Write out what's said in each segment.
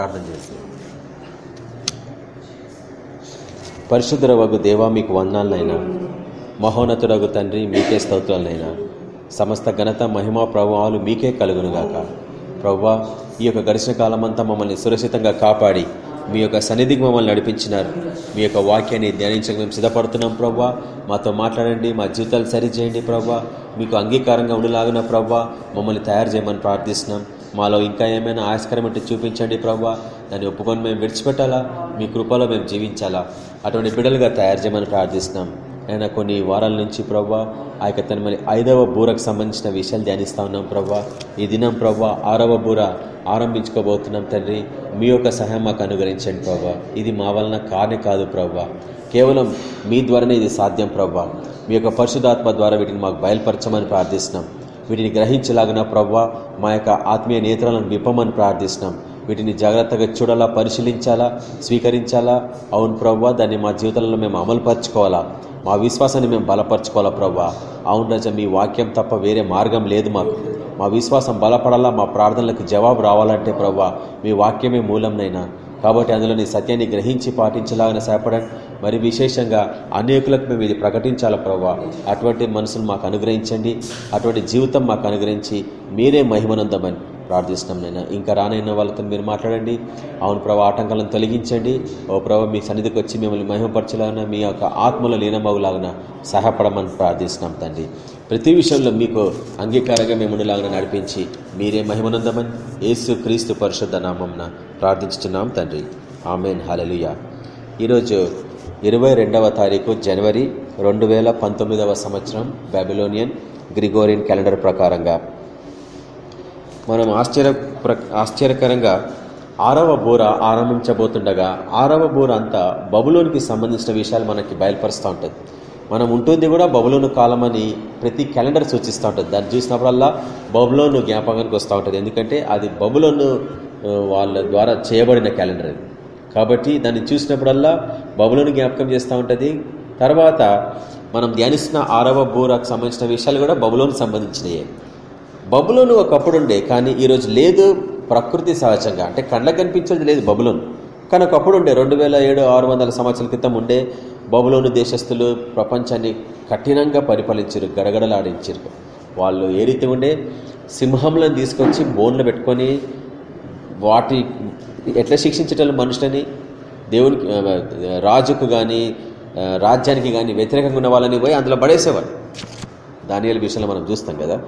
ప్రార్థన చేస్తాం పరిశుద్ధ వగు దేవా మీకు వందాలనైనా మహోన్నతుడగు తండ్రి మీకే స్తోత్రాలనైనా. సమస్త ఘనత మహిమ ప్రభావాలు మీకే కలుగునుగాక. ప్రవ్వా ఈ యొక్క గడిచిన కాలమంతా మమ్మల్ని సురక్షితంగా కాపాడి మీ యొక్క సన్నిధికి మమ్మల్ని నడిపించినారు. మీ యొక్క వాక్యాన్ని ధ్యానించక మేము సిద్ధపడుతున్నాం ప్రవ్వా. మాతో మాట్లాడండి మా జీవితాలు సరిచేయండి ప్రవ్వా. మీకు అంగీకారంగా ఉండేలాగిన ప్రవ్వా మమ్మల్ని తయారు చేయమని ప్రార్థిస్తున్నాం. మాలో ఇంకా ఏమైనా ఆయాస్కరం అంటే చూపించండి ప్రభా. దాన్ని ఒప్పుకొని మేము విడిచిపెట్టాలా? మీ కృపలో మేము జీవించాలా? అటువంటి బిడలుగా తయారు చేయమని ప్రార్థిస్తున్నాం. ఆయన కొన్ని వారాల నుంచి ప్రవ్వా ఆ యొక్క తన మళ్ళీ ఐదవ బూరకు సంబంధించిన విషయాలు ధ్యానిస్తూ ఉన్నాం ప్రవ్వా ఈ దినం ప్రవ్వా ఆరవ బూర ఆరంభించుకోబోతున్నాం తండ్రి. మీ యొక్క సహాయం మాకు అనుగ్రహించండి ప్రవ్వా ఇది మా వలన కానే కాదు ప్రవ్వా కేవలం మీ ద్వారానే ఇది సాధ్యం ప్రవ్వా మీ యొక్క పరిశుధాత్మ ద్వారా వీటిని మాకు బయలుపరచమని ప్రార్థిస్తున్నాం. వీటిని గ్రహించలాగిన ప్రవ్వా మా యొక్క ఆత్మీయ నేత్రాలను విప్పమని ప్రార్థిస్తున్నాం. వీటిని జాగ్రత్తగా చూడాలా పరిశీలించాలా స్వీకరించాలా? అవును ప్రవ్వా దాన్ని మా జీవితంలో మేము అమలుపరచుకోవాలా? మా విశ్వాసాన్ని మేము బలపరచుకోవాలా ప్రవ్వా? అవును రజ మీ వాక్యం తప్ప వేరే మార్గం లేదు మాకు. మా విశ్వాసం బలపడాలా? మా ప్రార్థనలకు జవాబు రావాలంటే ప్రవ్వా మీ వాక్యమే మూలంనైనా. కాబట్టి అందులో నీ సత్యాన్ని గ్రహించి పాటించలాగిన సహాయపడండి. మరి విశేషంగా అనేకులకు మేము ఇది ప్రకటించాలా ప్రవ్వా అటువంటి మనసును మాకు అనుగ్రహించండి. అటువంటి జీవితం మాకు అనుగ్రహించి మీరే మహిమనందమని ప్రార్థిస్తున్నాం నేను ఇంకా రానైన వాళ్ళతో మీరు మాట్లాడండి. అవును ప్రభావ ఆటంకాలను తొలగించండి. ఓ ప్రభా మీ సన్నిధికి వచ్చి మిమ్మల్ని మహిమపరచలాగిన మీ యొక్క ఆత్మలో లీనమవులాగిన సహాయపడమని ప్రార్థిస్తున్నాం తండ్రి. ప్రతి విషయంలో మీకు అంగీకారంగా మేము ఉండేలాగా నడిపించి మీరే మహిమనందమని యేసు క్రీస్తు పరిషత్ నామంన ప్రార్థించుతున్నాం తండ్రి. ఆమెన్. హలలుయ ఈరోజు ఇరవై రెండవ తారీఖు జనవరి రెండు వేల పంతొమ్మిదవ సంవత్సరం బాబిలోనియన్ గ్రిగోరియన్ క్యాలెండర్ ప్రకారంగా. మనం ఆశ్చర్య ఆశ్చర్యకరంగా ఆరవ బూర ఆరంభించబోతుండగా ఆరవ బూర అంతా బబులోనికి సంబంధించిన విషయాలు మనకి బయలుపరుస్తూ ఉంటుంది. మనం ఉంటుంది కూడా బబులోను కాలం అని ప్రతి క్యాలెండర్ సూచిస్తూ ఉంటుంది. దాన్ని చూసినప్పుడల్లా బబులోను జ్ఞాపకానికి వస్తూ ఉంటుంది. ఎందుకంటే అది బబులోను వాళ్ళ ద్వారా చేయబడిన క్యాలెండర్ కాబట్టి దాన్ని చూసినప్పుడల్లా బబులను జ్ఞాపకం చేస్తూ ఉంటుంది. తర్వాత మనం ధ్యానిస్తున్న ఆరవ బూరాకు సంబంధించిన విషయాలు కూడా బబులోని సంబంధించినయే. బబులోను ఒకప్పుడు ఉండే కానీ ఈరోజు లేదు ప్రకృతి సహజంగా. అంటే కళ్ళకు కనిపించేది లేదు బబులోను. కానీ ఒకప్పుడు ఉండే రెండు వేల ఏడు ఆరు వందల సంవత్సరాల క్రితం ఉండే బబులోను దేశస్తులు ప్రపంచాన్ని కఠినంగా పరిపాలించారు గడగడలాడించారు వాళ్ళు ఏ రీతి ఉండే? సింహంలను తీసుకొచ్చి బోన్లు పెట్టుకొని వాటి ఎట్లా శిక్షించటం మనుషులని? దేవునికి రాజుకు కానీ రాజ్యానికి కానీ వ్యతిరేకంగా ఉన్న వాళ్ళని పోయి అందులో పడేసేవాడు దానియాల విషయంలో మనం చూస్తాం కదా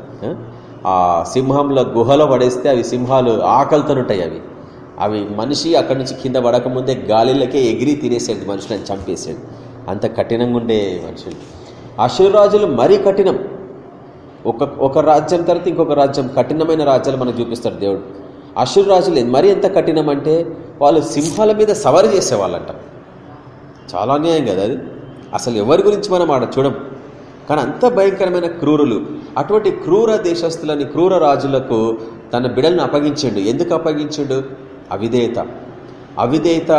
ఆ? సింహంలో గుహలో పడేస్తే అవి సింహాలు ఆకలితోనుంటాయి అవి. అవి మనిషి అక్కడి నుంచి కింద పడకముందే గాలిలకే ఎగిరి తినేసేది మనుషులను చంపేసేది. అంత కఠినంగా ఉండే మనుషులు. అశురాజులు మరీ కఠినం. ఒక ఒక రాజ్యం తర్వాత ఇంకొక రాజ్యం కఠినమైన రాజ్యాలు మనకు చూపిస్తాడు దేవుడు. అశురు రాజులు మరీ ఎంత కఠినమంటే వాళ్ళు సింహాల మీద సవారి చేసేవాళ్ళంట. చాలా అన్యాయం కదా అది? అసలు ఎవరి గురించి మనం ఆడ చూడం? కానీ అంత భయంకరమైన క్రూరులు అటువంటి క్రూర దేశస్తులని క్రూర రాజులకు తన బిడలను అప్పగించిండు. ఎందుకు అప్పగించాడు? అవిధేయత. అవిధేయత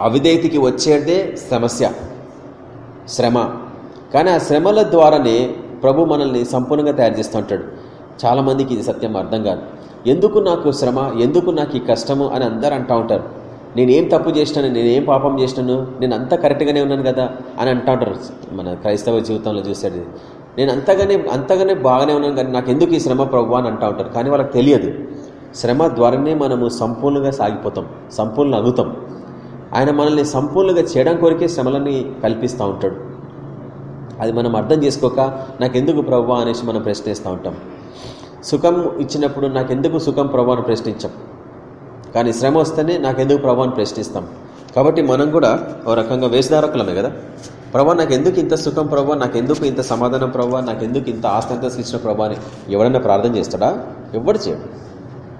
అవిధేయతకి వచ్చేదే సమస్య శ్రమ. కానీ ఆ శ్రమల ద్వారానే ప్రభు మనల్ని సంపూర్ణంగా తయారు చేస్తూ ఉంటాడు. చాలామందికి ఇది సత్యం అర్థం కాదు. ఎందుకు నాకు శ్రమ? ఎందుకు నాకు ఈ కష్టము? అని అందరు అంటూ ఉంటారు. నేనేం తప్పు చేసినాను? నేనేం పాపం చేసినాను? నేను అంతా కరెక్ట్గానే ఉన్నాను కదా? అని అంటూ ఉంటారు. మన క్రైస్తవ జీవితంలో చూసేది. నేను అంతగానే అంతగానే బాగానే ఉన్నాను కానీ నాకు ఎందుకు ఈ శ్రమ ప్రభు అని అంటూ ఉంటారు. కానీ వాళ్ళకి తెలియదు. శ్రమ ద్వారానే మనము సంపూర్ణంగా సాగిపోతాం. సంపూర్ణ అగుతాం ఆయన మనల్ని సంపూర్ణంగా చేయడం కోరికే శ్రమలని కల్పిస్తూ ఉంటాడు. అది మనం అర్థం చేసుకోక నాకెందుకు ప్రభు అనేసి మనం ప్రశ్నిస్తూ ఉంటాం. సుఖం ఇచ్చినప్పుడు నాకెందుకు సుఖం ప్రభావం ప్రశ్నించాం? కానీ శ్రమ వస్తేనే నాకెందుకు ప్రభావం ప్రశ్నిస్తాం? కాబట్టి మనం కూడా ఓ రకంగా వేషధారకులమే కదా? ప్రభా నాకు ఎందుకు ఇంత సుఖం ప్రభా నాకెందుకు ఇంత సమాధానం ప్రభా నాకెందుకు ఇంత ఆస్తంత ఇచ్చిన ప్రభా అని ఎవడన్నా ప్రార్థన చేస్తాడా? ఎవడు చేయడు.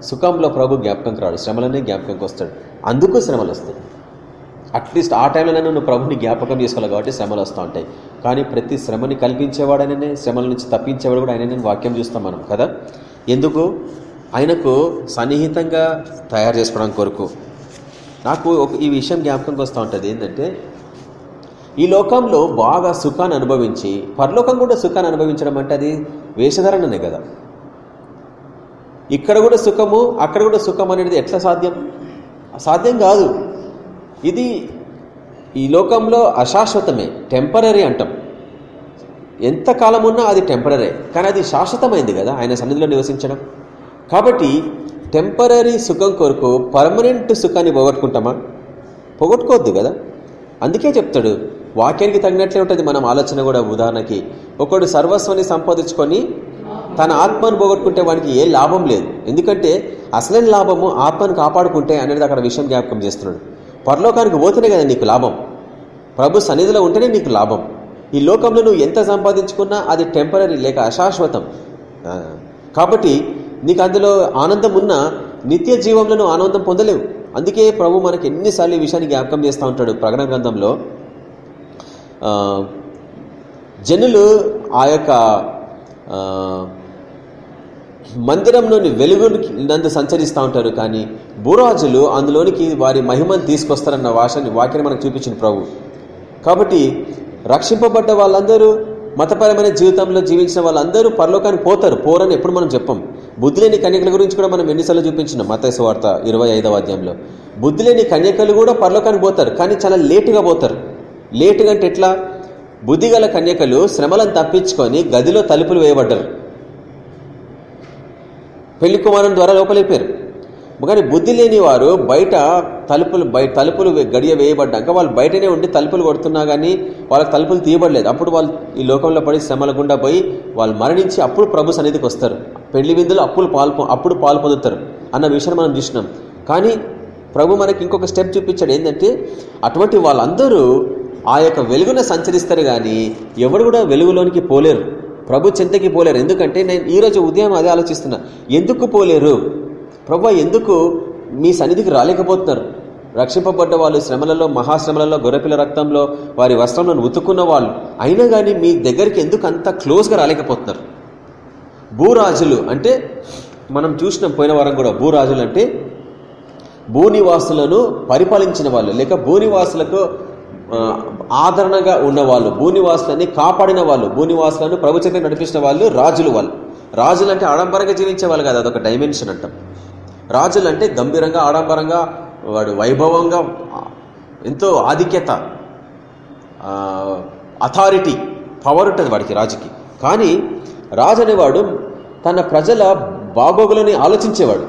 సుఖంలో ప్రభు జ్ఞాపకంకి రాడు శ్రమలనే జ్ఞాపకంకి వస్తాడు. అందుకు శ్రమలు వస్తాయి. అట్లీస్ట్ ఆ టైంలోనే నువ్వు ప్రభుని జ్ఞాపకం చేసుకోవాలి కాబట్టి శ్రమలు వస్తూ ఉంటాయి. కానీ ప్రతి శ్రమని కల్పించేవాడైననే శ్రమల నుంచి తప్పించేవాడు కూడా ఆయన వాక్యం చూస్తాం మనం కదా? ఎందుకు? ఆయనకు సన్నిహితంగా తయారు చేసుకోవడం కొరకు. నాకు ఒక ఈ విషయం జ్ఞాపకంకి వస్తూ ఉంటుంది. ఏంటంటే ఈ లోకంలో బాగా సుఖాన్ని అనుభవించి పరలోకం కూడా సుఖాన్ని అనుభవించడం అంటే అది వేషధారణనే కదా? ఇక్కడ కూడా సుఖము అక్కడ కూడా సుఖం అనేది ఎట్లా సాధ్యం? సాధ్యం కాదు. ఇది ఈ లోకంలో అశాశ్వతమే టెంపరీ అంటాం. ఎంతకాలం ఉన్నా అది టెంపరీ కానీ అది శాశ్వతమైంది కదా ఆయన సన్నిధిలో నివసించడం. కాబట్టి టెంపరీ సుఖం కొరకు పర్మనెంట్ సుఖాన్ని పోగొట్టుకుంటామా? పోగొట్టుకోవద్దు కదా. అందుకే చెప్తాడు వాక్యానికి తగినట్లే ఉంటుంది మనం ఆలోచన కూడా. ఉదాహరణకి ఒకడు సర్వస్వాన్ని సంపాదించుకొని తన ఆత్మను పోగొట్టుకుంటే వానికి ఏ లాభం లేదు. ఎందుకంటే అసలైన లాభము ఆత్మను కాపాడుకుంటే అనేది అక్కడ విషయం జ్ఞాపకం చేస్తున్నాడు. పరలోకానికి పోతేనే కదా నీకు లాభం. ప్రభు సన్నిధిలో ఉంటేనే నీకు లాభం. ఈ లోకంలో నువ్వు ఎంత సంపాదించుకున్నా అది టెంపరీ లేక అశాశ్వతం. కాబట్టి నీకు అందులో ఆనందం ఉన్నా నిత్య జీవంలో ఆనందం పొందలేవు. అందుకే ప్రభు మనకి ఎన్నిసార్లు ఈ విషయాన్ని జ్ఞాపకం చేస్తూ ఉంటాడు ప్రకటన గ్రంథంలో. జనులు ఆ యొక్క మందిరంలోని వెలుగు నందు సంచరిస్తూ ఉంటారు కానీ భూరాజులు అందులోనికి వారి మహిమను తీసుకొస్తారన్న వాషని వాక్యం మనకు చూపించింది ప్రభు. కాబట్టి రక్షింపబడ్డ వాళ్ళందరూ మతపరమైన జీవితంలో జీవించిన వాళ్ళందరూ పరలోకానికి పోతారు. పోరని ఎప్పుడు మనం చెప్పం. బుద్ధిలేని కన్యకల గురించి కూడా మనం ఎన్నిసార్లు చూపించిన. మత వార్త ఇరవై ఐదవ అధ్యాయంలో. బుద్ధిలేని కన్యకలు కూడా పరలోకానికి పోతారు కానీ చాలా లేటుగా పోతారు. లేటుగా అంటే ఎట్లా? బుద్ధిగల కన్యకలు శ్రమలను తప్పించుకొని గదిలో తలుపులు వేయబడ్డారు. పెళ్ళి కుమారుని ద్వారా లోపలైపోయారు కానీ బుద్ధి లేని వారు బయట తలుపులు బయట తలుపులు గడియ వేయబడ్డాక వాళ్ళు బయటనే ఉండి తలుపులు కొడుతున్నా కానీ వాళ్ళకి తలుపులు తీయబడలేదు. అప్పుడు వాళ్ళు ఈ లోకంలో పడి శ్రమల గుండా పోయి వాళ్ళు మరణించి అప్పుడు ప్రభు సన్నిధికి వస్తారు. పెళ్ళి విందులు అప్పులు పాలు అప్పుడు పాలు పొందుతారు అన్న విషయం మనం చూసినాం. కానీ ప్రభు మనకి ఇంకొక స్టెప్ చూపించాడు ఏంటంటే అటువంటి వాళ్ళందరూ ఆ యొక్క వెలుగున సంచరిస్తారు కానీ ఎవడు కూడా వెలుగులోనికి పోలేరు. ప్రభు చింతకి పోలేరు. ఎందుకంటే నేను ఈరోజు ఉదయం అదే ఆలోచిస్తున్నా. ఎందుకు పోలేరు? ప్రభు ఎందుకు మీ సన్నిధికి రాలేకపోతున్నారు? రక్షింపబడ్డ వాళ్ళు శ్రమలలో మహాశ్రమలలో గొర్రెపిల్ల రక్తంలో వారి వస్త్రంలో ఉతుక్కున్న వాళ్ళు. అయినా కానీ మీ దగ్గరికి ఎందుకు అంత క్లోజ్గా రాలేకపోతున్నారు? భూరాజులు అంటే మనం చూసినాం పోయిన వారం కూడా భూరాజులు అంటే భూనివాసులను పరిపాలించిన వాళ్ళు. లేక భూనివాసులకు ఆదరణగా ఉన్నవాళ్ళు భూనివాసులని కాపాడిన వాళ్ళు భూనివాసులను ప్రభుత్వం నడిపించిన వాళ్ళు రాజులు వాళ్ళు. రాజులు అంటే ఆడంబరంగా జీవించే వాళ్ళు కాదు అదొక డైమెన్షన్ అంటాం. రాజులు అంటే గంభీరంగా ఆడంబరంగా వాడు వైభవంగా ఎంతో ఆధిక్యత అథారిటీ పవర్ ఉంటుంది వాడికి రాజుకి. కానీ రాజు అనేవాడు తన ప్రజల బాగోగులని ఆలోచించేవాడు.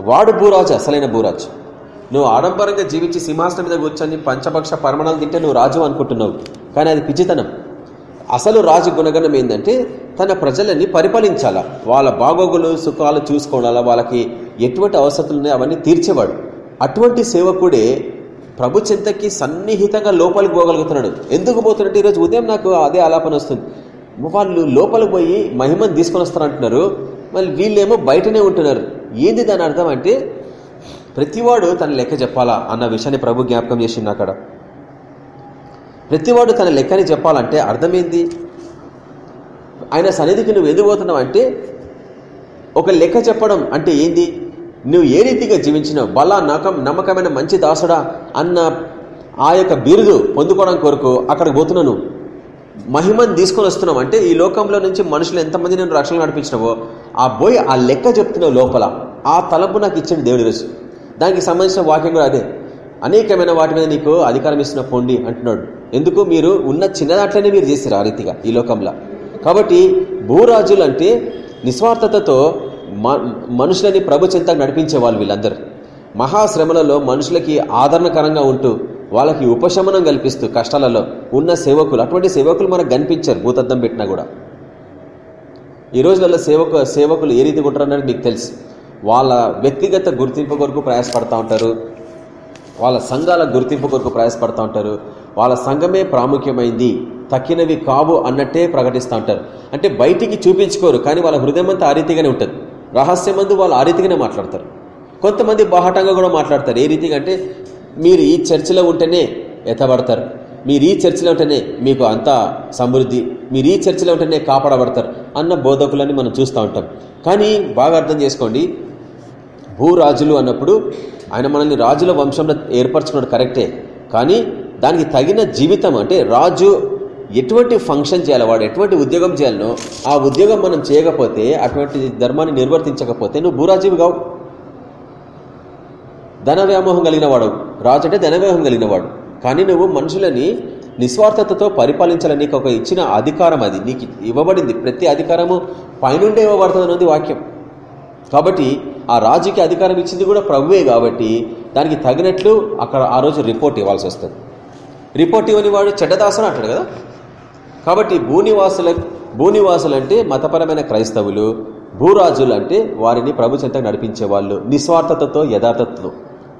వాడు భూరాజు అసలైన భూరాజు. నువ్వు ఆడంబరంగా జీవించి సింహాసనం మీద కూర్చొని పంచపక్ష పరమణాలు తింటే నువ్వు రాజు అనుకుంటున్నావు. కానీ అది పిచ్చితనం. అసలు రాజు గుణగణం ఏంటంటే తన ప్రజలని పరిపాలించాలా. వాళ్ళ బాగోగులు సుఖాలు చూసుకోవాలా. వాళ్ళకి ఎటువంటి అవసరాలు ఉన్నాయో అవన్నీ తీర్చేవాడు. అటువంటి సేవకుడే ప్రభు చింతకి సన్నిహితంగా లోపలికి పోగలుగుతున్నాడు. ఎందుకు పోతున్నట్టు ఈరోజు ఉదయం నాకు అదే ఆలాపన వస్తుంది. వాళ్ళు లోపలికి పోయి మహిమను తీసుకొని వస్తారంటున్నారు. మళ్ళీ వీళ్ళేమో బయటనే ఉంటున్నారు. ఏంది దాని అర్థం అంటే ప్రతివాడు తన లెక్క చెప్పాలా అన్న విషయాన్ని ప్రభు జ్ఞాపకం చేసింది అక్కడ. ప్రతివాడు తన లెక్కని చెప్పాలంటే అర్థమైంది? ఆయన సన్నిధికి నువ్వు ఎదుగుతున్నావు అంటే ఒక లెక్క చెప్పడం అంటే ఏంది? నువ్వు ఏ రీతిగా జీవించినావు? బలా నకం నమ్మకమైన మంచి దాసుడా అన్న ఆ యొక్క బిరుదు పొందుకోవడం కొరకు అక్కడికి పోతున్నాను మహిమను తీసుకొని వస్తున్నావు అంటే ఈ లోకంలో నుంచి మనుషులు ఎంతమంది నేను రక్షణ నడిపించినావో ఆ బోయ్ ఆ లెక్క చెప్తున్నావు లోపల. ఆ తలంపు నాకు ఇచ్చింది దేవుడి రోజు దానికి సంబంధించిన వాక్యం కూడా అదే. అనేకమైన వాటి మీద నీకు అధికారం ఇస్తున్న పొండి అంటున్నాడు. ఎందుకు? మీరు ఉన్న చిన్నదాట్లనే మీరు చేశారు ఆ రీతిగా ఈ లోకంలో. కాబట్టి భూరాజులు అంటే నిస్వార్థతతో మనుషులని ప్రభు చెంతకు నడిపించే వాళ్ళు వీళ్ళందరూ. మహాశ్రమలలో మనుషులకి ఆదరణకరంగా ఉంటూ వాళ్ళకి ఉపశమనం కల్పిస్తూ కష్టాలలో ఉన్న సేవకులు అటువంటి సేవకులు మనకు కనిపించారు భూతద్దం పెట్టినా కూడా. ఈ రోజులలో సేవకు సేవకులు ఏ రీతి ఉంటారన్నది మీకు తెలుసు. వాళ్ళ వ్యక్తిగత గుర్తింపు కొరకు ప్రయాసపడతా ఉంటారు. వాళ్ళ సంఘాల గుర్తింపు కొరకు ప్రయాసపడతా ఉంటారు. వాళ్ళ సంఘమే ప్రాముఖ్యమైంది. తక్కినవి కావు అన్నట్టే ప్రకటిస్తూ ఉంటారు. అంటే బయటికి చూపించుకోరు కానీ వాళ్ళ హృదయం అంతా ఆ రీతిగానే ఉంటుంది. రహస్యమందు వాళ్ళు ఆ రీతిగానే మాట్లాడతారు. కొంతమంది బాహటంగా కూడా మాట్లాడతారు. ఏ రీతిగా అంటే మీరు ఈ చర్చిలో ఉంటేనే ఎత్తబడతారు. మీరు ఈ చర్చిలో ఉంటేనే మీకు అంతా సమృద్ధి. మీరు ఈ చర్చిలో ఉంటేనే కాపాడబడతారు అన్న బోధకులని మనం చూస్తూ ఉంటాం. కానీ బాగా అర్థం చేసుకోండి భూరాజులు అన్నప్పుడు ఆయన మనల్ని రాజుల వంశంలో ఏర్పరచుకున్నాడు కరెక్టే. కానీ దానికి తగిన జీవితం అంటే రాజు ఎటువంటి ఫంక్షన్ చేయాలి వాడు ఎటువంటి ఉద్యోగం చేయాలనో ఆ ఉద్యోగం మనం చేయకపోతే అటువంటి ధర్మాన్ని నిర్వర్తించకపోతే నువ్వు భూరాజీవి కావు. ధన వ్యామోహం కలిగిన వాడు రాజు అంటే ధన వ్యామోహం కలిగిన వాడు. కానీ నువ్వు మనుషులని నిస్వార్థతతో పరిపాలించాలని నీకు ఒక ఇచ్చిన అధికారం అది. నీకు ఇవ్వబడింది ప్రతి అధికారము పైనుండే ఇవ్వబడుతుంది వాక్యం. కాబట్టి ఆ రాజుకి అధికారం ఇచ్చింది కూడా ప్రభువే కాబట్టి దానికి తగినట్లు అక్కడ ఆ రోజు రిపోర్ట్ ఇవ్వాల్సి వస్తుంది. రిపోర్ట్ ఇవ్వని వాడు చెడ్డదాసులు అంటాడు కదా? కాబట్టి భూనివాసుల భూనివాసులు అంటే మతపరమైన క్రైస్తవులు భూరాజులు అంటే వారిని ప్రభు చెంతకు నడిపించే వాళ్ళు నిస్వార్థతతో యథార్థతతో.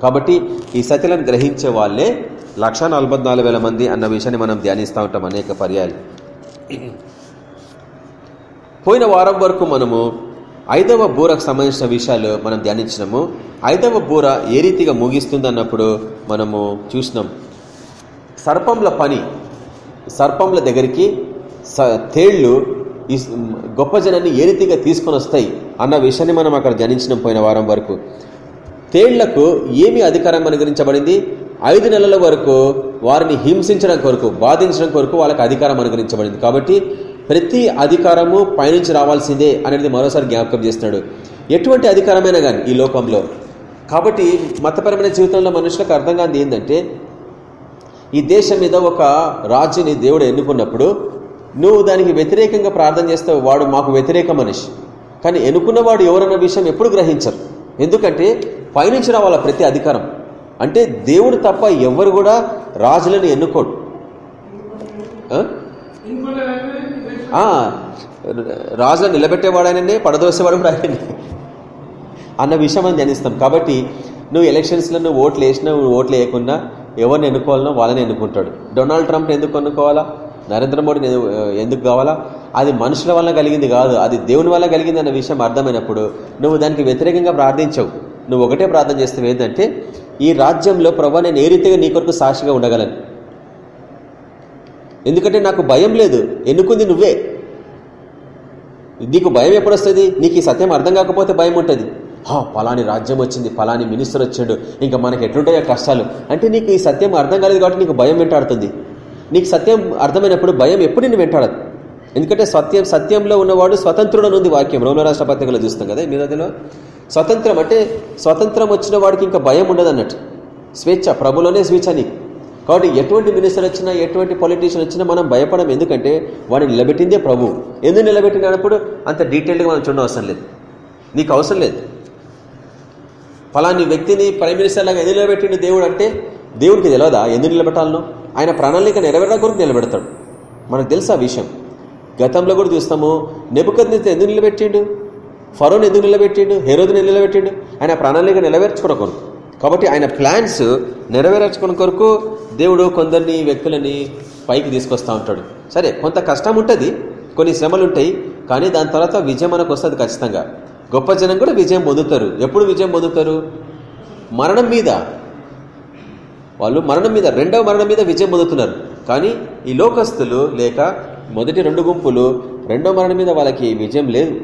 కాబట్టి ఈ సత్యలను గ్రహించే వాళ్ళే లక్ష మంది అన్న విషయాన్ని మనం ధ్యానిస్తూ ఉంటాం అనేక పర్యాలు పోయిన వారం వరకు మనము ఐదవ బూరకు సంబంధించిన విషయాలు మనం ధ్యానించినాము. ఐదవ బూర ఏ రీతిగా ముగిస్తుందన్నప్పుడు మనము చూసినాం. సర్పంల పని సర్పంల దగ్గరికి తేళ్ళు గొప్ప జనాన్ని ఏ రీతిగా తీసుకొని వస్తాయి అన్న విషయాన్ని మనం అక్కడ ధ్యానించినాం పోయిన వారం వరకు. తేళ్ళకు ఏమి అధికారం అనుగ్రహించబడింది? ఐదు నెలల వరకు వారిని హింసించడం కొరకు బాధించడం కొరకు వాళ్ళకి అధికారం అనుగ్రహించబడింది. కాబట్టి ప్రతి అధికారము పైనుంచి రావాల్సిందే అనేది మరోసారి జ్ఞాపకం చేస్తున్నాడు. ఎటువంటి అధికారమైనా కానీ ఈ లోకంలో. కాబట్టి మతపరమైన జీవితంలో మనుషులకు అర్థం కాదు ఏంటంటే ఈ దేశం మీద ఒక రాజుని దేవుడు ఎన్నుకున్నప్పుడు నువ్వు దానికి వ్యతిరేకంగా ప్రార్థన చేస్తావు వాడు మాకు వ్యతిరేక మనిషి. కానీ ఎన్నుకున్నవాడు ఎవరన్న విషయం ఎప్పుడు గ్రహించరు. ఎందుకంటే పైనుంచి రావాల ప్రతి అధికారం? అంటే దేవుడు తప్ప ఎవరు కూడా రాజులను ఎన్నుకోడు. రాజులను నిలబెట్టేవాడైనా పడదోసేవాడు కూడా ఆయన. అన్న విషయం అని ధ్యానిస్తాం. కాబట్టి నువ్వు ఎలక్షన్స్లో నువ్వు ఓట్లు వేసినా నువ్వు ఓట్లు వేయకుండా ఎవరిని ఎన్నుకోవాలనో వాళ్ళని ఎన్నుకుంటాడు. డొనాల్డ్ ట్రంప్ ఎందుకు ఎన్నుకోవాలా? నరేంద్ర మోడీని ఎందుకు కావాలా? అది మనుషుల వల్ల కలిగింది కాదు అది దేవుని వల్ల కలిగింది అన్న విషయం అర్థమైనప్పుడు నువ్వు దానికి వ్యతిరేకంగా ప్రార్థించవు. నువ్వు ఒకటే ప్రార్థన చేస్తావు ఏంటంటే ఈ రాజ్యంలో ప్రభా నేను ఏ రీతిగా నీ కొరకు సాక్షిగా ఉండగలను? ఎందుకంటే నాకు భయం లేదు. ఎన్నుకుంది నువ్వే. నీకు భయం ఎప్పుడు వస్తుంది నీకు ఈ సత్యం అర్థం కాకపోతే భయం ఉంటుంది. హా పలాని రాజ్యం వచ్చింది పలాని మినిస్టర్ వచ్చాడు ఇంకా మనకి ఎట్లుంటాయో కష్టాలు. అంటే నీకు ఈ సత్యం అర్థం కాలేదు కాబట్టి నీకు భయం వెంటాడుతుంది. నీకు సత్యం అర్థమైనప్పుడు భయం ఎప్పుడు నేను వెంటాడదు. ఎందుకంటే సత్యం సత్యంలో ఉన్నవాడు స్వతంత్రుడు ఉంది వాక్యం. రోమ రాష్ట్ర పత్రికలో చూస్తాం కదా మీరదిలో స్వతంత్రం అంటే స్వతంత్రం వచ్చిన వాడికి ఇంకా భయం ఉండదు అన్నట్టు స్వేచ్ఛ ప్రభులోనే స్వేచ్ఛ నీకు. కాబట్టి ఎటువంటి మినిస్టర్ వచ్చినా ఎటువంటి పొలిటీషియన్ వచ్చినా మనం భయపడం ఎందుకంటే వాడిని నిలబెట్టిందే ప్రభు. ఎందుకు నిలబెట్టినప్పుడు అంత డీటెయిల్గా మనం చూడడం అవసరం లేదు. నీకు అవసరం లేదు. ఫలాని వ్యక్తిని ప్రైమ్ మినిస్టర్ లాగా ఎందుకు నిలబెట్టిండు దేవుడు అంటే దేవుడికి తెలియదా ఎందుకు నిలబెట్టాలను? ఆయన ప్రణాళిక నెరవేరడం కొరకు నిలబెడతాడు. మనకు తెలుసు ఆ విషయం. గతంలో కూడా చూస్తాము నెబుకద్ ఎందుకు నిలబెట్టిండు? ఫరోన్ ఎందుకు నిలబెట్టిండు? హెరోదుని నిలబెట్టిండు? ఆయన ప్రణాళిక నెరవేర్చుకోవడం కొరకు. కాబట్టి ఆయన ప్లాన్స్ నెరవేర్చుకున్న కొరకు దేవుడు కొందరిని వ్యక్తులని పైకి తీసుకొస్తూ ఉంటాడు. సరే కొంత కష్టం ఉంటుంది కొన్ని శ్రమలు ఉంటాయి కానీ దాని తర్వాత విజయం మనకు వస్తుంది ఖచ్చితంగా. గొప్ప జనం కూడా విజయం పొందుతారు. ఎప్పుడు విజయం పొందుతారు? మరణం మీద. వాళ్ళు మరణం మీద రెండవ మరణం మీద విజయం పొందుతున్నారు. కానీ ఈ లోకస్తులు లేక మొదటి రెండు గుంపులు రెండో మరణం మీద వాళ్ళకి విజయం లేదు.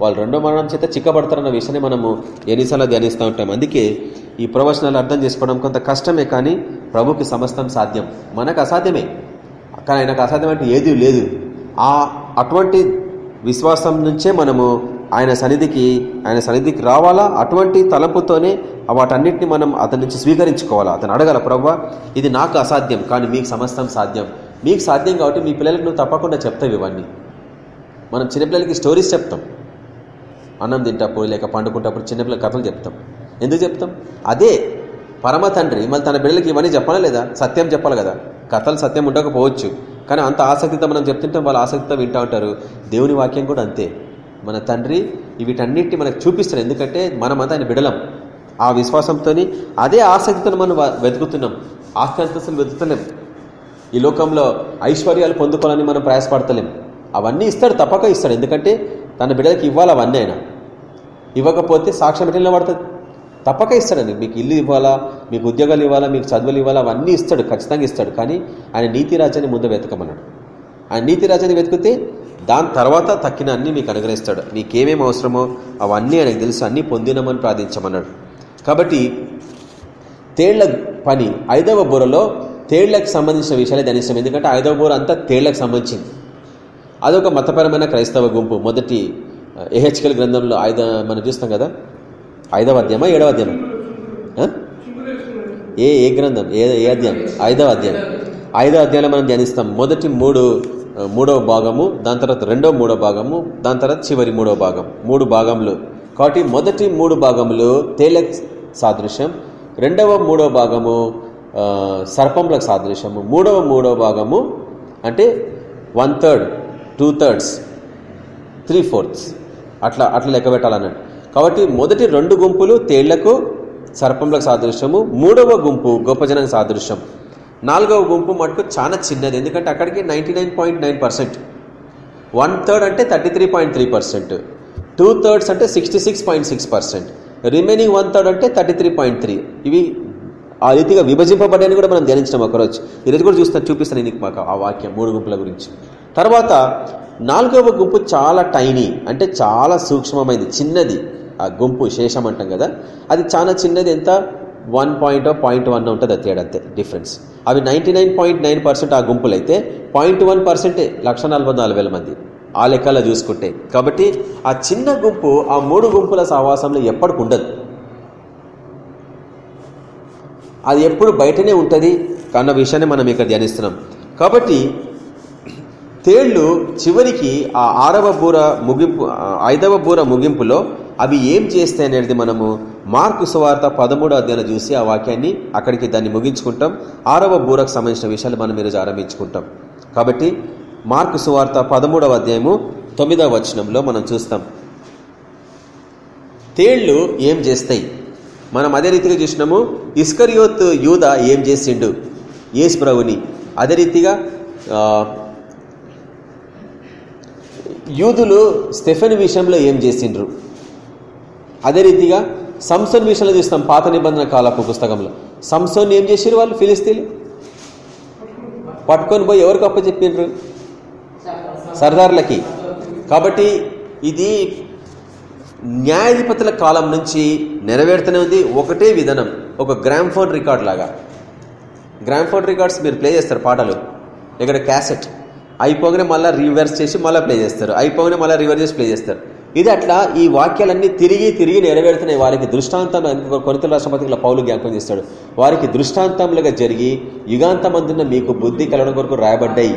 వాళ్ళు రెండో మరణం చేత చిక్కబడతారన్న విషయాన్ని మనము ఎన్నిసార్లు ధ్యానిస్తూ ఉంటాం. అందుకే ఈ ప్రవచనాలు అర్థం చేసుకోవడం కొంత కష్టమే కానీ ప్రభుకి సమస్తం సాధ్యం. మనకు అసాధ్యమే. కానీ ఆయనకు అసాధ్యం అంటే ఏది లేదు. ఆ అటువంటి విశ్వాసం నుంచే మనము ఆయన సన్నిధికి ఆయన సన్నిధికి రావాలా? అటువంటి తలంపుతోనే వాటన్నిటిని మనం అతని నుంచి స్వీకరించుకోవాలా? అతను అడగల ప్రవ్వా ఇది నాకు అసాధ్యం కానీ మీకు సమస్తం సాధ్యం. మీకు సాధ్యం కాబట్టి మీ పిల్లలకు నువ్వు తప్పకుండా చెప్తావు ఇవన్నీ. మనం చిన్నపిల్లలకి స్టోరీస్ చెప్తాం. అన్నం తింటప్పుడు లేక పండుకుంటప్పుడు చిన్నపిల్లల కథలు చెప్తాం. ఎందుకు చెప్తాం? అదే పరమ తండ్రి మళ్ళీ తన బిడ్డలకి ఇవన్నీ చెప్పాలా లేదా? సత్యం చెప్పాలి కదా. కథలు సత్యం ఉండకపోవచ్చు. కానీ అంత ఆసక్తితో మనం చెప్తుంటే వాళ్ళు ఆసక్తితో వింటూ ఉంటారు. దేవుని వాక్యం కూడా అంతే. మన తండ్రి వీటన్నిటిని మనకు చూపిస్తాడు ఎందుకంటే మనమంతా ఆయన బిడలం ఆ విశ్వాసంతో అదే ఆసక్తితో మనం వెతుకుతున్నాం. ఆస్తి వెతుకుతలేం. ఈ లోకంలో ఐశ్వర్యాలు పొందుకోవాలని మనం ప్రయాసపడతలేం. అవన్నీ ఇస్తాడు తప్పక ఇస్తాడు. ఎందుకంటే తన బిడ్డలకి ఇవ్వాలి అవన్నీ ఆయన. ఇవ్వకపోతే సాక్ష్యం ఎట్లా పడుతుంది తప్పక ఇస్తాడండి. మీకు ఇల్లు ఇవ్వాలా మీకు ఉద్యోగాలు ఇవ్వాలా మీకు చదువులు ఇవ్వాలా అవన్నీ ఇస్తాడు ఖచ్చితంగా ఇస్తాడు. కానీ ఆయన నీతి రాజ్యాన్ని ముందు వెతకమన్నాడు. ఆయన నీతి రాజ్యాన్ని వెతికితే దాని తర్వాత తక్కిన అన్ని మీకు అనుగ్రహిస్తాడు. మీకేమేమి అవసరమో అవన్నీ ఆయనకు తెలుసు. అన్నీ పొందినమని ప్రార్థించమన్నాడు. కాబట్టి తేళ్ళ పని ఐదవ బుర్రలో తేళ్ళకు సంబంధించిన విషయాలే ధ్యానిస్తాం. ఎందుకంటే ఐదవ బూర అంతా తేళ్ళకు సంబంధించింది. అదొక మతపరమైన క్రైస్తవ గుంపు. మొదటి ఏహెచ్కల్ గ్రంథంలో ఐద మనం చూస్తాం కదా? ఐదవ అధ్యాయమా ఏడవ అధ్యాయం ఏ ఏ గ్రంథం? ఏ ఏ అధ్యాయం? ఐదవ అధ్యాయం ఐదవ అధ్యాయంలో మనం ధ్యానిస్తాం. మొదటి మూడు మూడవ భాగము దాని తర్వాత రెండవ మూడవ భాగము దాని తర్వాత చివరి మూడవ భాగం. మూడు భాగములు. కాబట్టి మొదటి మూడు భాగములు తేల సాదృశ్యం రెండవ మూడవ భాగము సర్పంలకు సాదృశ్యము మూడవ మూడవ భాగము అంటే one third two thirds three fourths అట్లా అట్లా లెక్క పెట్టాలన్నాడు. కాబట్టి మొదటి రెండు గుంపులు తేళ్ళకు సర్పంలకు సాదృశ్యము మూడవ గుంపు గొప్ప జనానికి సాదృశ్యం. నాలుగవ గుంపు మటుకు చాలా చిన్నది ఎందుకంటే అక్కడికి ninety nine point nine percent. One third అంటే thirty three point three percent. Two thirds అంటే sixty six point six percent. Remaining one third అంటే థర్టీ త్రీ పాయింట్ త్రీ. ఇవి ఆ రీతిగా విభజింపబడ్డాయని కూడా మనం ధ్యానించడం ఒకరోజు. ఈరోజు కూడా చూస్తా చూపిస్తాను నీకు మాకు ఆ వాక్యం మూడు గుంపుల గురించి. తర్వాత నాలుగవ గుంపు చాలా టైనీ అంటే చాలా సూక్ష్మమైనది చిన్నది. ఆ గుంపు శేషం అంటాం కదా అది చాలా చిన్నది ఎంత? వన్ పాయింట్ పాయింట్ వన్ ఉంటుంది అది తేడా డిఫరెన్స్. అవి ninety nine point nine percent ఆ గుంపులు అయితే పాయింట్ వన్ పర్సెంటే లక్ష నలభై నాలుగు వేల మంది ఆ లెక్కలో చూసుకుంటే. కాబట్టి ఆ చిన్న గుంపు ఆ మూడు గుంపుల సహవాసంలో ఎప్పటికి ఉండదు. అది ఎప్పుడు బయటనే ఉంటుంది అన్న విషయాన్ని మనం ఇక్కడ ధ్యానిస్తున్నాం. కాబట్టి తేళ్ళు చివరికి ఆ ఆరవ బూర ముగింపు ఐదవ బూర ముగింపులో అవి ఏం చేస్తాయి అనేది మనము మార్కు సువార్త పదమూడో అధ్యాయంలో చూసి ఆ వాక్యాన్ని అక్కడికి దాన్ని ముగించుకుంటాం. ఆరవ బూరకు సంబంధించిన విషయాలు మనం ఈరోజు ఆరంభించుకుంటాం. కాబట్టి మార్కు సువార్త పదమూడవ అధ్యాయము తొమ్మిదవ వచనంలో మనం చూస్తాం. తేళ్ళు ఏం చేస్తాయి? మనం అదే రీతిగా చూసినాము. ఇస్కరియోత్ యూద ఏం చేసిండు? యేసు ప్రభుని. అదే రీతిగా యూదులు స్టెఫెన్ విషయంలో ఏం చేసిండ్రు? అదే రీతిగా సంసోన్ విషయంలో చూస్తాం పాత నిబంధన కాలపు పుస్తకంలో. సంసోన్ ఏం చేసిరు వాళ్ళు? ఫిలిస్తీన్లు? పట్టుకొని పోయి ఎవరికి అప్పచెప్పిండ్రు? సర్దార్లకి. కాబట్టి ఇది న్యాయాధిపతుల కాలం నుంచి నెరవేరుతూనే ఉంది. ఒకటే విధానం. ఒక గ్రామ్ఫోన్ రికార్డ్ లాగా. గ్రామ్ఫోన్ రికార్డ్స్ మీరు ప్లే చేస్తారు పాటలు. ఇక్కడ క్యాసెట్. అయిపోగానే మళ్ళీ రివర్స్ చేసి మళ్ళీ ప్లే చేస్తారు. అయిపోగానే మళ్ళీ రివర్స్ చేసి ప్లే చేస్తారు. ఇది అట్లా ఈ వాక్యాలన్నీ తిరిగి తిరిగి నెరవేరుతున్నాయి. వారికి దృష్టాంతం కొరత రాష్ట్రపతిలో పౌలు జ్ఞాపకం చేస్తాడు. వారికి దృష్టాంతములుగా జరిగి యుగాంతమందున మీకు బుద్ధి కలవడం కొరకు రాయబడ్డాయి.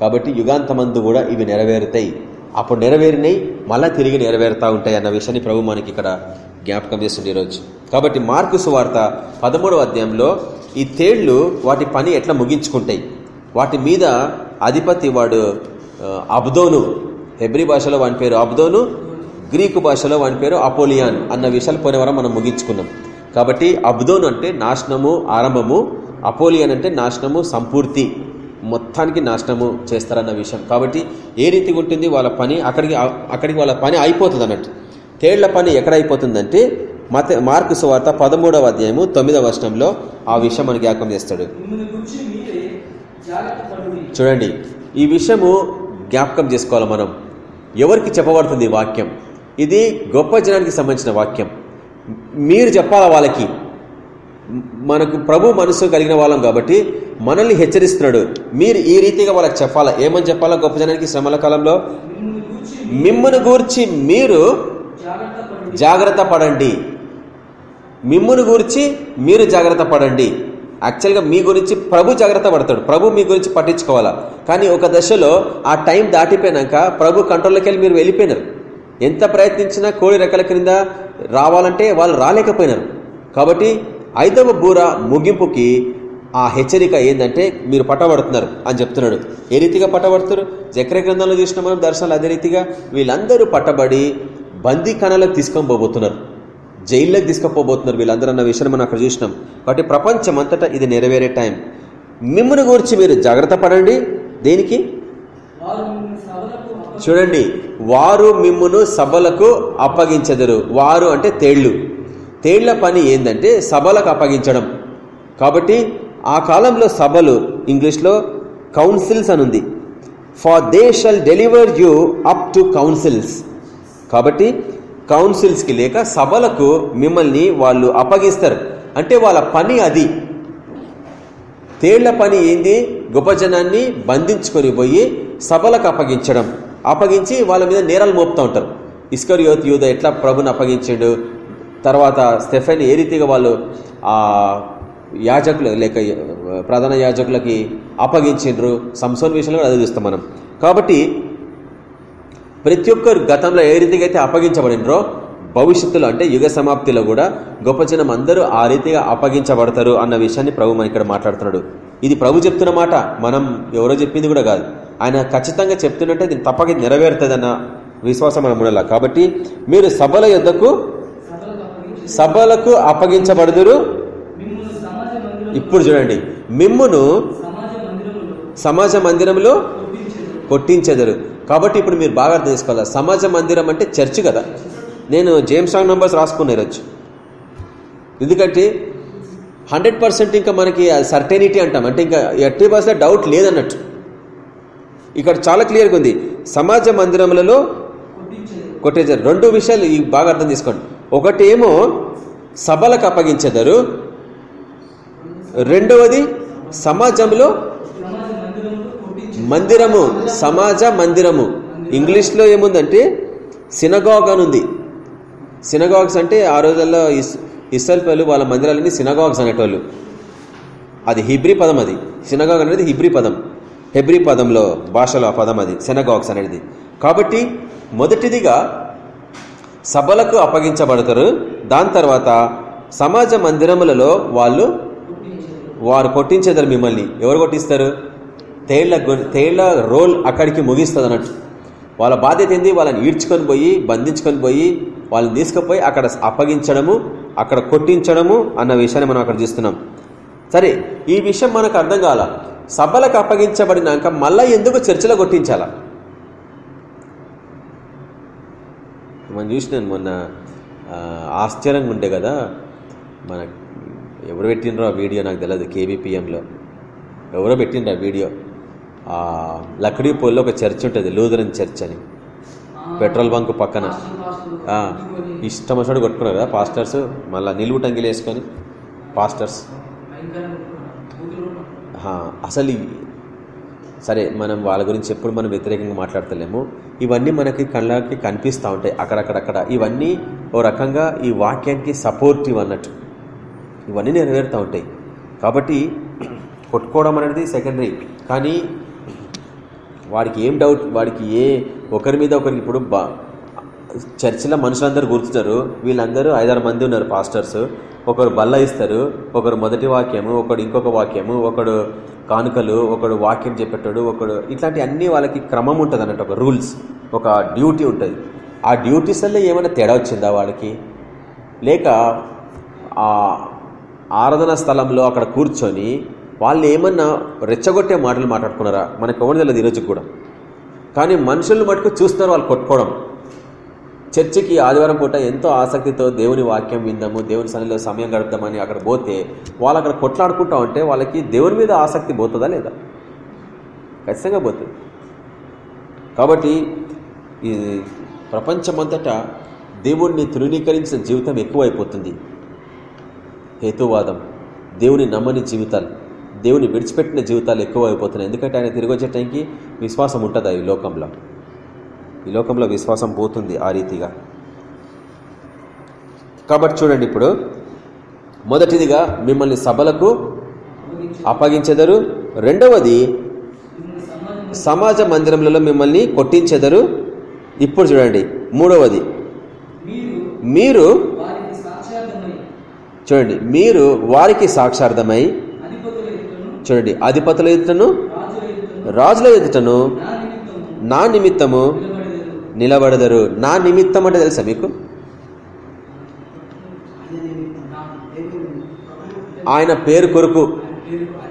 కాబట్టి యుగాంతమందు కూడా ఇవి నెరవేరుతాయి. అప్పుడు నెరవేరినాయి మళ్ళీ తిరిగి నెరవేరుతూ ఉంటాయి అన్న విషయాన్ని ప్రభు మనకి ఇక్కడ జ్ఞాపకం చేస్తుంది ఈరోజు. కాబట్టి మార్కు సువార్త పదమూడవ అధ్యాయంలో ఈ తేళ్ళు వాటి పని ఎట్లా ముగించుకుంటాయి? వాటి మీద అధిపతి వాడు అబ్దోను. హెబ్రి భాషలో వాని పేరు అబ్దోను గ్రీకు భాషలో వాని పేరు అపోలియాన్ అన్న విషయాలు పోయిన వారం మనం ముగించుకున్నాం. కాబట్టి అబ్దోను అంటే నాశనము ఆరంభము. అపోలియన్ అంటే నాశనము సంపూర్తి. మొత్తానికి నాశనము చేస్తారన్న విషయం. కాబట్టి ఏ రీతిగా ఉంటుంది? వాళ్ళ పని అక్కడికి అక్కడికి వాళ్ళ పని అయిపోతుంది అన్నట్టు. తేళ్ళ పని ఎక్కడ అయిపోతుందంటే మత మార్కు సువార్త పదమూడవ అధ్యాయము తొమ్మిదవ వర్షంలో ఆ విషయం మనకి జ్ఞాపకం చేస్తాడు. చూడండి ఈ విషయము జ్ఞాపకం చేసుకోవాలి మనం. ఎవరికి చెప్పబడుతుంది వాక్యం? ఇది గొప్ప జనానికి సంబంధించిన వాక్యం. మీరు చెప్పాలా వాళ్ళకి? మనకు ప్రభు మనసు కలిగిన వాళ్ళం కాబట్టి మనల్ని హెచ్చరిస్తున్నాడు. మీరు ఈ రీతిగా వాళ్ళకి చెప్పాలా? ఏమని చెప్పాలా గొప్ప జనానికి శ్రమల కాలంలో? మిమ్మను గూర్చి మీరు జాగ్రత్త పడండి. మిమ్మును గూర్చి మీరు జాగ్రత్త పడండి. యాక్చువల్గా మీ గురించి ప్రభు జాగ్రత్త పడతాడు. ప్రభు మీ గురించి పట్టించుకోవాలా? కానీ ఒక దశలో ఆ టైం దాటిపోయినాక ప్రభు కంట్రోల్లోకి వెళ్ళి మీరు వెళ్ళిపోయినారు. ఎంత ప్రయత్నించినా కోడి రెక్కల క్రింద రావాలంటే వాళ్ళు రాలేకపోయినారు. కాబట్టి ఐదవ బూర ముగింపుకి ఆ హెచ్చరిక ఏంటంటే మీరు పట్టబడుతున్నారు అని చెప్తున్నాడు. ఏ రీతిగా పట్టబడుతున్నారు? చక్ర గ్రంథంలో చూసిన మనం దర్శనాలు అదే రీతిగా వీళ్ళందరూ పట్టబడి బందీ కణాలకు తీసుకొని పోబోతున్నారు. జైల్లోకి తీసుకుపోబోతున్నారు వీళ్ళందరూ అన్న విషయాన్ని మనం అక్కడ చూసినాం. కాబట్టి ప్రపంచం అంతటా ఇది నెరవేరే టైం. మిమ్మల్ని గురించి మీరు జాగ్రత్త పడండి. దేనికి? చూడండి వారు మిమ్మును సభలకు అప్పగించెదరు. వారు అంటే తేళ్ళు. తేళ్ళ పని ఏంటంటే సభలకు అప్పగించడం. కాబట్టి ఆ కాలంలో సభలు ఇంగ్లీష్లో కౌన్సిల్స్ అని ఉంది for they shall deliver you up to councils కాబట్టి కౌన్సిల్స్కి లేక సభలకు మిమ్మల్ని వాళ్ళు అప్పగిస్తారు. అంటే వాళ్ళ పని అది. తేళ్ళ పని ఏంది? గొప్ప జనాన్ని బంధించుకొని పోయి సభలకు అప్పగించడం. అప్పగించి వాళ్ళ మీద నేరాలు మోపుతూ ఉంటారు. ఇస్కర్ యోత్ యూద ఎట్లా ప్రభుని అప్పగించాడు? తర్వాత స్టెఫెన్ ఏ రీతిగా వాళ్ళు ఆ యాజకులు లేక ప్రధాన యాజకులకి అప్పగించిండ్రు? సంసోన్ విషయంలో కూడా అదే చూస్తాం మనం. కాబట్టి ప్రతి ఒక్కరు గతంలో ఏ రీతిగా అయితే అప్పగించబడినరో భవిష్యత్తులో అంటే యుగ సమాప్తిలో కూడా గొప్ప జనం అందరూ ఆ రీతిగా అప్పగించబడతారు అన్న విషయాన్ని ప్రభు మన ఇక్కడ మాట్లాడుతున్నాడు. ఇది ప్రభు చెప్తున్న మాట మనం ఎవరో చెప్పింది కూడా కాదు. ఆయన ఖచ్చితంగా చెప్తున్నట్టే దీన్ని తప్పక నెరవేరుతుందన్న విశ్వాసం మనం ఉండాలి. కాబట్టి మీరు సభల యొద్దకు సభలకు అప్పగించి సభలకు అప్పగించబడుదురు. ఇప్పుడు చూడండి. మిమ్మును సమాజ మందిరంలో కొట్టించేది కొట్టించెదరు. కాబట్టి ఇప్పుడు మీరు బాగా అర్థం చేసుకోవాలి. సమాజ మందిరం అంటే చర్చ్ కదా. నేను జేమ్స్ రాంగ్ నంబర్స్ రాసుకున్నా ఈరోజు. ఎందుకంటే హండ్రెడ్ పర్సెంట్ ఇంకా మనకి సర్టెనిటీ అంటాం. అంటే ఇంకా ఎట్టి పర్సెంట్ డౌట్ లేదన్నట్టు. ఇక్కడ చాలా క్లియర్గా ఉంది. సమాజ మందిరములలో కొట్టేజారు రెండు విషయాలు ఈ బాగా అర్థం చేసుకోండి. ఒకటి ఏమో సభలకు అప్పగించేదారు. రెండవది సమాజంలో మందిరము సమాజ మందిరము. ఇంగ్లీష్లో ఏముందంటే సినగాగ్ అని ఉంది. సినగాగ్స్ అంటే ఆ రోజుల్లో ఇస్ వాళ్ళ మందిరాలని సినగాగ్స్ అనేటోళ్ళు. అది హిబ్రీ పదం అది. సినగాగ్ అనేది హిబ్రీ పదం. హెబ్రి పదంలో భాషలో ఆ పదం అది. సినగాగ్స్ అనేది. కాబట్టి మొదటిదిగా సభలకు అప్పగించబడతారు. దాని తర్వాత సమాజ మందిరములలో వాళ్ళు వారు కొట్టించేదారు మిమ్మల్ని. ఎవరు కొట్టిస్తారు? తేళ్ళ తేళ్ళ రోల్ అక్కడికి ముగిస్తుంది అన్నట్టు వాళ్ళ బాధ్యత ఏంది? వాళ్ళని ఈడ్చుకొని పోయి బంధించుకొని పోయి వాళ్ళని తీసుకుపోయి అక్కడ అప్పగించడము అక్కడ కొట్టించడము అన్న విషయాన్ని మనం అక్కడ చూస్తున్నాం. సరే ఈ విషయం మనకు అర్థం కాల. సభలకు అప్పగించబడినాక మళ్ళీ ఎందుకు చర్చలో కొట్టించాలా? మనం చూసినాను మొన్న ఆశ్చర్యంగా ఉండే కదా మన ఎవరు పెట్టినరో ఆ వీడియో నాకు తెలియదు కేబీపీఎంలో ఎవరో పెట్టిండ్రు ఆ వీడియో. లక్డీపోల్లో ఒక చర్చ్ ఉంటుంది లూథరన్ చర్చ్ అని. పెట్రోల్ బంక్ పక్కన. ఇష్టం వచ్చినట్టు కొట్టుకున్నారు కదా పాస్టర్స్ మళ్ళీ నిలువు టంగిలు వేసుకొని పాస్టర్స్. అసలు సరే మనం వాళ్ళ గురించి ఎప్పుడు మనం వ్యతిరేకంగా మాట్లాడతలేము. ఇవన్నీ మనకి కళ్ళకి కనిపిస్తూ ఉంటాయి అక్కడక్కడక్కడ. ఇవన్నీ ఓ రకంగా ఈ వాక్యానికి సపోర్టివ్ అన్నట్టు. ఇవన్నీ నెరవేరుతూ ఉంటాయి. కాబట్టి కొట్టుకోవడం అనేది సెకండరీ. కానీ వాడికి ఏం డౌట్ వాడికి ఏ ఒకరి మీద ఒకరికి ఇప్పుడు బా చర్చిలో మనుషులందరూ కూర్చున్నారు వీళ్ళందరూ ఐదారు మంది ఉన్నారు పాస్టర్స్ ఒకరు బల్ల ఇస్తారు ఒకరు మొదటి వాక్యము ఒకడు ఇంకొక వాక్యము ఒకడు కానుకలు ఒకడు వాక్యం చెప్పేటాడు ఒకడు ఇట్లాంటి అన్ని వాళ్ళకి క్రమం ఉంటుంది అన్నట్టు ఒక రూల్స్ ఒక డ్యూటీ ఉంటుంది. ఆ డ్యూటీస్లో ఏమైనా తేడా వచ్చిందా వాళ్ళకి లేక ఆ ఆరాధన స్థలంలో అక్కడ కూర్చొని వాళ్ళు ఏమన్నా రెచ్చగొట్టే మాటలు మాట్లాడుకున్నారా? మనకు ఎవరు తెలియదు ఈరోజు కూడా. కానీ మనుషులను మటుకు చూస్తారు వాళ్ళు కొట్టుకోవడం. చర్చికి ఆదివారం పూట ఎంతో ఆసక్తితో దేవుని వాక్యం విందాము దేవుని సన్నిలో సమయం గడుపుదామని అక్కడ పోతే వాళ్ళు అక్కడ కొట్లాడుకుంటా ఉంటే వాళ్ళకి దేవుని మీద ఆసక్తి పోతుందా లేదా? ఖచ్చితంగా పోతుంది. కాబట్టి ఈ ప్రపంచమంతటా దేవుణ్ణి తృణీకరించిన జీవితం ఎక్కువైపోతుంది. హేతువాదం. దేవుని నమ్మని జీవితాలు. దేవుని విడిచిపెట్టిన జీవితాలు ఎక్కువ అయిపోతున్నాయి ఎందుకంటే ఆయన తిరిగి వచ్చే టైంకి విశ్వాసం ఉంటుందా ఈ లోకంలో? ఈ లోకంలో విశ్వాసం పోతుంది ఆ రీతిగా. కాబట్టి చూడండి ఇప్పుడు. మొదటిదిగా మిమ్మల్ని సభలకు అప్పగించెదరు. రెండవది సమాజ మందిరములలో మిమ్మల్ని కొట్టించెదరు. ఇప్పుడు చూడండి. మూడవది మీరు చూడండి. మీరు వారికి సాక్షార్థమై చూడండి అధిపతుల ఎదుటను రాజుల ఎదుటను నా నిమిత్తము నిలబడదరు. నా నిమిత్తం అంటే తెలుసా మీకు? ఆయన పేరు కొరకు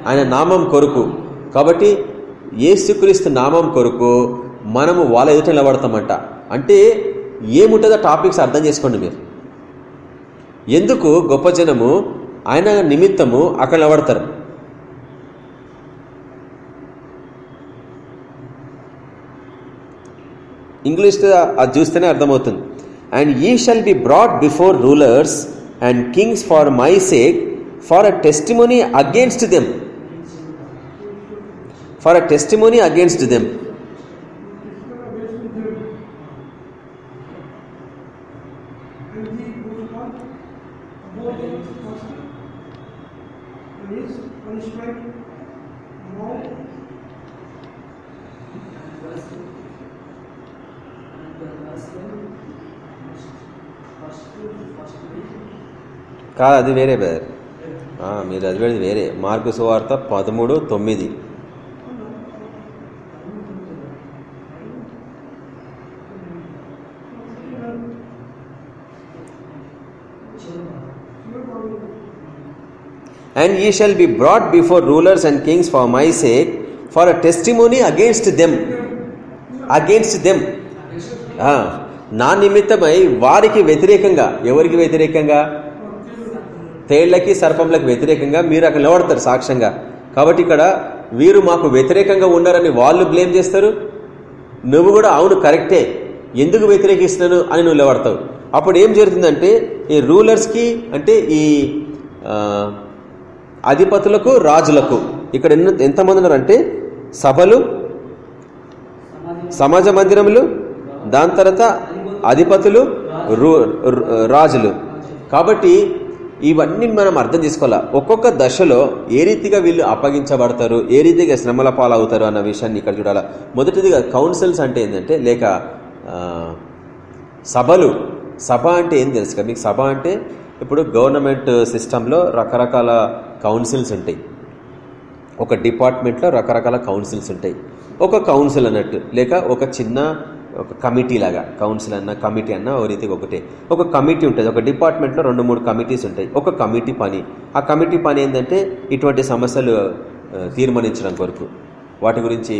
ఆయన నామం కొరకు. కాబట్టి ఏసుక్రీస్తు నామం కొరకు మనము వాళ్ళ ఎదుట నిలబడతామంట. అంటే ఏముంటుందో టాపిక్స్ అర్థం చేసుకోండి మీరు. ఎందుకు గొప్ప జనము ఆయన నిమిత్తము అక్కడ నిలబడతారు? ఇంగ్లీష్ అది చూస్తేనే అర్థమవుతుంది. And ye shall be brought before rulers and kings for my sake for a testimony against them for a testimony against them కాదు అది వేరే బ్రదర్ మీరు చదివేది వేరే. మార్కు సువార్త పదమూడు తొమ్మిది. And you shall be brought before rulers and kings for my sake for a testimony against them against them నా నిమిత్తమై వారికి వ్యతిరేకంగా. ఎవరికి వ్యతిరేకంగా? తేళ్ళకి సర్పంలకు వ్యతిరేకంగా మీరు అక్కడ నిలబడతారు సాక్ష్యంగా. కాబట్టి ఇక్కడ వీరు మాకు వ్యతిరేకంగా ఉన్నారని వాళ్ళు బ్లేమ్ చేస్తారు. నువ్వు కూడా అవును కరెక్టే. ఎందుకు వ్యతిరేకిస్తున్నాను అని నువ్వు నిలబడతావు. అప్పుడు ఏం జరుగుతుందంటే ఈ రూలర్స్కి అంటే ఈ అధిపతులకు రాజులకు ఇక్కడ ఎన్న ఎంతమంది ఉన్నారంటే సభలు సమాజ మందిరములు దాని తర్వాత అధిపతులు రాజులు. కాబట్టి ఇవన్నీ మనం అర్థం చేసుకోవాలా? ఒక్కొక్క దశలో ఏ రీతిగా వీళ్ళు అప్పగించబడతారు? ఏ రీతిగా శ్రమల పాలవుతారు అన్న విషయాన్ని ఇక్కడ చూడాలా? మొదటిదిగా కౌన్సిల్స్ అంటే ఏంటంటే లేక సభలు. సభ అంటే ఏం తెలుసు కదా? మీకు సభ అంటే ఇప్పుడు గవర్నమెంట్ సిస్టంలో రకరకాల కౌన్సిల్స్ ఉంటాయి. ఒక డిపార్ట్మెంట్లో రకరకాల కౌన్సిల్స్ ఉంటాయి. ఒక కౌన్సిల్ అన్నట్టు. లేక ఒక చిన్న ఒక కమిటీ లాగా కౌన్సిల్ అన్న కమిటీ అన్న ఓ రీతికి ఒకటే. ఒక కమిటీ ఉంటుంది. ఒక డిపార్ట్మెంట్లో రెండు మూడు కమిటీస్ ఉంటాయి. ఒక కమిటీ పని. ఆ కమిటీ పని ఏంటంటే ఇటువంటి సమస్యలు తీర్మానించడం కొరకు. వాటి గురించి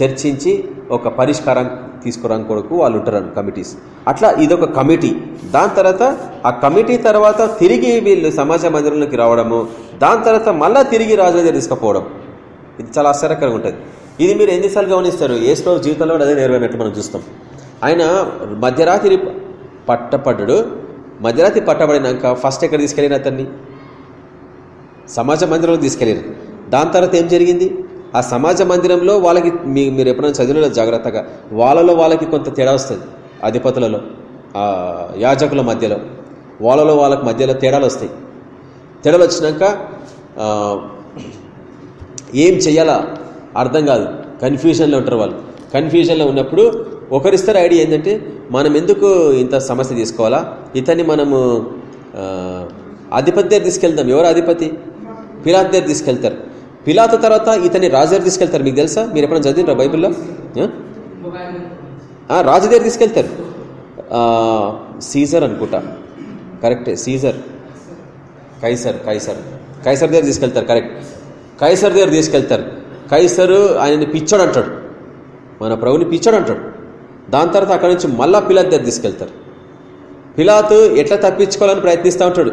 చర్చించి ఒక పరిష్కారం తీసుకురాని కొరకు వాళ్ళు ఉంటారు కమిటీస్. అట్లా ఇదొక కమిటీ. దాని తర్వాత ఆ కమిటీ తర్వాత తిరిగి వీళ్ళు సమాజ మందిరంలోకి రావడము దాని తర్వాత మళ్ళీ తిరిగి రాజు దగ్గర తీసుకుపోవడం. ఇది చాలా ఆశ్చర్యకరంగా ఉంటుంది. ఇది మీరు ఎన్నిసార్లు గమనిస్తారు? ఏసులో జీవితంలో అదే నెరవేరినట్టు మనం చూస్తాం. ఆయన మధ్యరాత్రి పట్టపడ్డు మధ్యరాత్రి పట్టబడినాక ఫస్ట్ ఎక్కడ తీసుకెళ్ళిన అతన్ని? సమాజ మందిరంలో తీసుకెళ్ళారు దాని తర్వాత ఏం జరిగింది? ఆ సమాజ మందిరంలో వాళ్ళకి మీ మీరు ఎప్పుడైనా చదివిన జాగ్రత్తగా వాళ్ళలో వాళ్ళకి కొంత తేడా వస్తుంది. అధిపతులలో యాజకుల మధ్యలో. వాళ్ళలో వాళ్ళకి మధ్యలో తేడాలు వస్తాయి. తేడాలు వచ్చినాక ఏం చెయ్యాలా? అర్థం కాదు. కన్ఫ్యూజన్లో ఉంటారు వాళ్ళు. కన్ఫ్యూజన్లో ఉన్నప్పుడు ఒకరిస్తారు ఐడియా ఏంటంటే మనం ఎందుకు ఇంత సమస్య తీసుకోవాలా? ఇతన్ని మనము అధిపతి దగ్గర తీసుకెళ్తాం. ఎవరు అధిపతి? పిలాత్ దగ్గర తీసుకెళ్తారు. పిలాత్ తర్వాత ఇతని రాజు దగ్గర తీసుకెళ్తారు. మీకు తెలుసా? మీరు ఎప్పుడైనా చదివినరా బైబిల్లో? రాజు దగ్గర తీసుకెళ్తారు. సీజర్ అనుకుంటా. కరెక్టే సీజర్. Kaiser Kaiser. కైసర్ దగ్గర తీసుకెళ్తారు. కరెక్ట్. కైసర్ దగ్గర తీసుకెళ్తారు. కైసరు ఆయనని పిచ్చాడు అంటాడు మన ప్రభుని పిచ్చాడు అంటాడు దాని తర్వాత అక్కడి నుంచి మళ్ళా పిలాత్ దగ్గర తీసుకెళ్తారు. పిలాతు ఎట్లా తప్పించుకోవాలని ప్రయత్నిస్తూ ఉంటాడు.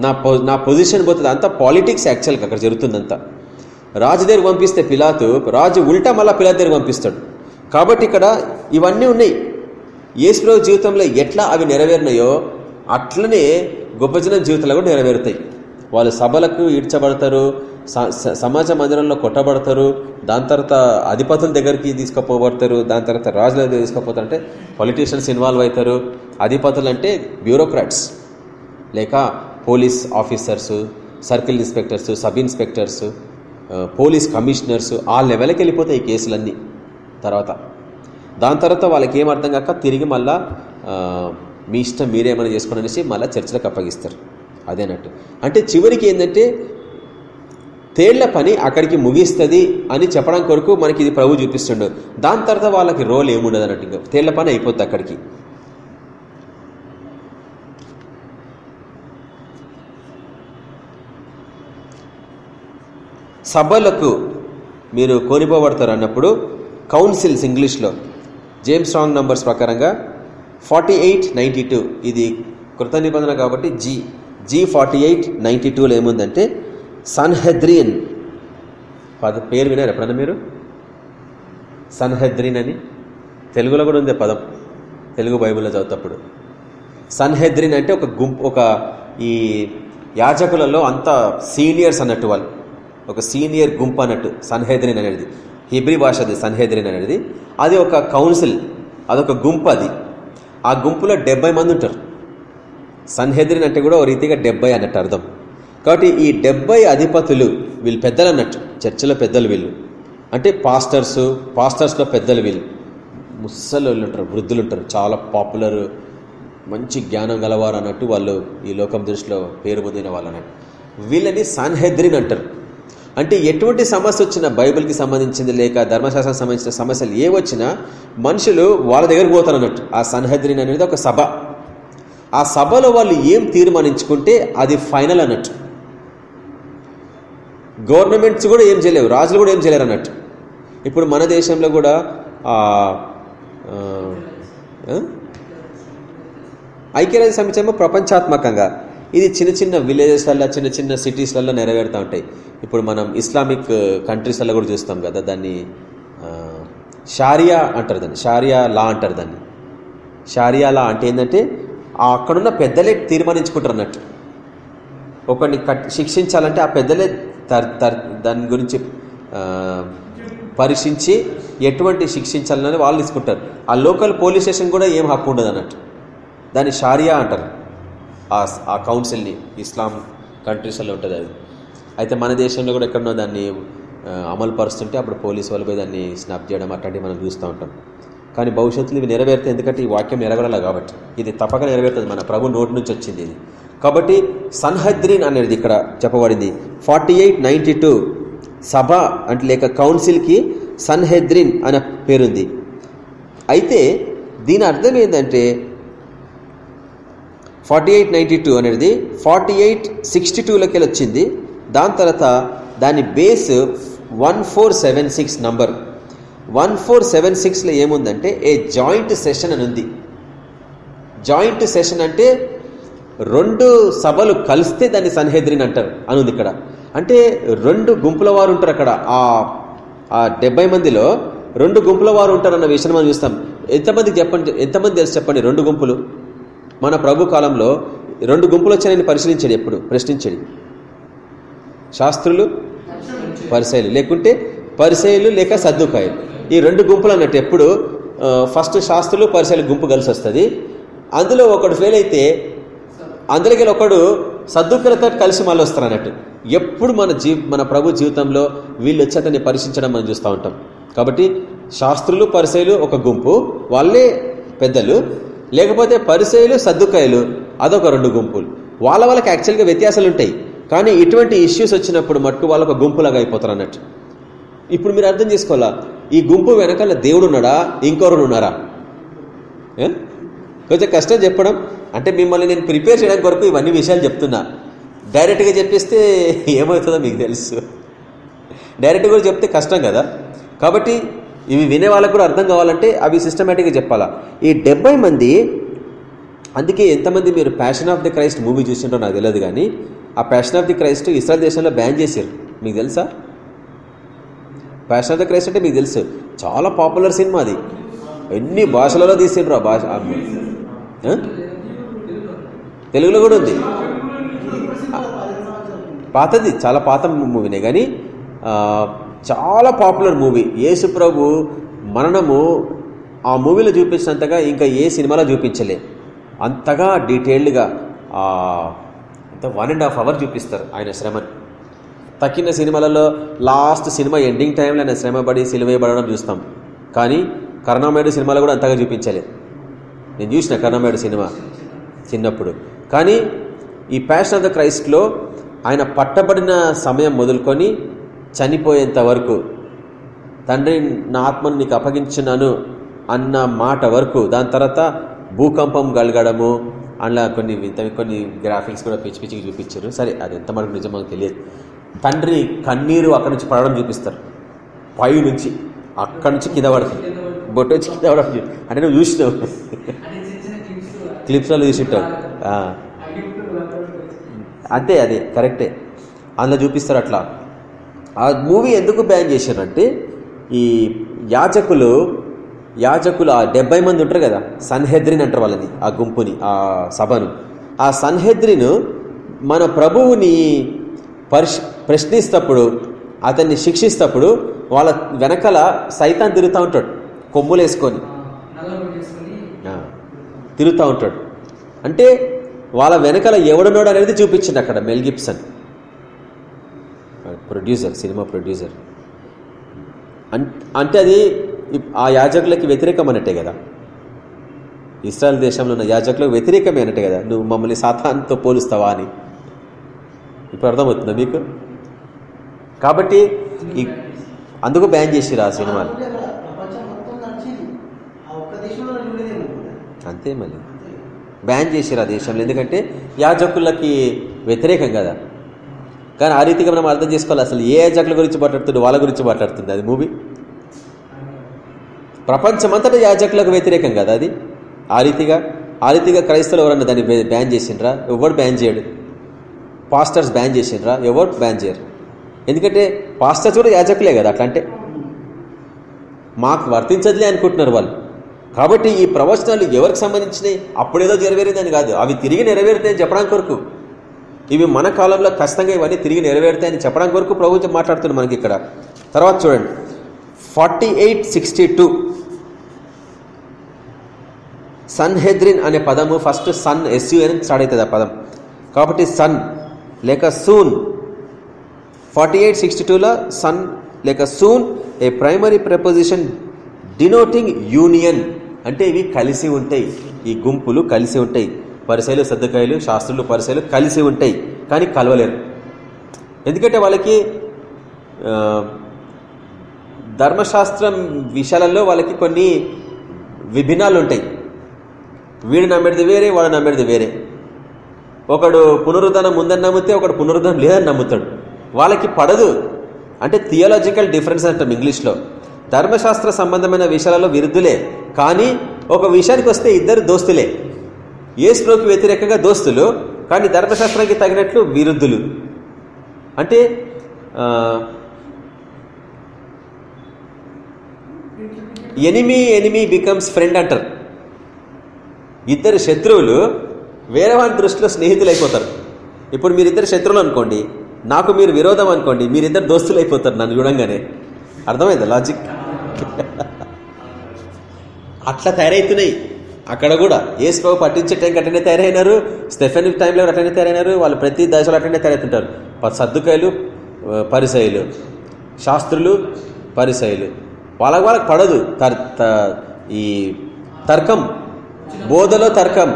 నా పొ నా పొజిషన్ పోతుంది. అంతా పాలిటిక్స్ యాక్చువల్గా అక్కడ జరుగుతుందంతా. రాజు దగ్గర పంపిస్తే పిలాతు రాజు ఉల్టా మళ్ళీ పిలాత్ దగ్గర పంపిస్తాడు. కాబట్టి ఇక్కడ ఇవన్నీ ఉన్నాయి. ఏసుప్రభు జీవితంలో ఎట్లా అవి నెరవేరినాయో అట్లనే గొప్ప జనం జీవితంలో కూడా నెరవేరుతాయి. వాళ్ళు సభలకు ఈడ్చబడతారు స- స- సమాజ మందిరంలో కొట్టబడతారు దాని తర్వాత అధిపతుల దగ్గరికి తీసుకుపోబడతారు దాని తర్వాత రాజుల దగ్గర తీసుకుపోతారు అంటే పొలిటీషియన్స్ ఇన్వాల్వ్ అవుతారు. అధిపతులు అంటే బ్యూరోక్రాట్స్ లేక police officers circle inspectors sub inspectors police commissioners ఆ లెవెల్కి వెళ్ళిపోతాయి ఈ కేసులన్నీ తర్వాత. దాని తర్వాత వాళ్ళకి ఏం అర్థం కాక తిరిగి మళ్ళీ మీ ఇష్టం మీరేమైనా చేసుకోండి అనేసి మళ్ళీ చర్చలకు అప్పగిస్తారు. అదేనట్టు. అంటే చివరికి ఏంటంటే తేళ్ళ పని అక్కడికి ముగిస్తుంది అని చెప్పడం కొరకు మనకి ఇది ప్రభు చూపిస్తుండు. దాని తర్వాత వాళ్ళకి రోల్ ఏముండదు అన్నట్టు ఇంకా. తేళ్ళ పని అయిపోద్ది అక్కడికి. సభలకు మీరు కొనిపోబడతారు అన్నప్పుడు కౌన్సిల్స్ ఇంగ్లీష్లో. జేమ్స్ రాంగ్ నంబర్స్ ప్రకారంగా ఫార్టీ ఎయిట్ నైంటీ టూ. ఇది కృత నిబంధన కాబట్టి G. G forty eight ninety టూలో ఏముందంటే సన్హెద్రియన్ పద పేరు వినారు ఎప్పుడన్నా మీరు? సన్హెద్రిన్ అని. తెలుగులో కూడా ఉంది పదం. తెలుగు బైబిల్లో చదువుతప్పుడు. సన్హెద్రిన్ అంటే ఒక గుంపు ఒక ఈ యాజకులలో అంత సీనియర్స్ అన్నట్టు వాళ్ళు. ఒక సీనియర్ గుంపు అన్నట్టు సన్హెద్రిన్ అనేది. హిబ్రి భాష అది సన్హెద్రిన్ అనేది. అది ఒక కౌన్సిల్ అదొక గుంపు అది. ఆ గుంపులో డెబ్బై మంది ఉంటారు. సన్హెద్రిన్ అంటే కూడా ఒక రీతిగా డెబ్బై అన్నట్టు అర్థం. కాబట్టి ఈ డెబ్బై అధిపతులు వీళ్ళు పెద్దలు అన్నట్టు చర్చిలో పెద్దలు వీళ్ళు. అంటే పాస్టర్స్ పాస్టర్స్లో పెద్దలు వీళ్ళు. ముసలు వాళ్ళు ఉంటారు వృద్ధులు ఉంటారు చాలా పాపులర్ మంచి జ్ఞానం గలవారు అన్నట్టు వాళ్ళు ఈ లోకం దృష్టిలో పేరు పొందిన వాళ్ళు అన్నట్టు. వీళ్ళని సన్హెద్రిన్ అంటారు. అంటే ఎటువంటి సమస్య వచ్చినా బైబిల్కి సంబంధించింది లేక ధర్మశాస్త్రానికి సంబంధించిన సమస్యలు ఏ వచ్చినా మనుషులు వాళ్ళ దగ్గరకు పోతారు అన్నట్టు. ఆ సన్హద్రిన్ అనేది ఒక సభ. ఆ సభలో వాళ్ళు ఏం తీర్మానించుకుంటే అది ఫైనల్ అన్నట్టు. గవర్నమెంట్స్ కూడా ఏం చేయలేవు రాజులు కూడా ఏం చేయలేరు అన్నట్టు. ఇప్పుడు మన దేశంలో కూడా ఐక్యరాజ్య సమితి ప్రపంచాత్మకంగా. ఇది చిన్న చిన్న విలేజెస్లలో చిన్న చిన్న సిటీస్లలో నెరవేరుతూ ఉంటాయి. ఇప్పుడు మనం ఇస్లామిక్ కంట్రీస్లలో కూడా చూస్తాం కదా దాన్ని షారియా అంటారు దాన్ని. షారియా లా అంటారు దాన్ని. షారియా లా అంటే ఏంటంటే అక్కడున్న పెద్దలే తీర్మానించుకుంటారు అన్నట్టు ఒకరిని కట్ శిక్షించాలంటే ఆ పెద్దలే తర్- దాని గురించి పరీక్షించి ఎటువంటి శిక్షించాలని వాళ్ళు తీసుకుంటారు. ఆ లోకల్ పోలీస్ స్టేషన్ కూడా ఏం హక్కు ఉండదు అన్నట్టు. దాన్ని షారియా అంటారు. ఆ ఆ కౌన్సిల్ని ఇస్లాం కంట్రీస్లో ఉంటుంది అది. అయితే మన దేశంలో కూడా ఎక్కడో దాన్ని అమలు పరుస్తుంటే అప్పుడు పోలీసు వాళ్ళు పోయి దాన్ని స్నాప్ చేయడం అట్లాంటివి మనం చూస్తూ ఉంటాం. కానీ భవిష్యత్తులో ఇవి నెరవేరుతాయి ఎందుకంటే ఈ వాక్యం నెరవేరాలి కాబట్టి. ఇది తప్పక నెరవేరుతుంది. మన ప్రభు నోటి నుంచి వచ్చింది ఇది. కాబట్టి సన్హద్రీన్ అనేది ఇక్కడ చెప్పబడింది. ఫార్టీ ఎయిట్ నైంటీ టూ సభ అంటే లేక కౌన్సిల్కి సన్హెద్రిన్ అనే పేరుంది. అయితే దీని అర్థం ఏంటంటే ఫార్టీ ఎయిట్ నైంటీ టూ అనేది ఫార్టీ ఎయిట్ సిక్స్టీ టూలోకి వచ్చింది. దాని తర్వాత దాని base one four seven six number. One four seven సిక్స్లో ఏముందంటే ఏ జాయింట్ సెషన్ అని ఉంది. జాయింట్ సెషన్ అంటే రెండు సభలు కలిస్తే దాన్ని సన్హెద్రిన్ అంటారు అని ఉంది ఇక్కడ. అంటే రెండు గుంపుల వారు ఉంటారు అక్కడ. ఆ డెబ్బై మందిలో రెండు గుంపుల వారు ఉంటారు అన్న విషయం మనం చూస్తాం. ఎంతమందికి చెప్పండి ఎంతమంది తెలుసు చెప్పండి రెండు గుంపులు? మన ప్రభు కాలంలో రెండు గుంపులు వచ్చాయని పరిశీలించాడు ఎప్పుడు? ప్రశ్నించాడు. శాస్త్రులు పరిశైలు లేకుంటే పరిశైలు లేక సర్దుకాయలు ఈ రెండు గుంపులు అన్నట్టు ఎప్పుడు ఫస్ట్ శాస్త్రులు పరిశీలి గుంపు కలిసి వస్తుంది. అందులో ఒకడు ఫెయిల్ అయితే అందరికీ ఒకడు సద్దుకులతో కలిసి మళ్ళీ వస్తారు అన్నట్టు. ఎప్పుడు మన జీ మన ప్రభు జీవితంలో వీళ్ళు అతన్ని పరీక్షించడం మనం చూస్తూ ఉంటాం. కాబట్టి శాస్త్రులు పరిశైలు ఒక గుంపు వాళ్ళే పెద్దలు. లేకపోతే పరిశైలు సర్దుకాయలు అదొక రెండు గుంపులు. వాళ్ళ వాళ్ళకి యాక్చువల్గా వ్యత్యాసాలు ఉంటాయి కానీ ఇటువంటి ఇష్యూస్ వచ్చినప్పుడు మట్టుకు వాళ్ళు ఒక గుంపులాగా అయిపోతారు అన్నట్టు. ఇప్పుడు మీరు అర్థం చేసుకోవాలా? ఈ గుంపు వెనకాల దేవుడు ఉన్నాడా ఇంకొకరు ఉన్నారా కొంచెం కష్టం చెప్పడం. అంటే మిమ్మల్ని నేను ప్రిపేర్ చేయడానికి కొరకు ఇవన్నీ విషయాలు చెప్తున్నా. డైరెక్ట్గా చెప్పేస్తే ఏమవుతుందో మీకు తెలుసు. డైరెక్ట్గా కూడా చెప్తే కష్టం కదా. కాబట్టి ఇవి వినే వాళ్ళకు కూడా అర్థం కావాలంటే అవి సిస్టమేటిక్గా చెప్పాలా. ఈ డెబ్బై మంది అందుకే ఎంతమంది మీరు passion of the Christ movie చూసింటో నాకు తెలియదు కానీ ఆ passion of the Christ Israel దేశంలో బ్యాన్ చేశారు మీకు తెలుసా? ప్యాషన్ ఆఫ్ ద క్రైస్ట్ అంటే మీకు తెలుసు. చాలా పాపులర్ సినిమా అది. ఎన్ని భాషలలో తీసిండ్రు ఆ భాష? తెలుగులో కూడా ఉంది. పాతది చాలా పాత మూవీనే. కానీ చాలా పాపులర్ మూవీ యేసు ప్రభు మరణము ఆ మూవీలో చూపించినంతగా ఇంకా ఏ సినిమాలో చూపించలే. అంతగా డీటెయిల్డ్గా అంత వన్ అండ్ హాఫ్ అవర్ చూపిస్తారు ఆయన శ్రమని. తక్కిన సినిమాలలో లాస్ట్ సినిమా ఎండింగ్ టైంలో ఆయన శ్రమపడి సిలువేయబడడం చూస్తాం. కానీ కరుణామయుడు సినిమాలో కూడా అంతగా చూపించలే నేను చూసిన కరుణామయుడు సినిమా చిన్నప్పుడు. కానీ ఈ ప్యాషన్ ఆఫ్ ద క్రైస్ట్లో ఆయన పట్టబడిన సమయం మొదలుకొని చనిపోయేంత వరకు తండ్రి నా ఆత్మను నీకు అప్పగించినాను అన్న మాట వరకు దాని తర్వాత భూకంపం కలగడము అందులో కొన్ని వింత- కొన్ని గ్రాఫిక్స్ కూడా పిచ్చి పిచ్చికి చూపించారు. సరే అది ఎంత మనకు నిజం తెలియదు. తండ్రి కన్నీరు అక్కడి నుంచి పడడం చూపిస్తారు. పై నుంచి అక్కడి నుంచి కింద పడుతుంది బొట్టు వచ్చి కింద పడడం అంటే నువ్వు చూసినావు. క్లిప్స్లో చూసింటావు అంతే అదే కరెక్టే. అందులో చూపిస్తారు అట్లా. ఆ మూవీ ఎందుకు బ్యాన్ చేశారంటే ఈ యాచకులు యాచకులు ఆ డెబ్బై మంది ఉంటారు కదా సన్హెద్రిన్ అంటారు వాళ్ళని ఆ గుంపుని ఆ సభను. ఆ సన్హెద్రిన్ మన ప్రభువుని పరిష్ ప్రశ్నిస్తప్పుడు అతన్ని శిక్షిస్తప్పుడు వాళ్ళ వెనకల సైతాన్ తిరుగుతూ ఉంటాడు కొమ్ములు వేసుకొని తిరుగుతూ ఉంటాడు. అంటే వాళ్ళ వెనకల ఎవడున్నాడు అనేది చూపించింది అక్కడ Mel Gibson producer cinema producer. అన్- అంటే అది ఇప్- ఆ యాజకులకి వ్యతిరేకం అన్నట్టే కదా. ఇస్రాయల్ దేశంలో ఉన్న యాజకులకు వ్యతిరేకమే అన్నట్టే కదా. నువ్వు మమ్మల్ని సాతాన్తో పోలుస్తావా అని. ఇప్పుడు అర్థమవుతుందా మీకు? కాబట్టి ఈ- అందుకు బ్యాన్ చేసిరు ఆ సినిమాలు అంతే మళ్ళీ బ్యాన్ చేసిరు ఆ దేశంలో. ఎందుకంటే యాజకులకి వ్యతిరేకం కదా. కానీ ఆ రీతిగా మనం అర్థం చేసుకోవాలి. అసలు ఏ యాజకుల గురించి మాట్లాడుతుంది వాళ్ళ గురించి మాట్లాడుతుంది అది మూవీ ప్రపంచమంతటా యాజకులకు వ్యతిరేకం కదా అది. ఆ రీతిగా ఆ రీతిగా క్రైస్తవులు ఎవరన్నా దాన్ని బ్యా- బ్యాన్ చేసిండ్రా? ఎవరు బ్యాన్ చేయడు? పాస్టర్స్ బ్యాన్ చేసిండ్రా? ఎవరు బ్యాన్ చేయరు? ఎందుకంటే పాస్టర్స్ కూడా యాజకులే కదా అట్లంటే. అంటే మాకు వర్తించదులే అనుకుంటున్నారు వాళ్ళు. కాబట్టి ఈ ప్రవచనాలు ఎవరికి సంబంధించినవి? అప్పుడేదో నెరవేరిందని కాదు. అవి తిరిగి నెరవేరుతాయని చెప్పడానికి కొరకు. ఇవి మన కాలంలో ఖచ్చితంగా ఇవన్నీ తిరిగి నెరవేరుతాయని చెప్పడానికి కొరకు ప్రభుత్వం మాట్లాడుతుంది మనకి ఇక్కడ. తర్వాత చూడండి. Forty eight sixty two Sanhedrin అనే పదము ఫస్ట్ సన్ ఎస్యూఎన్ అని స్టార్ట్ అవుతుంది ఆ పదం. కాబట్టి సన్ లేక సూన్ ఫార్టీ ఎయిట్ సిక్స్టీ టూలో సన్ లేక soon a primary preposition denoting union. అంటే ఇవి కలిసి ఉంటాయి. ఈ గుంపులు కలిసి ఉంటాయి. పరిశైలు సర్దుకాయలు శాస్త్రులు పరిశైలు కలిసి ఉంటాయి. కానీ కలవలేరు. ఎందుకంటే వాళ్ళకి ధర్మశాస్త్రం విషయాలలో వాళ్ళకి కొన్ని విభిన్నాలు ఉంటాయి. వీడు నమ్మేది వేరే వాడు నమ్మేది వేరే. ఒకడు పునరుద్ధరణ ఉందని నమ్మితే ఒకడు పునరుద్ధరణ లేదని నమ్ముతాడు. వాళ్ళకి పడదు. అంటే థియోలాజికల్ డిఫరెన్స్ అంటాం ఇంగ్లీష్లో. ధర్మశాస్త్ర సంబంధమైన విషయాలలో విరుద్ధులే. కానీ ఒక విషయానికి వస్తే ఇద్దరు దోస్తులే. ఏసులోకి వ్యతిరేకంగా దోస్తులు కానీ ధర్మశాస్త్రానికి తగినట్లు విరుద్ధులు. అంటే ఎనిమీ ఎనిమీ బికమ్స్ ఫ్రెండ్ అంటారు. ఇద్దరు శత్రువులు వేరే వారి దృష్టిలో స్నేహితులు అయిపోతారు ఇప్పుడు మీరిద్దరు శత్రువులు అనుకోండి నాకు మీరు విరోధం అనుకోండి మీరిద్దరు దోస్తులు అయిపోతారు నన్ను చూడంగానే. అర్థమైందా లాజిక్ అట్లా తయారవుతున్నాయి అక్కడ కూడా ఏ స్ప్రో పట్టించే టైంకి అటెండ్ తయారైనారు స్టెఫెన్ టైంలో అట్లనే తయారైనారు వాళ్ళు ప్రతి దశలో అట్లనే తయారవుతుంటారు సర్దుకాయలు ఆ, పరిసయులు శాస్త్రులు పరిసయులు. వాళ్ళకి వాళ్ళకి పడదు తర్- త- ఈ తర్కం బోధలో తర్కం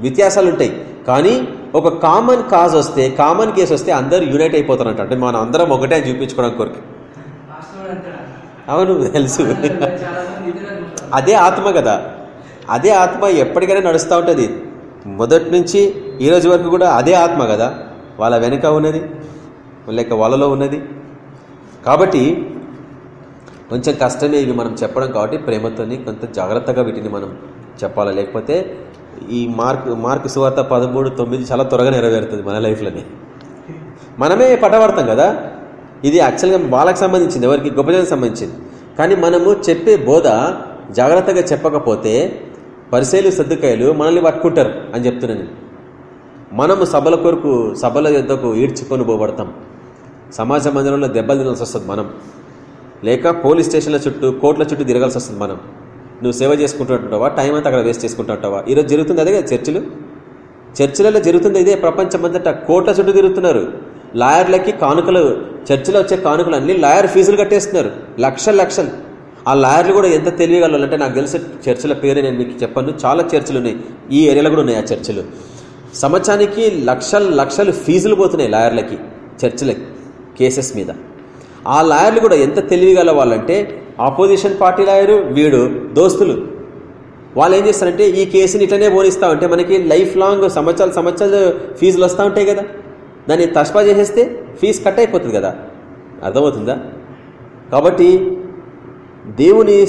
వ్యత్యాసాలు ఉంటాయి కానీ ఒక కామన్ కాజ్ వస్తే కామన్ కేసు వస్తే అందరూ యూనైట్ అయిపోతారంట. అంటే మనం అందరం ఒకటే అని చూపించుకోవడం కొరకు. అవును తెలుసు. అదే ఆత్మ కదా. అదే ఆత్మ ఎప్పటికైనా నడుస్తూ ఉంటుంది. మొదటి నుంచి ఈ రోజు వరకు కూడా అదే ఆత్మ కదా. వాళ్ళ వెనుక ఉన్నది లేక వాళ్ళలో ఉన్నది. కాబట్టి కొంచెం కష్టమే ఇవి మనం చెప్పడం కాబట్టి ప్రేమతోని కొంత జాగ్రత్తగా వీటిని మనం చెప్పాలి? లేకపోతే ఈ మార్క్ మార్క్ సువార్త పదమూడు తొమ్మిది చాలా త్వరగా నెరవేరుతుంది మన లైఫ్లోనే. మనమే పటవాడతాం కదా? ఇది యాక్చువల్గా వాళ్ళకి సంబంధించింది ఎవరికి? గొప్ప జనానికి సంబంధించింది. కానీ మనము చెప్పే బోధ జాగ్రత్తగా చెప్పకపోతే పరిశైలు సర్దుకాయలు మనల్ని పట్టుకుంటారు అని చెప్తున్నాను మనము సభల కొరకు సభల యుద్ధకు ఈడ్చుకొని పోబడతాం. సమాజ మందిరంలో దెబ్బలు తినాల్సి వస్తుంది మనం. లేక పోలీస్ స్టేషన్ల చుట్టూ కోర్టుల చుట్టూ తిరగాల్సి వస్తుంది మనం. నువ్వు సేవ చేసుకుంటుంటావా టైం అంతా అక్కడ వేస్ట్ చేసుకుంటుంటావా? ఈరోజు జరుగుతుంది అదే కదా చర్చిలు? చర్చిలలో జరుగుతుంది ఇదే ప్రపంచమంతటా కోట్ల చుట్టూ తిరుగుతున్నారు. లాయర్లకి కానుకలు చర్చిలో వచ్చే కానుకలు అన్ని లాయర్ ఫీజులు కట్టేస్తున్నారు. లక్షలు లక్షలు. ఆ లాయర్లు కూడా ఎంత తెలియగలంటే నాకు తెలిసే చర్చిల పేరు నేను మీకు చెప్పాను. చాలా చర్చిలు ఉన్నాయి. ఈ ఏరియాలో కూడా ఉన్నాయి ఆ చర్చిలు. సంవత్సరానికి లక్షలు లక్షలు ఫీజులు పోతున్నాయి లాయర్లకి చర్చిలకి కేసెస్ మీద. ఆ లాయర్లు కూడా ఎంత తెలియగల వాళ్ళంటే ఆపోజిషన్ పార్టీ లాయరు వీడు దోస్తులు. వాళ్ళు ఏం చేస్తారంటే ఈ కేసుని ఇట్లనే పోనిస్తా ఉంటే మనకి లైఫ్ లాంగ్ సంవత్సరాలు సంవత్సరాలు ఫీజులు వస్తూ ఉంటాయి కదా. దాన్ని తష్పా చేసేస్తే ఫీజు కట్ అయిపోతుంది కదా. అర్థమవుతుందా? కాబట్టి దేవుని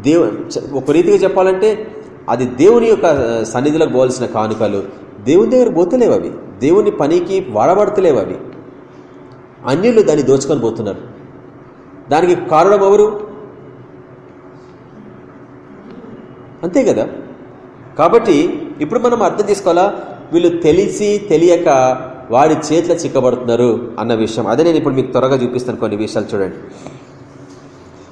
దేవు ఒక రీతిగా చెప్పాలంటే అది దేవుని యొక్క సన్నిధిలోకి పోవాల్సిన కానుకలు. దేవుని దగ్గర పోతలేవు అవి. దేవుని పనికి వాడబడతలేవు అవి. అన్యులు దాన్ని దోచుకొని పోతున్నారు. దానికి కారణం ఎవరు? అంతే కదా? కాబట్టి ఇప్పుడు మనం అర్థం చేసుకోవాలా? వీళ్ళు తెలిసి తెలియక వాడి చేతిలో చిక్కబడుతున్నారు అన్న విషయం. అదే నేను ఇప్పుడు మీకు త్వరగా చూపిస్తాను కొన్ని విషయాలు చూడండి.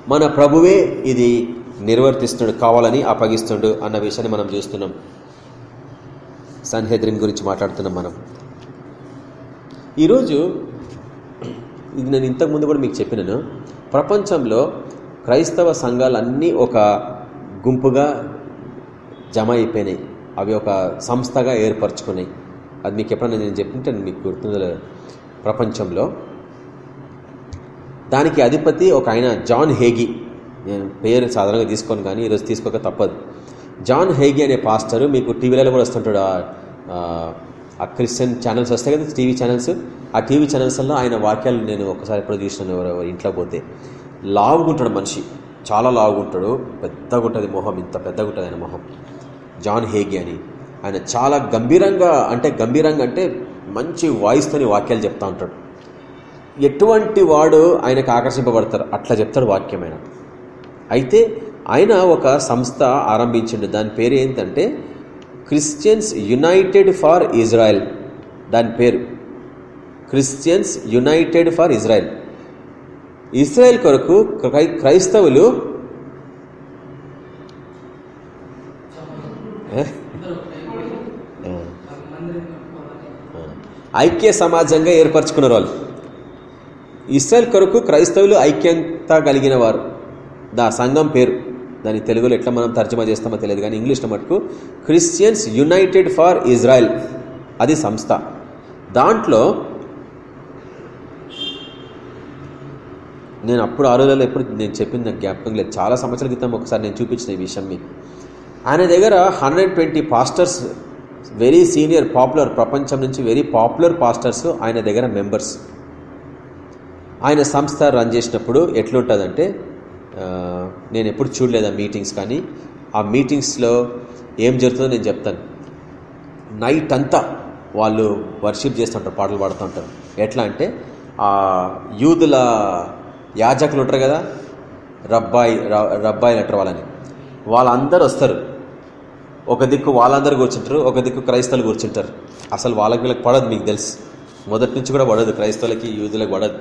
మన ప్రభువే ఇది నిర్వర్తిస్తుండు కావాలని అప్పగిస్తుండు అన్న విషయాన్ని మనం చూస్తున్నాం. సన్హెద్రిన్ గురించి మాట్లాడుతున్నాం మనం. ఈరోజు ఇది నేను ఇంతకుముందు కూడా మీకు చెప్పినాను. ప్రపంచంలో క్రైస్తవ సంఘాలన్నీ ఒక గుంపుగా జమ అయిపోయినాయి. అవి ఒక సంస్థగా ఏర్పరచుకున్నాయి. అది మీకు ఎప్పుడైనా నేను చెప్పింటే మీకు గుర్తుందో ప్రపంచంలో దానికి అధిపతి ఒక ఆయన జాన్ హేగి. నేను పేరు సాధారణంగా తీసుకోను కానీ ఈరోజు తీసుకోక తప్పదు. జాన్ హేగి అనే పాస్టరు మీకు టీవీలలో కూడా వస్తుంటాడు ఆ క్రిస్టియన్ ఛానల్స్ వస్తాయి కదా టీవీ ఛానల్స్. ఆ టీవీ ఛానల్స్లో ఆయన వాక్యాలు నేను ఒకసారి ఎప్పుడు చూసినాను ఎవరు ఇంట్లో పోతే. లావుగుంటాడు మనిషి. చాలా లావుగుంటాడు. పెద్దగా ఉంటుంది మొహం ఇంత పెద్దగా ఉంటుంది ఆయన మొహం. జాన్ హేగి అని. ఆయన చాలా గంభీరంగా అంటే గంభీరంగా అంటే మంచి వాయిస్తోని వాక్యాలు చెప్తా ఉంటాడు. ఎటువంటి వాడు ఆయనకు ఆకర్షింపబడతారు? అట్లా చెప్తాడు వాక్యం ఆయన. అయితే ఆయన ఒక సంస్థ ఆరంభించిండు. దాని పేరు ఏంటంటే క్రిస్టియన్స్ యునైటెడ్ ఫార్ ఇజ్రాయెల్ దాని పేరు. Christians united for Israel Israel కొరకు క్రైస్తవులు ఐక్య సమాజంగా ఏర్పరచుకున్నారు వాళ్ళు. ఇస్రాయల్ కొరకు క్రైస్తవులు ఐక్యంత కలిగిన వారు. దా సంఘం పేరు. దాని తెలుగులో ఎట్లా మనం తర్జమా చేస్తామో తెలియదు కానీ ఇంగ్లీష్లో మటుకు క్రిస్టియన్స్ యునైటెడ్ ఫార్ ఇజ్రాయెల్ అది సంస్థ. దాంట్లో నేను అప్పుడు ఆ రోజుల్లో ఎప్పుడు నేను చెప్పింది నాకు జ్ఞాపకం లేదు. చాలా సంవత్సరాల క్రితం ఒకసారి నేను చూపించిన ఈ విషయం మీకు. ఆయన దగ్గర hundred twenty pastors very senior popular ప్రపంచం నుంచి వెరీ పాపులర్ పాస్టర్స్ ఆయన దగ్గర మెంబర్స్ ఆయన సంస్థ రన్ చేసినప్పుడు ఎట్లుంటుందంటే నేను ఎప్పుడు చూడలేదు ఆ మీటింగ్స్ కానీ. ఆ మీటింగ్స్లో ఏం జరుగుతుందో నేను చెప్తాను. నైట్ అంతా వాళ్ళు వర్షిప్ చేస్తుంటారు పాటలు పాడుతుంటారు. ఎట్లా అంటే ఆ యూదుల యాజకులు ఉంటారు కదా రబ్బాయి రబ్బాయి అంటారు వాళ్ళని. వాళ్ళందరూ వస్తారు. ఒక దిక్కు వాళ్ళందరూ కూర్చుంటారు ఒక దిక్కు క్రైస్తవులు కూర్చుంటారు. అసలు వాళ్ళకి వీళ్ళకి పడదు మీకు తెలుసు. మొదటి నుంచి కూడా పడదు క్రైస్తవులకి యూదులకు పడదు.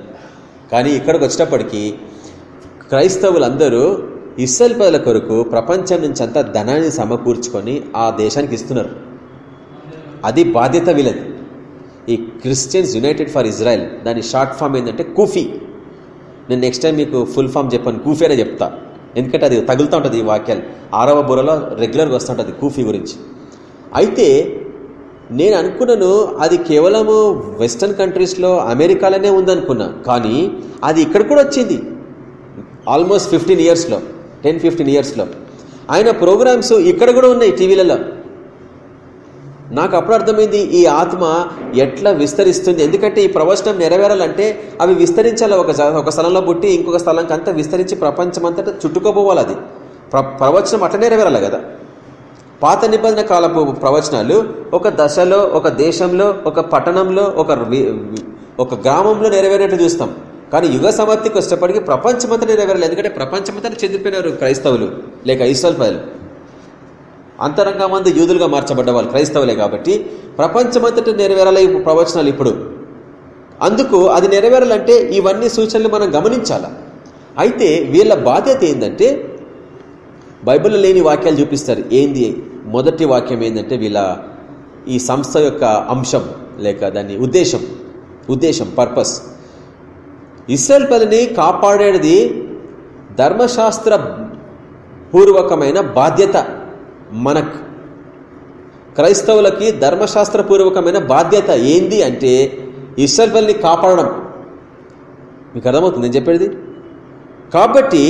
కానీ ఇక్కడికి వచ్చేటప్పటికి క్రైస్తవులందరూ ఇస్రాయల్ పదల కొరకు ప్రపంచం నుంచి అంతా ధనాన్ని సమకూర్చుకొని ఆ దేశానికి ఇస్తున్నారు. అది బాధ్యత వీళ్ళది. ఈ క్రిస్టియన్స్ యునైటెడ్ ఫర్ ఇజ్రాయెల్ దాని షార్ట్ ఫామ్ ఏంటంటే కూఫీ. నేను నెక్స్ట్ టైం మీకు ఫుల్ ఫామ్ చెప్పాను కూఫీ అనే చెప్తా. ఎందుకంటే అది తగులుతూ ఉంటుంది ఈ వాక్యాలు. ఆరవ బుర్రలో రెగ్యులర్గా వస్తుంటుంది కూఫీ గురించి. అయితే నేను అనుకున్నాను అది కేవలము వెస్టర్న్ కంట్రీస్లో అమెరికాలోనే ఉందనుకున్నా. కానీ అది ఇక్కడ కూడా వచ్చింది. ఆల్మోస్ట్ ఫిఫ్టీన్ ఇయర్స్లో టెన్ ఫిఫ్టీన్ ఇయర్స్లో. ఆయన ప్రోగ్రామ్స్ ఇక్కడ కూడా ఉన్నాయి టీవీలలో. నాకు అప్పుడు అర్థమైంది ఈ ఆత్మ ఎట్లా విస్తరిస్తుంది. ఎందుకంటే ఈ ప్రవచనం నెరవేరాలంటే అవి విస్తరించాలి. ఒక ఒక స్థలంలో పుట్టి ఇంకొక స్థలంకి అంతా విస్తరించి ప్రపంచమంతటా చుట్టుకోపోవాలి అది. ప్రవచనం అట్లా నెరవేరాలి కదా. పాత నిబంధన కాలపు ప్రవచనాలు ఒక దశలో ఒక దేశంలో ఒక పట్టణంలో ఒక ఒక గ్రామంలో నెరవేరేట్టు చూస్తాం. కానీ యుగ సమాప్తికి వచ్చేటప్పటికి ప్రపంచమంతా నెరవేరాలి ఎందుకంటే ప్రపంచమంతా చెందిపోయినారు క్రైస్తవులు లేక ఇస్రాల్ ప్రజలు. అంతరంగా మంది యూదులుగా మార్చబడ్డ వాళ్ళు క్రైస్తవులే కాబట్టి ప్రపంచమంతటి నెరవేరాలి ప్రవచనాలు ఇప్పుడు. అందుకు అది నెరవేరాలంటే ఇవన్నీ సూచనలు మనం గమనించాల. అయితే వీళ్ళ బాధ్యత ఏంటంటే బైబిల్లో లేని వాక్యాలు చూపిస్తారు. ఏంది? మొదటి వాక్యం ఏంటంటే వీళ్ళ ఈ సంస్థ యొక్క అంశం లేక దాని ఉద్దేశం ఉద్దేశం పర్పస్. ఇస్రాయల్ పదిని కాపాడేది ధర్మశాస్త్ర పూర్వకమైన బాధ్యత మనకు. క్రైస్తవులకి ధర్మశాస్త్ర పూర్వకమైన బాధ్యత ఏంది అంటే ఇస్రాయల్ పల్లిని కాపాడడం. మీకు అర్థమవుతుంది నేను చెప్పేది? కాబట్టి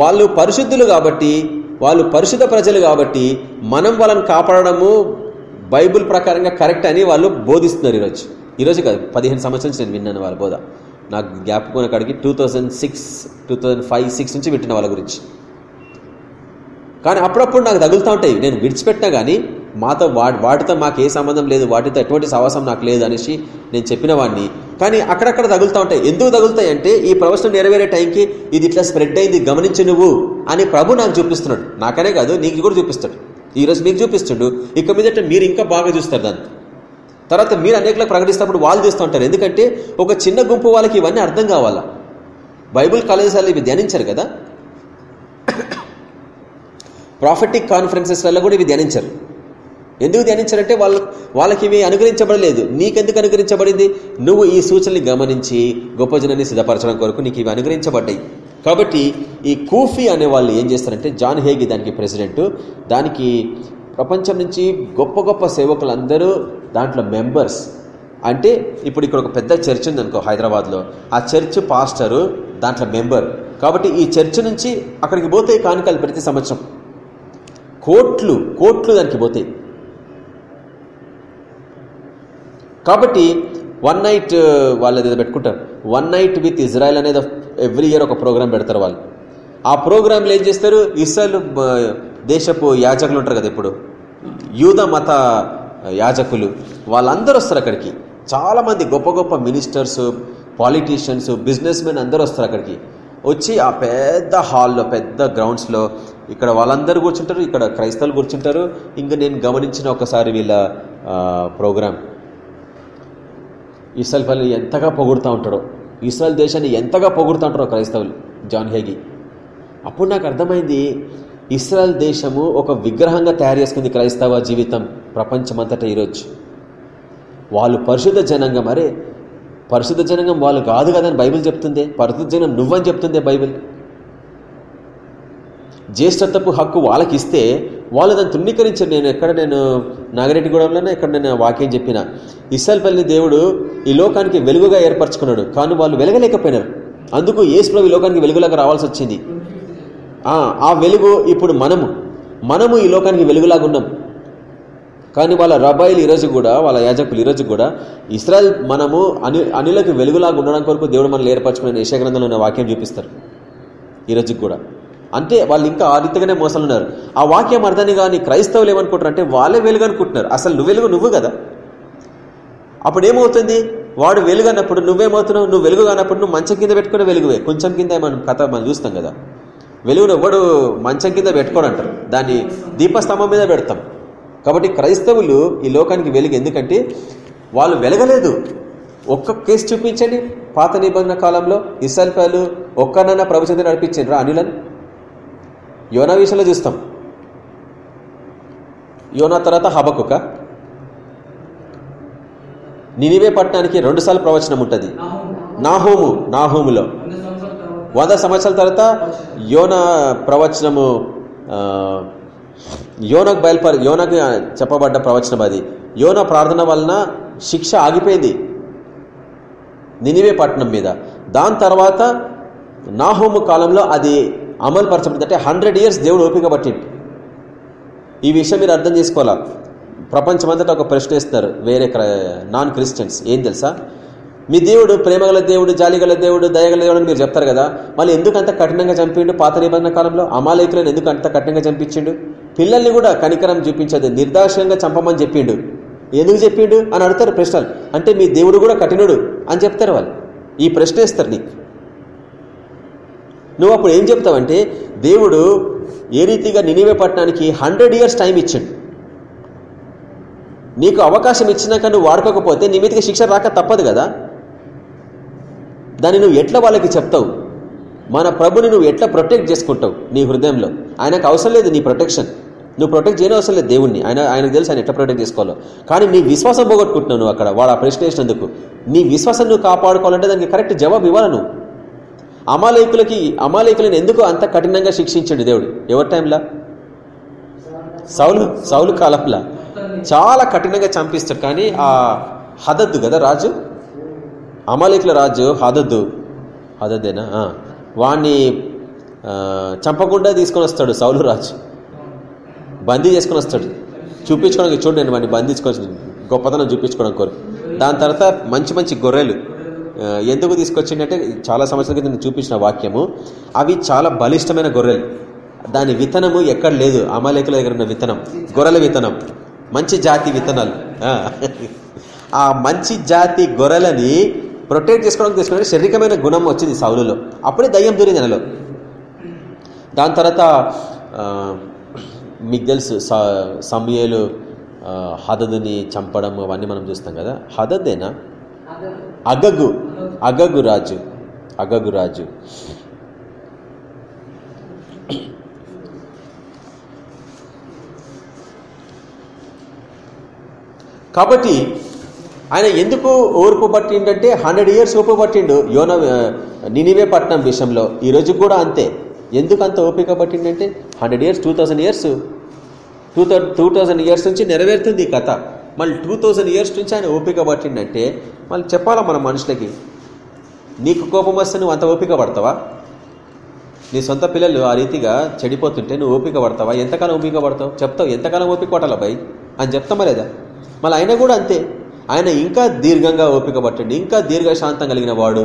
వాళ్ళు పరిశుద్ధులు కాబట్టి వాళ్ళు పరిశుద్ధ ప్రజలు కాబట్టి మనం వాళ్ళని కాపాడడము బైబుల్ ప్రకారంగా కరెక్ట్ అని వాళ్ళు బోధిస్తున్నారు ఈరోజు. ఈరోజు కాదు పదిహేను సంవత్సరం నుంచి నేను విన్నాను వాళ్ళ బోధ. నాకు జ్ఞాపకం అక్కడికి two thousand six two thousand five six నుంచి పెట్టిన వాళ్ళ గురించి. కానీ అప్పుడప్పుడు నాకు తగులుతూ ఉంటాయి. నేను విడిచిపెట్టినా కానీ మాతో వాటితో మాకు ఏ సంబంధం లేదు వాటితో ఎటువంటి సవాసం నాకు లేదు అనేసి నేను చెప్పిన వాడిని. కానీ అక్కడక్కడ తగులుతూ ఉంటాయి. ఎందుకు తగులుతాయి అంటే ఈ ప్రవచనం నెరవేరే టైంకి ఇది ఇట్లా స్ప్రెడ్ అయింది గమనించు నువ్వు అని ప్రభు నాకు చూపిస్తున్నాడు. నాకనే కాదు నీకు కూడా చూపిస్తాడు. ఈరోజు మీకు చూపిస్తుండు. ఇక మీదట మీరు ఇంకా బాగా చూస్తారు దాన్ని. తర్వాత మీరు అనేకలకు ప్రకటిస్తున్నప్పుడు వాళ్ళు చేస్తూ ఉంటారు. ఎందుకంటే ఒక చిన్న గుంపు వాళ్ళకి ఇవన్నీ అర్థం కావాలా? బైబుల్ కళాశాలలు ఇవి ధ్యానించారు కదా? ప్రాఫిటిక్ కాన్ఫరెన్సెస్లలో కూడా ఇవి ధ్యానించరు. ఎందుకు ధ్యానించారంటే వాళ్ళ వాళ్ళకి ఇవి అనుగ్రహించబడలేదు. నీకెందుకు అనుగ్రహించబడింది? నువ్వు ఈ సూచనని గమనించి గొప్ప జనాన్ని సిద్ధపరచడం కొరకు నీకు ఇవి అనుగ్రహించబడ్డాయి. కాబట్టి ఈ కూఫీ అనే వాళ్ళు ఏం చేస్తారంటే జాన్ హేగి దానికి ప్రెసిడెంట్ దానికి ప్రపంచం నుంచి గొప్ప గొప్ప సేవకులు అందరూ దాంట్లో మెంబర్స్ అంటే ఇప్పుడు ఇక్కడ ఒక పెద్ద చర్చ్ ఉంది అనుకో హైదరాబాద్లో. ఆ చర్చ్ పాస్టరు దాంట్లో మెంబర్ కాబట్టి ఈ చర్చ్ నుంచి అక్కడికి పోతే కానుకలు ప్రతి సంవత్సరం. కోట్లు కోట్లు దానికి పోతాయి. కాబట్టి వన్ నైట్ uh, వాళ్ళు ఏదో పెట్టుకుంటారు. వన్ నైట్ విత్ ఇజ్రాయెల్ అనేది ఎవ్రీ ఇయర్ ఒక ప్రోగ్రామ్ పెడతారు వాళ్ళు. ఆ ప్రోగ్రాంలో ఏం చేస్తారు? ఇస్రాయల్ దేశపు యాజకులు ఉంటారు కదా ఇప్పుడు. యూద మత యాజకులు. వాళ్ళందరూ వస్తారు అక్కడికి. చాలామంది గొప్ప గొప్ప మినిస్టర్స్ పాలిటీషియన్స్ బిజినెస్ మెన్ అందరూ వస్తారు అక్కడికి. వచ్చి ఆ పెద్ద హాల్లో పెద్ద గ్రౌండ్స్లో ఇక్కడ వాళ్ళందరూ కూర్చుంటారు ఇక్కడ క్రైస్తవులు కూర్చుంటారు. ఇంకా నేను గమనించిన ఒకసారి వీళ్ళ ప్రోగ్రామ్ ఇస్రాయల్ పల్లి ఎంతగా పొగుడుతూ ఉంటాడో. ఇస్రాయల్ దేశాన్ని ఎంతగా పొగుడుతూ ఉంటారో క్రైస్తవులు. John Hagee. అప్పుడు నాకు అర్థమైంది ఇస్రాయల్ దేశము ఒక విగ్రహంగా తయారు చేసుకుంది క్రైస్తవ జీవితం ప్రపంచమంతటా ఈరోజు. వాళ్ళు పరిశుద్ధ జనంగం అరే పరిశుద్ధ జనంగం వాళ్ళు కాదు కదని బైబిల్ చెప్తుంది? పరిశుద్ధ జనం నువ్వని చెప్తుంది బైబిల్? జ్యేష్ఠత్వపు హక్కు వాళ్ళకి ఇస్తే వాళ్ళు దాన్ని తృణీకరించారు. నేను ఎక్కడ నేను నాగరెడ్డిగూడెంలోనే ఎక్కడ నేను వాక్యం చెప్పిన. ఇస్సాల్పల్లి దేవుడు ఈ లోకానికి వెలుగుగా ఏర్పరచుకున్నాడు. కానీ వాళ్ళు వెలగలేకపోయినారు. అందుకు ఏసులో ఈ లోకానికి వెలుగులాగా రావాల్సి వచ్చింది. ఆ వెలుగు ఇప్పుడు మనము. మనము ఈ లోకానికి వెలుగులాగా ఉన్నాం. కానీ వాళ్ళ రబాయిలు ఈరోజు కూడా వాళ్ళ యాజకులు ఈరోజు కూడా ఇస్రాయల్ మనము అని అనిలకు వెలుగులాగా ఉండడం కొరకు దేవుడు మనల్ని ఏర్పరచుకున్న యశగ్రంథంలో ఉన్న వాక్యం చూపిస్తారు. ఈరోజు కూడా. అంటే వాళ్ళు ఇంకా ఆ రీతిగానే మోసాలు ఉన్నారు ఆ వాక్యం అర్థాన్ని కానీ క్రైస్తవులు ఏమనుకుంటారు అంటే వాళ్ళే వెలుగు అనుకుంటున్నారు. అసలు నువ్వు వెలుగు నువ్వు కదా. అప్పుడు ఏమవుతుంది? వాడు వెలుగు అన్నప్పుడు నువ్వేమవుతున్నావు? నువ్వు వెలుగు కానప్పుడు నువ్వు మంచం కింద పెట్టుకునే వెలుగువే. కొంచెం కింద మనం కథ మనం చూస్తాం కదా. వెలుగును ఎవ్వడు మంచం కింద పెట్టుకోడు అంటారు. దాన్ని దీపస్తంభం మీద పెడతాం. కాబట్టి క్రైస్తవులు ఈ లోకానికి వెలుగు ఎందుకంటే వాళ్ళు వెలగలేదు. ఒక్క కేసు చూపించండి. పాత నిబంధన కాలంలో ఇసల్పాలు ఒక్కనన్నా ప్రభుత్వం నడిపించండి రా అనిలని యోనా విషయంలో చూస్తాం. యోనా తర్వాత హబకుక. నినివే పట్టణానికి రెండు సార్లు ప్రవచనం ఉంటుంది. నాహోము నాహోములో. వంద సంవత్సరాల తర్వాత యోన ప్రవచనము యోనకు బయలుపరి యోనకు చెప్పబడ్డ ప్రవచనం అది. యోన ప్రార్థన వలన శిక్ష ఆగిపోయింది. నినివే పట్టణం మీద. దాని తర్వాత నాహోము కాలంలో అది అమలు పరచబడింది అంటే హండ్రెడ్ ఇయర్స్ దేవుడు ఓపిక పట్టింది ఈ విషయం మీరు అర్థం చేసుకోవాలా? ప్రపంచమంతటా ఒక ప్రశ్న ఇస్తారు వేరే నాన్ క్రిస్టియన్స్. ఏం తెలుసా? మీ దేవుడు ప్రేమగల దేవుడు జాలిగల దేవుడు దయగల దేవుడు అని మీరు చెప్తారు కదా. మళ్ళీ ఎందుకు అంత కఠినంగా చంపిండు? పాత నిబంధన కాలంలో అమాలయకులను ఎందుకు అంత కఠినంగా చంపించిండు? పిల్లల్ని కూడా కనికరం చూపించదు నిర్దాక్ష్యంగా చంపమని చెప్పిండు. ఎందుకు చెప్పిండు? అని అడుగుతారు ప్రశ్నలు. అంటే మీ దేవుడు కూడా కఠినుడు అని చెప్తారు వాళ్ళు. ఈ ప్రశ్న ఇస్తారు నీకు. నువ్వు అప్పుడు ఏం చెప్తావంటే దేవుడు ఏ రీతిగా నినివే పట్టడానికి హండ్రెడ్ ఇయర్స్ టైం ఇచ్చాడు. నీకు అవకాశం ఇచ్చినాక నువ్వు వాడుకోకపోతే నీ మీదకి శిక్ష రాక తప్పదు కదా. దాన్ని నువ్వు ఎట్లా వాళ్ళకి చెప్తావు? మన ప్రభుని నువ్వు ఎట్లా ప్రొటెక్ట్ చేసుకుంటావు నీ హృదయంలో? ఆయనకు అవసరం లేదు నీ ప్రొటెక్షన్ నువ్వు ప్రొటెక్ట్ చేయని అవసరం లేదు దేవుణ్ణి. ఆయన ఆయనకు తెలుసు ఆయన ఎట్లా ప్రొటెక్ట్ చేసుకోవాలో. కానీ నీ విశ్వాసం పోగొట్టుకుంటున్నావు నువ్వు అక్కడ వాడు ఆ ప్రశ్న వేసినందుకు నీ విశ్వాసం నువ్వు కాపాడుకోవాలంటే దానికి కరెక్ట్ జవాబు ఇవ్వాలి నువ్వు? అమాలయకులకి అమాలయకులను ఎందుకు అంత కఠినంగా శిక్షించండి దేవుడు? ఎవరి టైంలో సౌలు సౌలు కాలంలో చాలా కఠినంగా చంపిస్తాడు. కానీ ఆ హదద్దు కదా రాజు? అమాలికుల రాజు హదద్దు. హదద్దేనా? వాణ్ణి చంపకుండా తీసుకొని వస్తాడు సౌలు రాజు. బందీ చేసుకొని వస్తాడు. చూపించుకోవడానికి చూడండి నేను వాడిని బంధించుకోవచ్చు గొప్పతనం చూపించుకోవడం కోరు. దాని తర్వాత మంచి మంచి గొర్రెలు ఎందుకు తీసుకొచ్చిందంటే చాలా సంవత్సరాల క్రితం చూపించిన వాక్యము. అవి చాలా బలిష్టమైన గొర్రెలు. దాని విత్తనము ఎక్కడ లేదు. అమాలేకుల దగ్గర ఉన్న విత్తనం గొర్రెల విత్తనం. మంచి జాతి విత్తనాలు. ఆ మంచి జాతి గొర్రెలని ప్రొటెక్ట్ చేసుకోవడానికి తీసుకుని శారీరకమైన గుణం వచ్చింది సౌలులో. అప్పుడే దయ్యం దూరింది అనలో దాని తర్వాత మీకు తెలుసు సమయలు హదదుని చంపడం అవన్నీ మనం చూస్తాం కదా. హదదేనా? అగగు. అగగు రాజు. అగగు రాజు. కాబట్టి ఆయన ఎందుకు ఓర్పు పట్టిండంటే హండ్రెడ్ ఇయర్స్ ఓర్పు పట్టిండు. యోన నినివే పట్టణం విషయంలో. ఈ రోజు కూడా అంతే. ఎందుకు అంత ఓపిక పట్టిండంటే hundred years two thousand years. Two two thousand years నుంచి నెరవేరుతుంది ఈ కథ. మళ్ళీ టూ థౌసండ్ ఇయర్స్ నుంచి ఆయన ఓపిక పట్టిండంటే మళ్ళీ చెప్పాలా మన మనుషులకి? నీకు కోపం వస్తే నువ్వు అంత ఓపిక పడతావా? నీ సొంత పిల్లలు ఆ రీతిగా చెడిపోతుంటే నువ్వు ఓపిక పడతావా? ఎంతకాలం ఓపిక పడతావు? చెప్తావు ఎంతకాలం ఓపిక పట్టాలా భయ్? అని చెప్తామా లేదా? మళ్ళీ అయినా కూడా అంతే. ఆయన ఇంకా దీర్ఘంగా ఓపిక పట్టండి ఇంకా దీర్ఘశాంతం కలిగిన వాడు.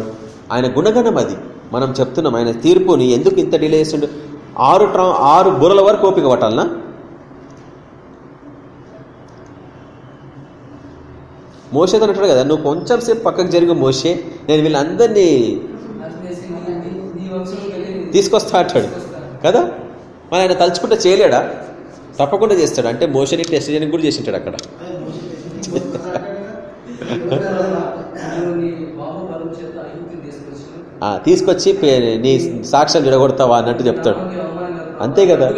ఆయన గుణగణం అది. మనం చెప్తున్నాం ఆయన తీర్పుని ఎందుకు ఇంత డిలే చేసిండు ఆరు ట్రా ఆరు బురల వరకు ఓపిక పట్టాలనా మోసేది అంటాడు కదా నువ్వు కొంచెం సేపు పక్కకు జరిగి మోసే నేను వీళ్ళందరినీ తీసుకొస్తా అంటాడు. కదా? మరి ఆయన తలుచుకుంటే చేయలేడా? తప్పకుండా చేస్తాడు. అంటే మోషని టెస్ట్ చేయడానికి కూడా చేసింటాడు అక్కడ. తీసుకొచ్చి పే- నీ సాక్ష్యం విడగొడతావా అన్నట్టు చెప్తాడు. అంతే కదా.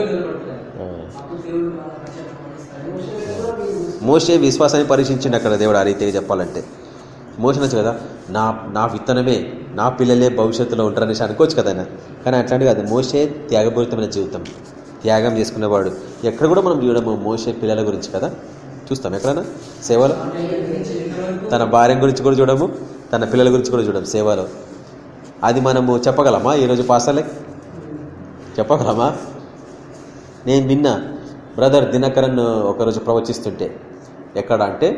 మోసే విశ్వాసాన్ని పరీక్షించండి అక్కడ దేవుడు ఆ రీతిగా చెప్పాలంటే. మోసనొచ్చు కదా? నా నా విత్తనమే నా పిల్లలే భవిష్యత్తులో ఉంటారనేసి అనుకోవచ్చు కదా ఆయన. కానీ అట్లాంటి కాదు మోసే త్యాగపూరితమైన జీవితం. త్యాగం చేసుకునేవాడు ఎక్కడ కూడా మనం చూడము మోసే పిల్లల గురించి కదా? చూస్తాం ఎక్కడన్నా సేవలో? తన భార్య గురించి కూడా చూడము తన పిల్లల గురించి కూడా చూడము సేవలో. అది మనము చెప్పగలమా? ఈరోజు పాసాలకి చెప్పగలమా? నేను నిన్న బ్రదర్ దినకరన్ ఒకరోజు ప్రవచిస్తుంటే ఎక్కడ అంటే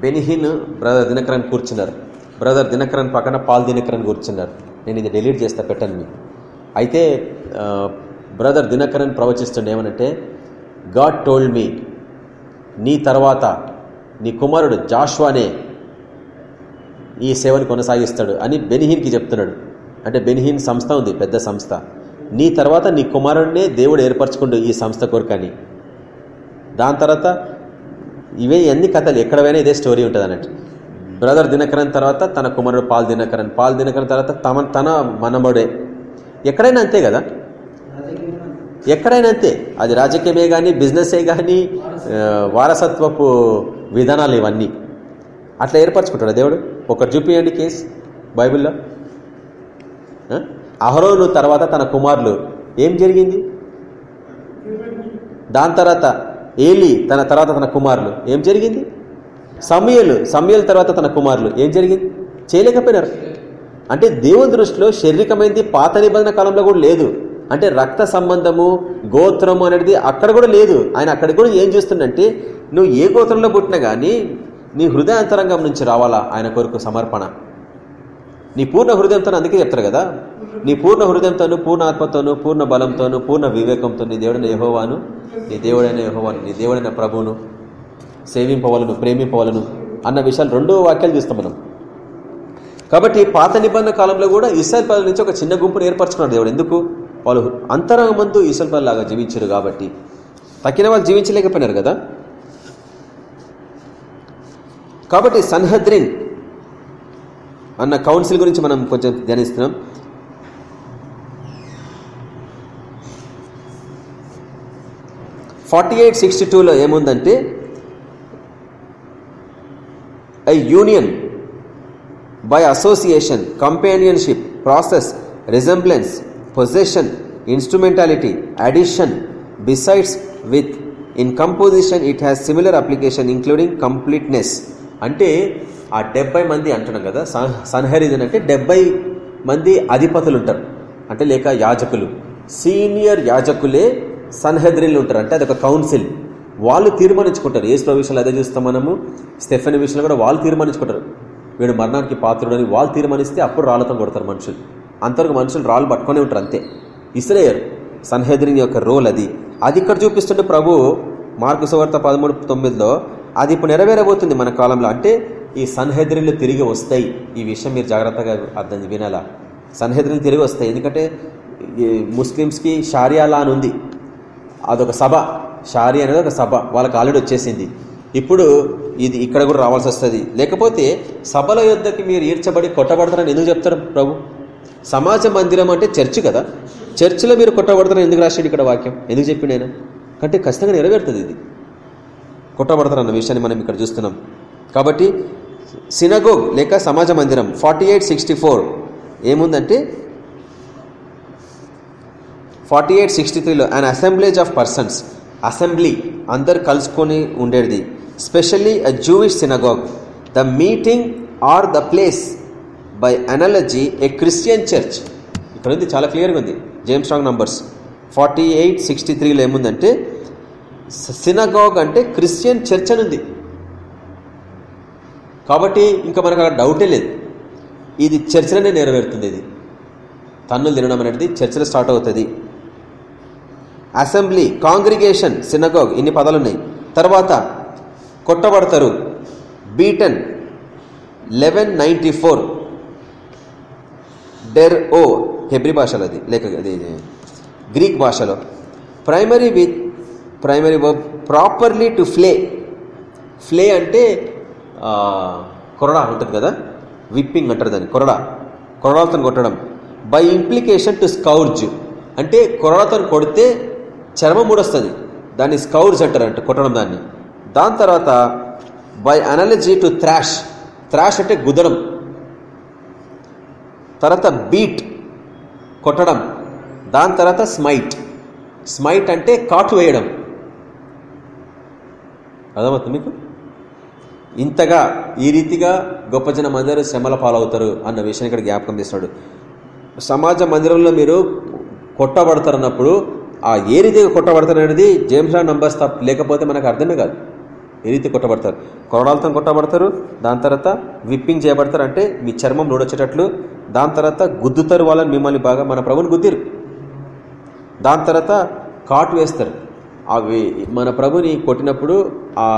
బెనిహిన్ బ్రదర్ దినకరన్ కూర్చున్నారు. బ్రదర్ దినకరన్ పక్కన పాల్ దినకరన్ కూర్చున్నారు. నేను ఇది డిలీట్ చేస్తా పెట్టను మీకు. అయితే బ్రదర్ దినకరన్ ప్రవచిస్తుండే ఏమనంటే గాడ్ టోల్డ్ మీ నీ తర్వాత నీ కుమారుడు జాష్వానే ఈ సేవను కొనసాగిస్తాడు అని బెనిహీన్కి చెప్తున్నాడు. అంటే బెనిహీన్ సంస్థ ఉంది పెద్ద సంస్థ. నీ తర్వాత నీ కుమారుడినే దేవుడు ఏర్పరచుకుండు ఈ సంస్థ కోరికని. దాని తర్వాత ఇవే అన్ని కథలు ఎక్కడైనా ఇదే స్టోరీ ఉంటుంది అన్నట్టు బ్రదర్ దినకరన్ తర్వాత తన కుమారుడు పాల్ దినకరన్. పాల్ దినకరన్ తర్వాత తమ తన మనమడే. ఎక్కడైనా అంతే కదా? ఎక్కడైనా అంతే. అది రాజకీయమే కానీ బిజినెసే కానీ వారసత్వపు విధానాలు ఇవన్నీ. అట్లా ఏర్పరచుకుంటాడు దేవుడు? ఒకటి చూపియండి కేసు బైబిల్లో. అహరోను తర్వాత తన కుమారులు. ఏం జరిగింది? దాని తర్వాత ఏలి తన తర్వాత తన కుమారులు. ఏం జరిగింది? సమయలు సమయల తర్వాత తన కుమారులు. ఏం జరిగింది? చేయలేకపోయినారు. అంటే దేవుని దృష్టిలో శారీరకమైనది పాత నిబంధన కాలంలో కూడా లేదు. అంటే రక్త సంబంధము గోత్రము అనేది అక్కడ కూడా లేదు. ఆయన అక్కడ కూడా ఏం చేస్తుందంటే నువ్వు ఏ గోత్రంలో పుట్టినా కానీ నీ హృదయాంతరంగం నుంచి రావాలా ఆయన కొరకు సమర్పణ? నీ పూర్ణ హృదయంతో అందుకే చెప్తారు కదా. నీ పూర్ణ హృదయంతోను పూర్ణ ఆత్మతోను పూర్ణ బలంతోను పూర్ణ వివేకంతో నీ దేవుడైన యహోవాను నీ దేవుడైన యహోవాను నీ దేవుడైన ప్రభువును సేవింపవలను ప్రేమింపవలను అన్న విషయాలు రెండో వాక్యాలు చూస్తాం మనం. కాబట్టి పాత నిబంధన కాలంలో కూడా ఇస్రాయల్ పదల నుంచి ఒక చిన్న గుంపును ఏర్పరచుకున్నాడు దేవుడు. ఎందుకు? వాళ్ళు అంతరంగమందు ఇస్రాయల్ లాగా జీవించారు కాబట్టి తక్కిన వాళ్ళు జీవించలేకపోయినారు కదా. కాబట్టి సన్హద్రిన్ అన్న కౌన్సిల్ గురించి మనం కొంచెం ధ్యానిస్తున్నాం. ఫార్టీ ఎయిట్ సిక్స్టీ టూలో ఏముందంటే I union by association companionship process resemblance position instrumentality addition besides with in composition it has similar application including completeness అంటే ఆ డెబ్బై మంది అంటున్నాం కదా సన్హరిజన్ అంటే డెబ్బై మంది అధిపతులు ఉంటారు అంటే లేక యాజకులు. సీనియర్ యాజకులే సన్హద్రిన్లు ఉంటారు. అంటే అదొక కౌన్సిల్. వాళ్ళు తీర్మానించుకుంటారు. ఏ విషయాలు అదే చూస్తాం మనము. స్టెఫెన్ విషయంలో కూడా వాళ్ళు తీర్మానించుకుంటారు. వీడు మరణానికి పాత్రుడని వాళ్ళు తీర్మానిస్తే అప్పుడు రాళ్ళతో కొడతారు మనుషులు. అంతవరకు మనుషులు రాళ్ళు పట్టుకొని ఉంటారు అంతే. ఇస్రేయర్ సన్హెద్రిన్ యొక్క రోల్ అది. అది ఇక్కడ చూపిస్తుంటే ప్రభు మార్కు సువార్త పదమూడు తొమ్మిదిలో అది ఇప్పుడు నెరవేరబోతుంది మన కాలంలో. అంటే ఈ సన్హెద్రిన్లు తిరిగి వస్తాయి. ఈ విషయం మీరు జాగ్రత్తగా అర్థం వినాలా? సన్హెద్రిన్లు తిరిగి వస్తాయి. ఎందుకంటే ఈ ముస్లిమ్స్కి షారియాలా అని ఉంది. అదొక సభ. షారి అనేది ఒక సభ. వాళ్ళకి ఆల్రెడీ వచ్చేసింది. ఇప్పుడు ఇది ఇక్కడ కూడా రావాల్సి వస్తుంది. లేకపోతే సభల యుద్ధకి మీరు ఈడ్చబడి కొట్టబడతారని ఎందుకు చెప్తారు ప్రభు? సమాజ మందిరం అంటే చర్చ్ కదా? చర్చిలో మీరు కొట్టబడతారని ఎందుకు రాశాడు ఇక్కడ వాక్యం? ఎందుకు చెప్పిండు ఆయన? అంటే ఖచ్చితంగా నెరవేరుతుంది ఇది. కొట్టబడతారు అన్న విషయాన్ని మనం ఇక్కడ చూస్తున్నాం. కాబట్టి సినగోగ్ లేక సమాజ మందిరం ఫార్టీ ఎయిట్ సిక్స్టీ ఫోర్ ఏముందంటే ఫార్టీ ఎయిట్ సిక్స్టీ త్రీలో an assemblage of persons assembly అందరు కలుసుకొని ఉండేది. Specially a Jewish synagogue the meeting or the place by analogy a Christian church ఇక్కడ ఉంది చాలా క్లియర్గా ఉంది. James Strong numbers forty eight sixty త్రీలో ఏముందంటే సినగాగ్ అంటే క్రిస్టియన్ చర్చ్ అని ఉంది. కాబట్టి ఇంకా మనకు అక్కడ డౌటే లేదు. ఇది చర్చలనే నెరవేరుతుంది ఇది. తన్నులు తినడం అనేది చర్చలు స్టార్ట్ అవుతుంది. అసెంబ్లీ కాంగ్రిగేషన్ సినగోగ్ ఇన్ని పదాలు ఉన్నాయి తర్వాత కొట్టబడతారు. బీటన్ లెవెన్ నైంటీ ఫోర్ డెర్ ఓ హెబ్రి భాషలో అది లేక అది గ్రీక్ భాషలో primary with primary verb properly to flay flay అంటే కొరడా ఉంటుంది కదా విప్పింగ్ అంటారు దాన్ని కొరడా కొరడాలతో కొట్టడం బై ఇంప్లికేషన్ టు స్కౌర్జ్ అంటే కొరడాతో కొడితే చర్మం మూడొస్తుంది దాన్ని స్కౌర్జ్ అంటారు అంటే కొట్టడం దాన్ని దాని తర్వాత by analogy to thrash thrash అంటే గుదడం తర్వాత బీట్ కొట్టడం. దాని తర్వాత స్మైట్. స్మైట్ అంటే కాటు వేయడం. అర్థమవుతుంది మీకు? ఇంతగా ఈ రీతిగా గొప్ప జనం అందరూ శ్రమల పాలవుతారు అన్న విషయాన్ని ఇక్కడ జ్ఞాపకం చేస్తాడు. సమాజ మందిరంలో మీరు కొట్టబడతారన్నప్పుడు ఆ ఏ రీతిగా కొట్టబడతారనేది జేమ్స్ రాన్ నంబర్స్ తప్ప లేకపోతే మనకు అర్థమే కాదు. ఏ రీతి కొట్టబడతారు? కొరడాలతో కొట్టబడతారు దాని తర్వాత విప్పింగ్ చేయబడతారు అంటే మీ చర్మం నూడొచ్చేటట్లు దాని తర్వాత గుద్దుతారు వాళ్ళని మిమ్మల్ని బాగా మన ప్రభుని గుద్దిరు. దాని తర్వాత కాటు వేస్తారు. అవి మన ప్రభుని కొట్టినప్పుడు ఆ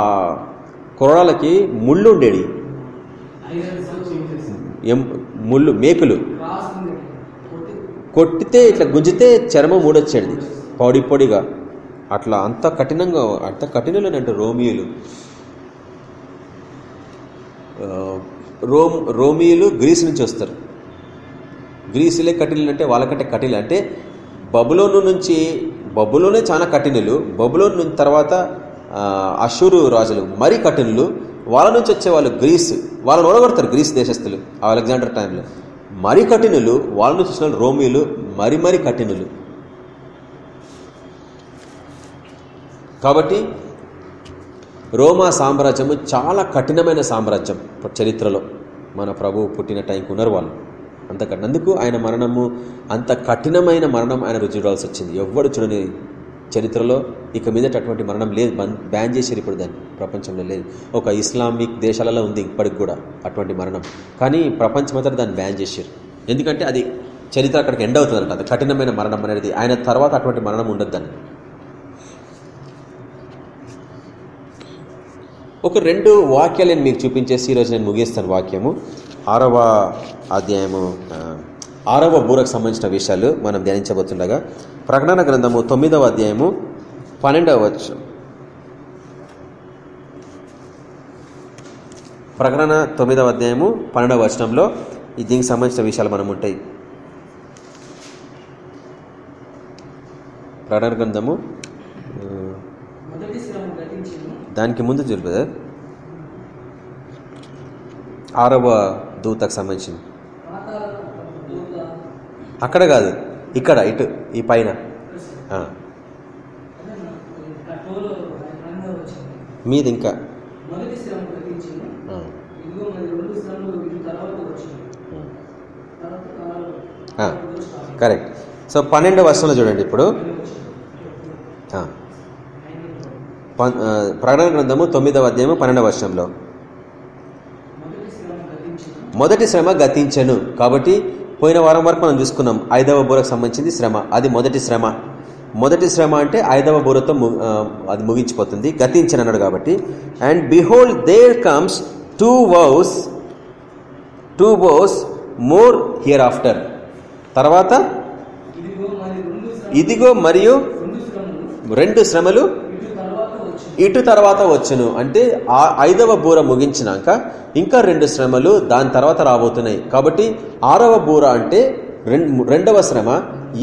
కొరడాలకి ముళ్ళు ఉండేది ఎం ముళ్ళు మేకులు. కొట్టితే ఇట్లా గుంజితే చర్మం ఊడొచ్చేది. పొడి పొడిగా. అట్లా అంత కఠినంగా అంత కఠినలు అంటే రోమియోలు. రోమ్ రోమియోలు గ్రీస్ నుంచి వస్తారు. గ్రీసులే కఠినలు అంటే వాళ్ళకంటే కఠినలు. అంటే బబులోను నుంచి బబులోనే చాలా కఠినలు. బబులోన్ నుంచి తర్వాత అషూరు రాజులు మరీ కఠినలు. వాళ్ళ నుంచి వచ్చే వాళ్ళు గ్రీస్. వాళ్ళని ఓడగొడతారు గ్రీస్ దేశస్తులు ఆ అలెగ్జాండర్ టైంలో. మరీ కఠినలు వాళ్ళ నుంచి వచ్చిన వాళ్ళు రోమియోలు మరి మరీ కఠినలు. కాబట్టి రోమా సామ్రాజ్యము చాలా కఠినమైన సామ్రాజ్యం చరిత్రలో. మన ప్రభువు పుట్టిన టైంకి ఉన్నారు వాళ్ళు. అంతకన్నందుకు ఆయన మరణము అంత కఠినమైన మరణం ఆయన రుచి చూడాల్సి వచ్చింది. ఎవ్వడు చూడని చరిత్రలో ఇక మీదట అటువంటి మరణం లేదు. బ్యాన్ చేశారు ఇప్పుడు దాన్ని. ప్రపంచంలో లేదు. ఒక ఇస్లామిక్ దేశాలలో ఉంది ఇప్పటికి కూడా అటువంటి మరణం. కానీ ప్రపంచమంతా దాన్ని బ్యాన్ చేశారు. ఎందుకంటే అది చరిత్ర అక్కడికి ఎండ్ అవుతుందంట. అది కఠినమైన మరణం అనేది ఆయన తర్వాత అటువంటి మరణం ఉండొద్దని ఒక రెండు వాక్యాలు నేను మీకు చూపించేసి ఈరోజు నేను ముగిస్తాను వాక్యము. ఆరవ అధ్యాయము ఆరవ బూరకు సంబంధించిన విషయాలు మనం ధ్యానించబోతుండగా ప్రకటన గ్రంథము తొమ్మిదవ అధ్యాయము పన్నెండవ వచ్చు ప్రకటన తొమ్మిదవ అధ్యాయము పన్నెండవ వచనంలో ఈ దీనికి సంబంధించిన విషయాలు మనం ఉంటాయి. ప్రకటన గ్రంథము దానికి ముందు చూడు బ్రదర్. ఆరవ దూతకు సంబంధించింది. అక్కడ కాదు ఇక్కడ ఇటు ఈ పైన. మీది ఇంకా. కరెక్ట్. సో పన్నెండవ వర్షంలో చూడండి ఇప్పుడు. ప్రకటన గ్రంథము తొమ్మిదవ అధ్యాయము పన్నెండవ వర్షంలో మొదటి శ్రమ గతించను. కాబట్టి పోయిన వారం వరకు మనం చూసుకున్నాం ఐదవ బూరకు సంబంధించింది శ్రమ. అది మొదటి శ్రమ. మొదటి శ్రమ అంటే ఐదవ బూరతో అది ముగించిపోతుంది. గతించను అన్నాడు కాబట్టి. And behold there comes two woes two woes more hereafter తర్వాత ఇదిగో మరియు రెండు శ్రమలు ఇటు తర్వాత వచ్చును. అంటే ఆ ఐదవ బూర ముగించినాక ఇంకా రెండు శ్రమలు దాని తర్వాత రాబోతున్నాయి. కాబట్టి ఆరవ బూర అంటే రెండవ శ్రమ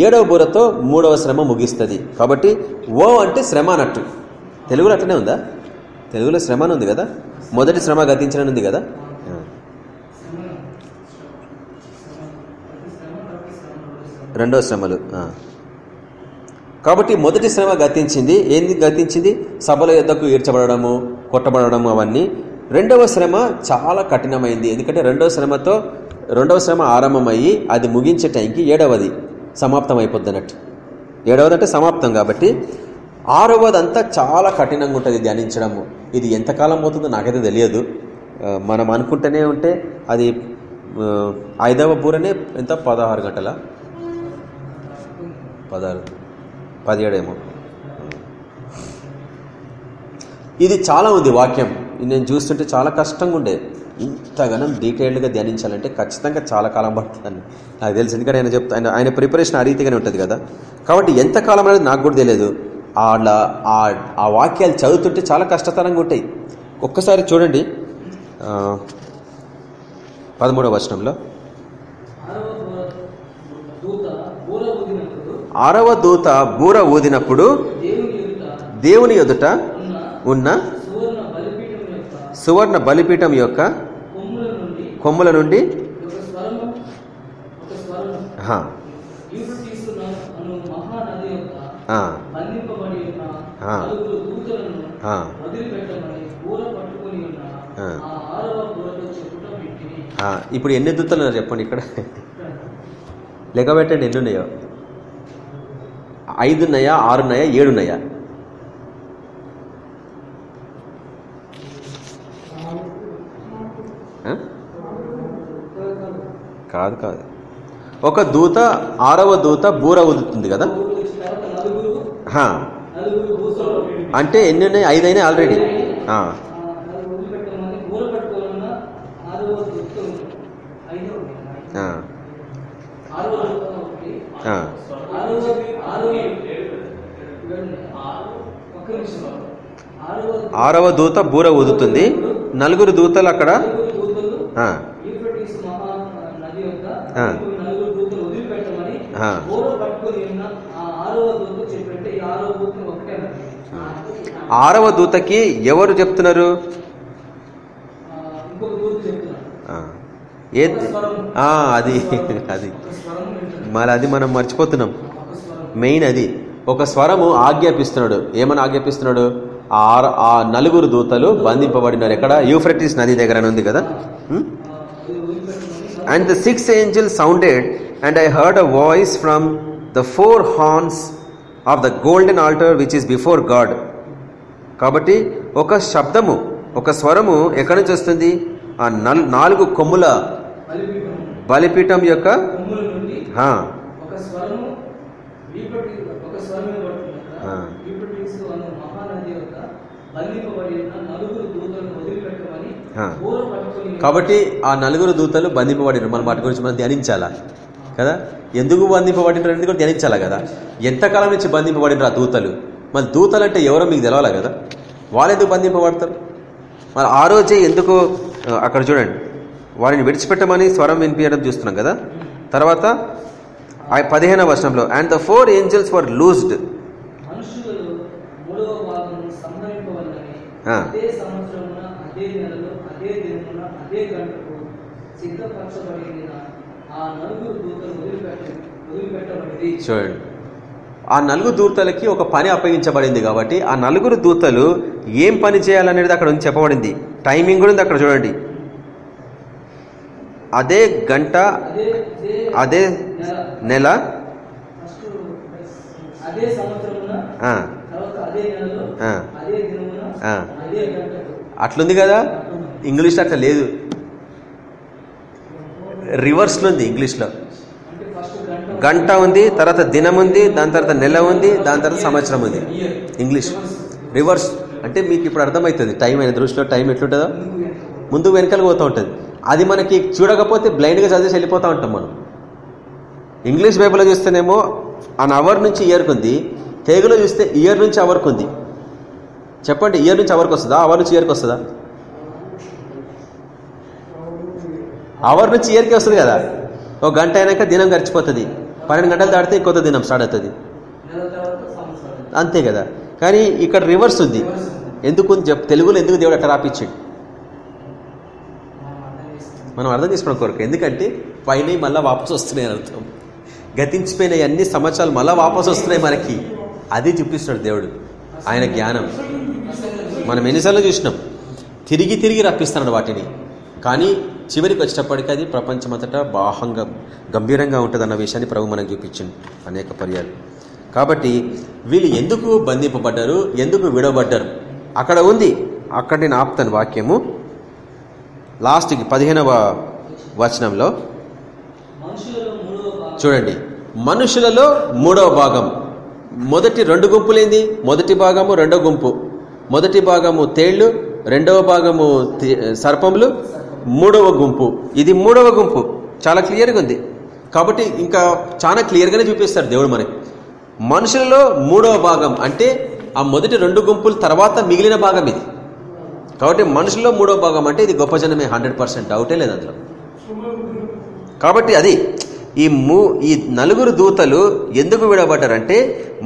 ఏడవ బూరతో మూడవ శ్రమ ముగిస్తుంది. కాబట్టి ఓ అంటే శ్రమ అన్నట్టు తెలుగులో అట్లనే ఉందా? తెలుగులో శ్రమ అని ఉంది కదా? మొదటి శ్రమ గతించిన ఉంది కదా రెండవ శ్రమలు కాబట్టి మొదటి శ్రమ గతించింది ఏంది గతించింది? సభల యుద్ధకు ఈడ్చబడము కొట్టబడము అవన్నీ. రెండవ శ్రమ చాలా కఠినమైంది. ఎందుకంటే రెండవ శ్రమతో రెండవ శ్రమ ఆరంభమయ్యి అది ముగించే టైంకి ఏడవది సమాప్తం అయిపోద్ది అన్నట్టు ఏడవది అంటే సమాప్తం కాబట్టి. ఆరవది అంతా చాలా కఠినంగా ఉంటుంది ధ్యానించడము. ఇది ఎంతకాలం అవుతుందో నాకైతే తెలియదు. మనం అనుకుంటూనే ఉంటే అది ఐదవ బూరనే ఎంత? పదహారు గంటల? పదహారు. పదిహేడేమో. ఇది చాలా ఉంది వాక్యం. నేను చూస్తుంటే చాలా కష్టంగా ఉండే ఇంతగానం డీటెయిల్డ్గా ధ్యానించాలంటే ఖచ్చితంగా చాలా కాలం పడుతుందని నాకు తెలుసు ఎందుకంటే ఆయన చెప్తా ఆయన ఆయన ప్రిపరేషన్ ఆ రీతిగానే ఉంటుంది కదా. కాబట్టి ఎంత కాలం అనేది నాకు కూడా తెలియదు. అలా ఆ- ఆ వాక్యాలు చదువుతుంటే చాలా కష్టతరంగా ఉంటాయి ఒక్కసారి చూడండి. పదమూడవ వచనంలో ఆరవ దూత బూర ఊదినప్పుడు ఆరవ దూత బూర ఊదినప్పుడు దేవుని ఎదుట ఉన్న సువర్ణ బలిపీఠం యొక్క కొమ్ముల నుండి ఇప్పుడు ఎన్ని దూతలు ఉన్నాయో చెప్పండి ఇక్కడ? లెక్క పెట్టండి ఎన్ని ఉన్నాయో. ఐదు ఆరున్నాయా ఆరు ఏడు కాదు కాదు. ఒక దూత ఆరవ దూత బూర ఊదుతుంది కదా? అంటే ఎన్ని ఉన్నాయి? ఐదైనా ఆల్రెడీ ఆ. ఆరవ దూత బూర ఊదుతుంది. నలుగురు దూతలు అక్కడ. ఆరవ దూతకి ఎవరు చెప్తున్నారు? ఏ అది అది. మళ్ళీ అది మనం మర్చిపోతున్నాం. మెయిన్ అది. ఒక స్వరము ఆజ్ఞాపిస్తున్నాడు. ఏమని ఆజ్ఞాపిస్తున్నాడు? ఆ ఆ నలుగురు దూతలు బంధింపబడినారు. ఎక్కడ? యూఫ్రటిస్ నది దగ్గర ఉంది కదా? And the six angel sounded and I heard a voice from the four horns of the golden altar which is before God కాబట్టి ఒక శబ్దము ఒక స్వరము ఎక్కడి నుంచి వస్తుంది? ఆ నల్ నాలుగు కొమ్ముల బలిపీఠం యొక్క కాబట్టి ఆ నలుగురు దూతలు బంధింపబడినారు మనం వాటి గురించి మనం ధ్యానించాలా? కదా? ఎందుకు బంధింపబడినారు అనేది కూడా ధ్యానించాలా కదా? ఎంతకాలం నుంచి బంధింపబడినారు ఆ దూతలు? మరి దూతలు అంటే ఎవరో మీకు తెలవాలా కదా? వాళ్ళు ఎందుకు బంధింపబడతారు? మరి ఆ రోజే ఎందుకు అక్కడ చూడండి. వారిని విడిచిపెట్టమని స్వరం వినిపించడం చూస్తున్నాం కదా? తర్వాత ఆ పదిహేనవ వర్షంలో and the four angels were loosed చూడండి. ఆ నలుగురు దూతలకి ఒక పని అప్పగించబడింది కాబట్టి ఆ నలుగురు దూతలు ఏం పని చేయాలనేది అక్కడ చెప్పబడింది. టైమింగ్ కూడా ఉంది అక్కడ చూడండి. దినమున ఆ. అదే గంటకు. అట్లుంది కదా? ఇంగ్లీష్ అట్లా లేదు. రివర్స్లో ఉంది ఇంగ్లీష్లో గంట గంట ఉంది తర్వాత దినం ఉంది దాని తర్వాత నెల ఉంది దాని తర్వాత సంవత్సరం ఉంది. ఇంగ్లీష్ రివర్స్ అంటే మీకు ఇప్పుడు అర్థమవుతుంది టైం అయిన దృష్టిలో టైం ఎట్లుంటుందో? ముందు వెనకాల పోతూ ఉంటుంది. అది మనకి చూడకపోతే బ్లైండ్గా చదివేసి వెళ్ళిపోతూ ఉంటాం మనం. ఇంగ్లీష్ బైబిల్లో చూస్తేనేమో అన్ అవర్ నుంచి ఇయర్కుంది తెలుగులో చూస్తే ఇయర్ నుంచి అవర్కు ఉంది చెప్పండి ఇయర్ నుంచి అవర్కి వస్తుందా? అవర్ నుంచి ఇయర్కి వస్తుందా? అవర్ నుంచి ఇయర్కి వస్తుంది కదా. ఒక గంట అయినాక దినం గడిచిపోతుంది. పన్నెండు గంటలు దాటితే కొత్త దినం స్టార్ట్ అవుతుంది. అంతే కదా. కానీ ఇక్కడ రివర్స్ ఉంది. ఎందుకు? ఉంది చెప్ తెలుగులో ఎందుకు దేవుడు అట్లా రాపించాడు? మనం అర్థం చేసుకోవడం కొరకు. ఎందుకంటే పైన మళ్ళీ వాపసు వస్తున్నాయి అని అర్థం. గతించిపోయిన అన్ని సంవత్సరాలు మళ్ళీ వాపసు వస్తున్నాయి మనకి. అది చూపిస్తున్నాడు దేవుడు. ఆయన జ్ఞానం. మనం ఎన్నిసార్లు చూసినాం. తిరిగి తిరిగి రప్పిస్తున్నాడు వాటిని. కానీ చివరికి వచ్చినప్పటికీ అది ప్రపంచమంతటా బాహంగా గంభీరంగా ఉంటుంది అన్న విషయాన్ని ప్రభు మనకు చూపించింది అనేక పర్యాలు. కాబట్టి వీళ్ళు ఎందుకు బంధింపబడ్డారు? ఎందుకు విడవబడ్డారు? అక్కడ ఉంది. అక్కడ నేను ఆపుతాను వాక్యము. లాస్ట్కి పదిహేనవ వచనంలో చూడండి. మనుషులలో మూడవ భాగం. మొదటి రెండు గుంపులేంది? మొదటి భాగము రెండో గుంపు. మొదటి భాగము తేళ్ళు రెండవ భాగము సర్పములు మూడవ గుంపు. ఇది మూడవ గుంపు. చాలా క్లియర్గా ఉంది. కాబట్టి ఇంకా చాలా క్లియర్గానే చూపిస్తారు దేవుడు మనకి. మనుషులలో మూడవ భాగం అంటే ఆ మొదటి రెండు గుంపుల తర్వాత మిగిలిన భాగం ఇది. కాబట్టి మనుషుల్లో మూడో భాగం అంటే ఇది గొప్ప జనమే హండ్రెడ్ పర్సెంట్ డౌటే లేదు అందులో. కాబట్టి అది ఈ మూ ఈ నలుగురు దూతలు ఎందుకు విడబడ్డారంటే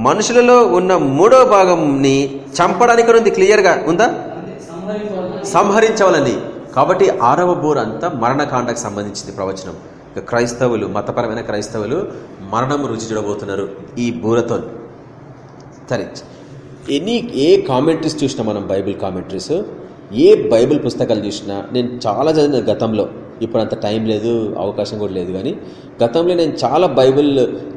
మనుషులలో ఉన్న మూడో భాగంని చంపడానికి ఉంది క్లియర్గా ఉందా? సంహరించవాలని. కాబట్టి ఆరవ బోర్ అంతా మరణకాండకు సంబంధించింది ప్రవచనం. క్రైస్తవులు మతపరమైన క్రైస్తవులు మరణం రుచి చూడబోతున్నారు ఈ బూరతో. సరే. ఎనీ ఏ కామెంటరీస్ చూసినా మనం బైబిల్ కామెంటరీస్? ఏ బైబిల్ పుస్తకాలు చూసినా నేను చాలా చదివిన గతంలో ఇప్పుడు అంత టైం లేదు అవకాశం కూడా లేదు కానీ గతంలో నేను చాలా బైబిల్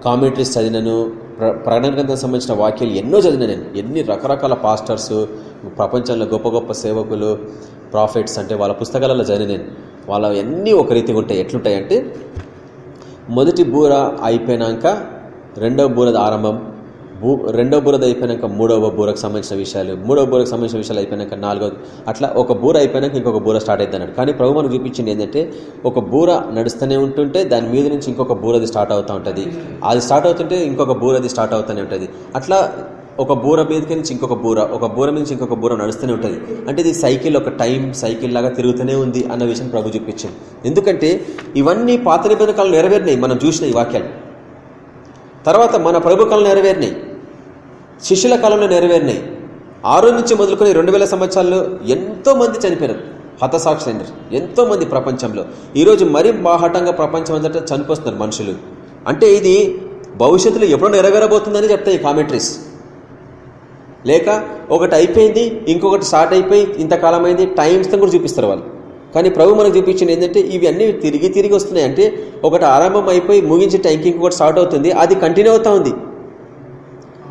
కామెంటరీస్ చదివినాను ప్ర ప్రకటన గ్రంథం సంబంధించిన వాక్యాలు ఎన్నో చదివిన నేను. ఎన్ని రకరకాల పాస్టర్స్ ప్రపంచంలో గొప్ప గొప్ప సేవకులు ప్రాఫిట్స్ అంటే వాళ్ళ పుస్తకాలలో చదివిన నేను. వాళ్ళ అన్నీ ఒక రీతిగా ఉంటాయి ఎట్లుంటాయి అంటే మొదటి బూర అయిపోయినాక రెండవ బూరద ఆరంభం బూ రెండవ బూరది అయిపోయినాక మూడవ బూరకు సంబంధించిన విషయాలు మూడవ బూరకు సంబంధించిన విషయాలు అయిపోయినాక నాలుగో అట్లా ఒక బూర అయిపోయినాక ఇంకొక బూర స్టార్ట్ అవుతుంది అన్నాడు. కానీ ప్రభు మనకు చూపించింది ఏంటంటే ఒక బూర నడుస్తూనే ఉంటుంటే దాని మీద నుంచి ఇంకొక బూరది స్టార్ట్ అవుతూ ఉంటుంది. అది స్టార్ట్ అవుతుంటే ఇంకొక బూరది స్టార్ట్ అవుతూనే ఉంటుంది. అట్లా ఒక బూర మీదకి నుంచి ఇంకొక బూర ఒక బూర నుంచి ఇంకొక బూర నడుస్తూనే ఉంటుంది. అంటే ఇది సైకిల్ ఒక టైం సైకిల్ లాగా తిరుగుతూనే ఉంది అన్న విషయం ప్రభు చూపించింది. ఎందుకంటే ఇవన్నీ పాత నిబంధనకాలు నెరవేరినాయి మనం చూసిన ఈ వాక్యాలు. తర్వాత మన ప్రభు కాలం నెరవేరినాయి. శిష్యుల కాలంలో నెరవేరినాయి. ఆరు నుంచి మొదలుకొని రెండు వేల సంవత్సరాల్లో ఎంతో మంది చనిపోయారు హతసాక్షులైనారు. ఎంతో మంది ప్రపంచంలో ఈరోజు మరీ బాహటంగా ప్రపంచం అంతటా చనిపోతున్నారు మనుషులు. అంటే ఇది భవిష్యత్తులో ఎప్పుడో నెరవేరబోతుందని చెప్తాయి కామెంటరీస్. లేక ఒకటి అయిపోయింది ఇంకొకటి స్టార్ట్ అయిపోయి ఇంతకాలం అయింది టైమ్స్ కూడా చూపిస్తారు వాళ్ళు. కానీ ప్రభు మనకు చూపించింది ఏంటంటే ఇవన్నీ తిరిగి తిరిగి వస్తున్నాయి. అంటే ఒకటి ఆరంభం అయిపోయి ముగించే టైంకి ఇంకొకటి స్టార్ట్ అవుతుంది. అది కంటిన్యూ అవుతా ఉంది.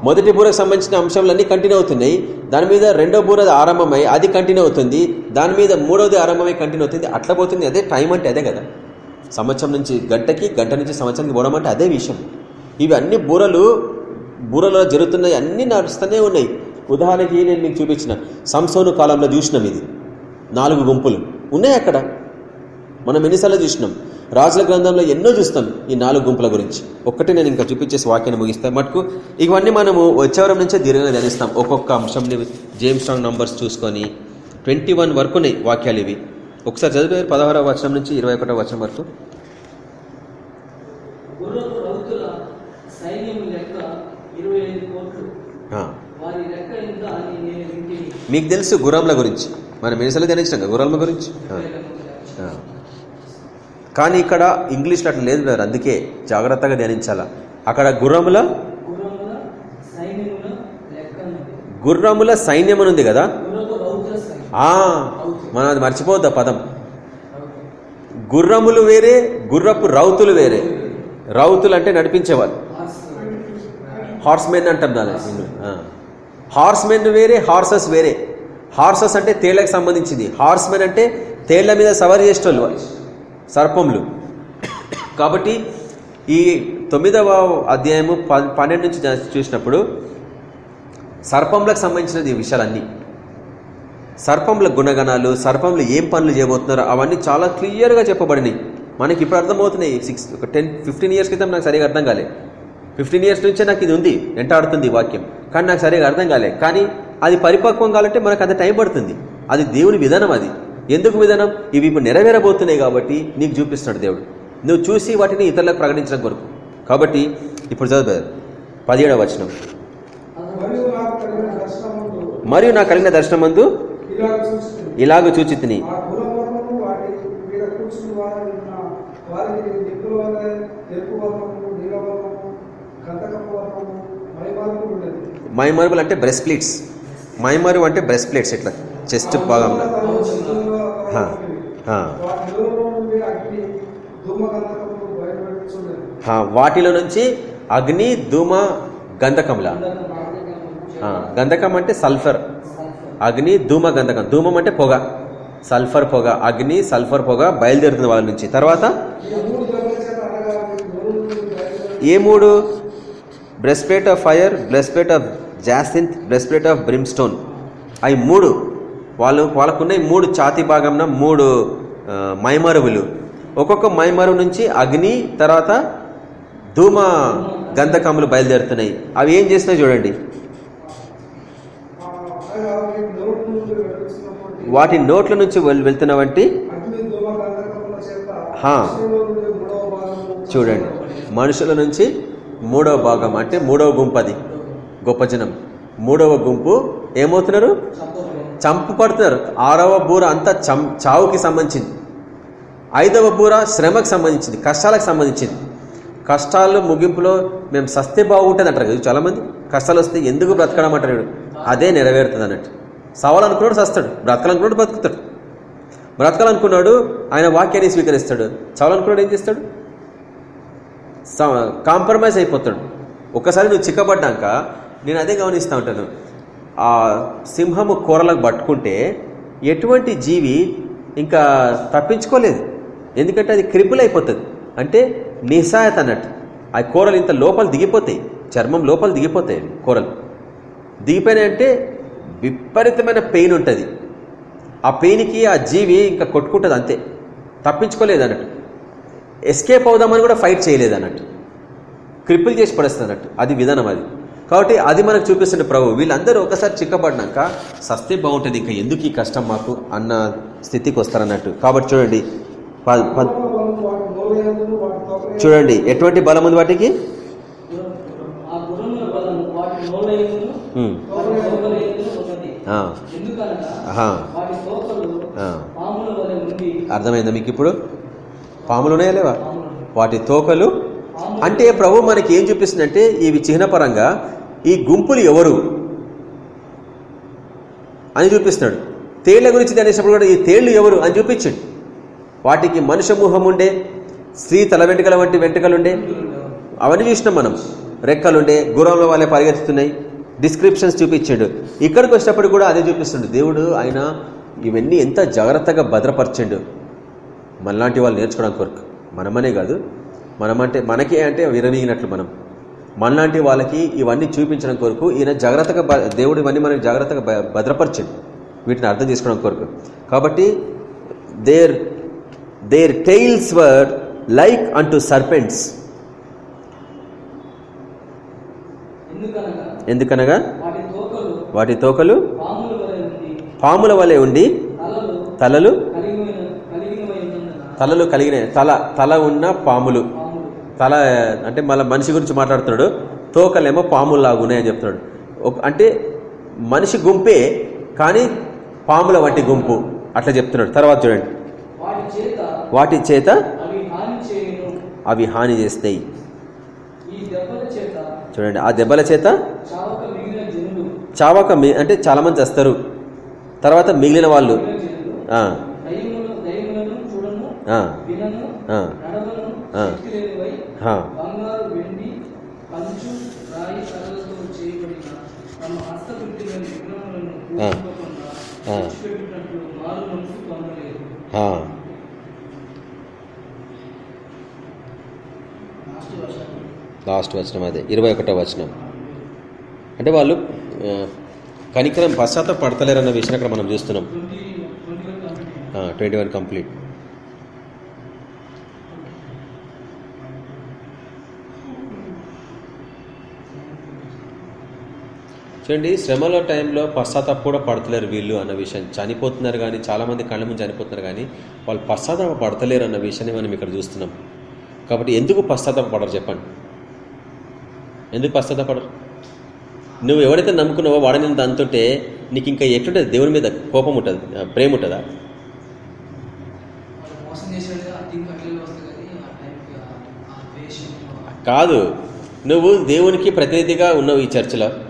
మొదటి బూరకు సంబంధించిన అంశాలన్నీ కంటిన్యూ అవుతున్నాయి. దాని మీద రెండో బూర ఆరంభమై అది కంటిన్యూ అవుతుంది. దాని మీద మూడోది ఆరంభమై కంటిన్యూ అవుతుంది. అట్లా పోతుంది. అదే టైం అంటే అదే కదా. సంవత్సరం నుంచి గంటకి గంట నుంచి సంవత్సరానికి పోవడం అంటే అదే విషయం. ఇవి అన్ని బూరలు బూరలో జరుగుతున్నాయి అన్ని నడుస్తూనే ఉన్నాయి. ఉదాహరణకి నేను మీకు చూపించిన సంసోను కాలంలో చూసినాం ఇది. నాలుగు గుంపులు. ఉన్నాయి అక్కడ. మనం ఎన్నిసార్లు చూసినాం? రాజుల గ్రంథంలో ఎన్నో చూస్తాం ఈ నాలుగు గుంపుల గురించి. ఒక్కటి నేను ఇంకా చూపించేసి వాక్యాన్ని ముగిస్తాను మటుకు ఇవన్నీ మనము వచ్చేవరం నుంచే దీర్ఘంగా ధ్యానిస్తాం. ఒక్కొక్క అంశంని జేమ్స్ స్ట్రాంగ్ నంబర్స్ చూసుకొని ట్వంటీ వన్ వరకున్నాయి వాక్యాలు ఇవి. ఒకసారి చదివారు పదహారవ వచనం నుంచి ఇరవై ఒకటో వచనం వరకు. మీకు తెలుసు గుర్రంల గురించి. మనం ఎన్నిసార్లు ధ్యానించినాం కదా గుర్రంల గురించి. కానీ ఇక్కడ ఇంగ్లీష్లో అట్లా లేదు బ్రదర్ అందుకే జాగ్రత్తగా ధ్యానించాలా. అక్కడ గుర్రముల గుర్రముల సైన్యం అని ఉంది కదా? మనం అది మర్చిపోవద్దు ఆ పదం గుర్రములు వేరే గుర్రపు రౌతులు వేరే. రౌతులు అంటే నడిపించేవాళ్ళు. హార్స్ మెన్ అంటాం దాని హార్స్ మెన్ వేరే హార్సెస్ వేరే. హార్సెస్ అంటే తేళ్ళకు సంబంధించింది. హార్స్ మెన్ అంటే తేళ్ళ మీద సవారీ చేసేటోళ్ళు. వాళ్ళు. సర్పంలు కాబట్టి ఈ తొమ్మిదవ అధ్యాయము పన్నెండు నుంచి చూసినప్పుడు సర్పంలకు సంబంధించినది ఈ విషయాలన్నీ. సర్పంల గుణగణాలు సర్పంలు ఏం పనులు చేయబోతున్నారో అవన్నీ చాలా క్లియర్గా చెప్పబడినాయి. మనకి ఇప్పుడు అర్థమవుతున్నాయి సిక్స్ ఒక టెన్ ఫిఫ్టీన్ ఇయర్స్ క్రితం నాకు సరిగా అర్థం కాలే. ఫిఫ్టీన్ ఇయర్స్ నుంచే నాకు ఇది ఉంది వెంటాడుతుంది వాక్యం. కానీ నాకు సరిగా అర్థం కాలే. కానీ అది పరిపక్వం కావాలంటే మనకు అంత టైం పడుతుంది. అది దేవుని విధానం అది. ఎందుకు విధానం ఇవి ఇప్పుడు నెరవేరబోతున్నాయి కాబట్టి నీకు చూపిస్తున్నాడు దేవుడు. నువ్వు చూసి వాటిని ఇతరులకు ప్రకటించడం కొరకు. కాబట్టి ఇప్పుడు చదువు పదిహేడవ వచనం. మరియు నాకు కలిగిన నా కలిగిన దర్శనమందు ఇలాగ చూచితిని. ఆ మైమరుపులు అంటే బ్రెస్ప్లేట్స్ ప్లేట్స్ అంటే బ్రెస్ప్లేట్స్ ఇట్లా. చెస్ట్ భాగంలో వాటిలో నుంచి అగ్ని ధూమ గంధకంలా గంధకం అంటే సల్ఫర్. అగ్ని ధూమ గంధకం. ధూమం అంటే పొగ. సల్ఫర్ పొగ. అగ్ని సల్ఫర్ పొగ బయలుదేరుతుంది వాళ్ళ నుంచి. తర్వాత ఈ మూడు ఏ మూడు? Breast of fire breast of jacinth breastplate of brimstone అవి మూడు. వాళ్ళు వాళ్ళకున్న మూడు ఛాతి భాగంన మూడు మైమరువులు. ఒక్కొక్క మైమరువు నుంచి అగ్ని తర్వాత ధూమ గంధకములు బయలుదేరుతున్నాయి. అవి ఏం చేస్తున్నాయి చూడండి. వాటి నోట్ల నుంచి వెళ్- వెళ్తున్న వంటి చూడండి. మనుషుల నుంచి మూడవ భాగం అంటే మూడవ గుంపు అది గొప్ప జనం. మూడవ గుంపు ఏమవుతున్నారు? చంపు పడుతున్నారు ఆరవ బూర అంతా చం చావుకి సంబంధించింది. ఐదవ బూర శ్రమకు సంబంధించింది కష్టాలకు సంబంధించింది. కష్టాలు ముగింపులో మేము సస్తే బాగుంటుంది అంటారు కదా చాలామంది. కష్టాలు వస్తే ఎందుకు బ్రతకడం అంటాడు అదే నెరవేరుతుంది అన్నట్టు సవాలనుకున్నాడు సస్తాడు బ్రతకాలనుకున్నాడు బ్రతుకుతాడు బ్రతకాలనుకున్నాడు ఆయన వాక్యాన్ని స్వీకరిస్తాడు. చావాలనుకున్నాడు ఏం చేస్తాడు? కాంప్రమైజ్ అయిపోతాడు. ఒక్కసారి నువ్వు చిక్కబడ్డాక నేను అదే గమనిస్తూ ఉంటాను. ఆ సింహము కూరలకు పట్టుకుంటే ఎటువంటి జీవి ఇంకా తప్పించుకోలేదు. ఎందుకంటే అది క్రిపుల్ అయిపోతుంది అంటే నిస్సాయత అన్నట్టు. ఆ కూరలు ఇంత లోపల దిగిపోతాయి. చర్మం లోపల దిగిపోతాయి కూరలు. కూరలు దిగిపోయినాయంటే విపరీతమైన పెయిన్ ఉంటుంది. ఆ పెయిన్కి ఆ జీవి ఇంకా కొట్టుకుంటుంది అంతే. తప్పించుకోలేదు అన్నట్టు. ఎస్కేప్ అవుదామని కూడా ఫైట్ చేయలేదు అన్నట్టు. క్రిపుల్ చేసి పడేస్తుంది అన్నట్టు. అది విధానం అది. కాబట్టి అది మనకు చూపిస్తున్న ప్రభు. వీళ్ళందరూ ఒకసారి చిక్కబడినాక సస్తే బాగుంటుంది ఇంకా ఎందుకు ఈ కష్టం మాకు? అన్న స్థితికి వస్తారన్నట్టు. కాబట్టి చూడండి చూడండి ఎటువంటి బలం ఉంది వాటికి? అర్థమైందా మీకు ఇప్పుడు? పాములు ఉన్నాయా లేవా? వాటి తోకలు? అంటే ప్రభు మనకి ఏం చూపిస్తుందంటే ఇవి చిహ్నపరంగా ఈ గుంపులు ఎవరు? అని చూపిస్తున్నాడు. తేళ్ళ గురించి అనేసినప్పుడు కూడా ఈ తేళ్ళు ఎవరు అని చూపించండి. వాటికి మనుష్య ముఖం ఉండే స్త్రీ తల వెంట్రుకల వంటి వెంటకలుండే అవన్నీ చూసినాం మనం. రెక్కలుండే గుర్రంలో వాళ్ళే పరిగెత్తుతున్నాయి. డిస్క్రిప్షన్స్ చూపించాడు. ఇక్కడికి వచ్చినప్పుడు కూడా అదే చూపిస్తుండు. దేవుడు ఆయన ఇవన్నీ ఎంత జాగ్రత్తగా భద్రపరచండు. మనలాంటి వాళ్ళు నేర్చుకోవడానికి కొరకు. మనమనే కాదు. మనమంటే మనకే అంటే విరవీగినట్లు మనం. మనలాంటి వాళ్ళకి ఇవన్నీ చూపించడం కొరకు ఈయన జాగ్రత్తగా దేవుడు ఇవన్నీ మనకి జాగ్రత్తగా భ- భద్రపరచండి. వీటిని అర్థం చేసుకోవడం కొరకు. కాబట్టి there there tails were like unto serpents ఎందుకనగా? వాటి తోకలు పాముల వలె ఉండి తలలు తలలు కలిగిన తల తల ఉన్న పాములు తల అంటే మళ్ళీ మనిషి గురించి మాట్లాడుతున్నాడు తోకలేమో పాములు లాగున్నాయని చెప్తున్నాడు. అంటే మనిషి గుంపే కానీ పాముల వంటి గుంపు అట్లా చెప్తున్నాడు. తర్వాత చూడండి. వాటి చేత అవి హాని చేస్తాయి. చూడండి ఆ దెబ్బల చేత చావక అంటే చాలా మంది వస్తారు తర్వాత మిగిలిన వాళ్ళు బంగారు వెండి కంచు రాయి కర్రలతో చేయబడిన తమ హస్తకృత్యమైన విగ్రహములను ఆ. పూజింపకుండా ఆ. విడిచిపెట్టినట్లు మారు మనసు పొందలేదు. ఆ. లాస్ట్ వచనం. అదే ఇరవై ఒకటో వచనం. అంటే వాళ్ళు కనికరం పశ్చాత్తాప పడతలేరన్న విషయం అక్కడ మనం చూస్తున్నాం. Twenty one complete twenty one complete చూడండి శ్రమలో టైంలో పశ్చాత్తాప కూడా పడతలేరు వీళ్ళు అన్న విషయం. చనిపోతున్నారు కానీ చాలా మంది కళ్ళ ముందు చనిపోతున్నారు కానీ వాళ్ళు పశ్చాత్తాప పడతలేరు అన్న విషయాన్ని మనం ఇక్కడ చూస్తున్నాం. కాబట్టి ఎందుకు పశ్చాత్తాప పడరు చెప్పండి. ఎందుకు పశ్చాత్తాపడరు నువ్వు ఎవరైతే నమ్ముకున్నావో వాడిని దాంతుంటే నీకు ఇంకా ఎట్లుంటుంది? దేవుని మీద కోపం ఉంటుంది ప్రేమ ఉంటుందా? కాదు. నువ్వు దేవునికి ప్రతినిధిగా ఉన్నావు ఈ చర్చిలో.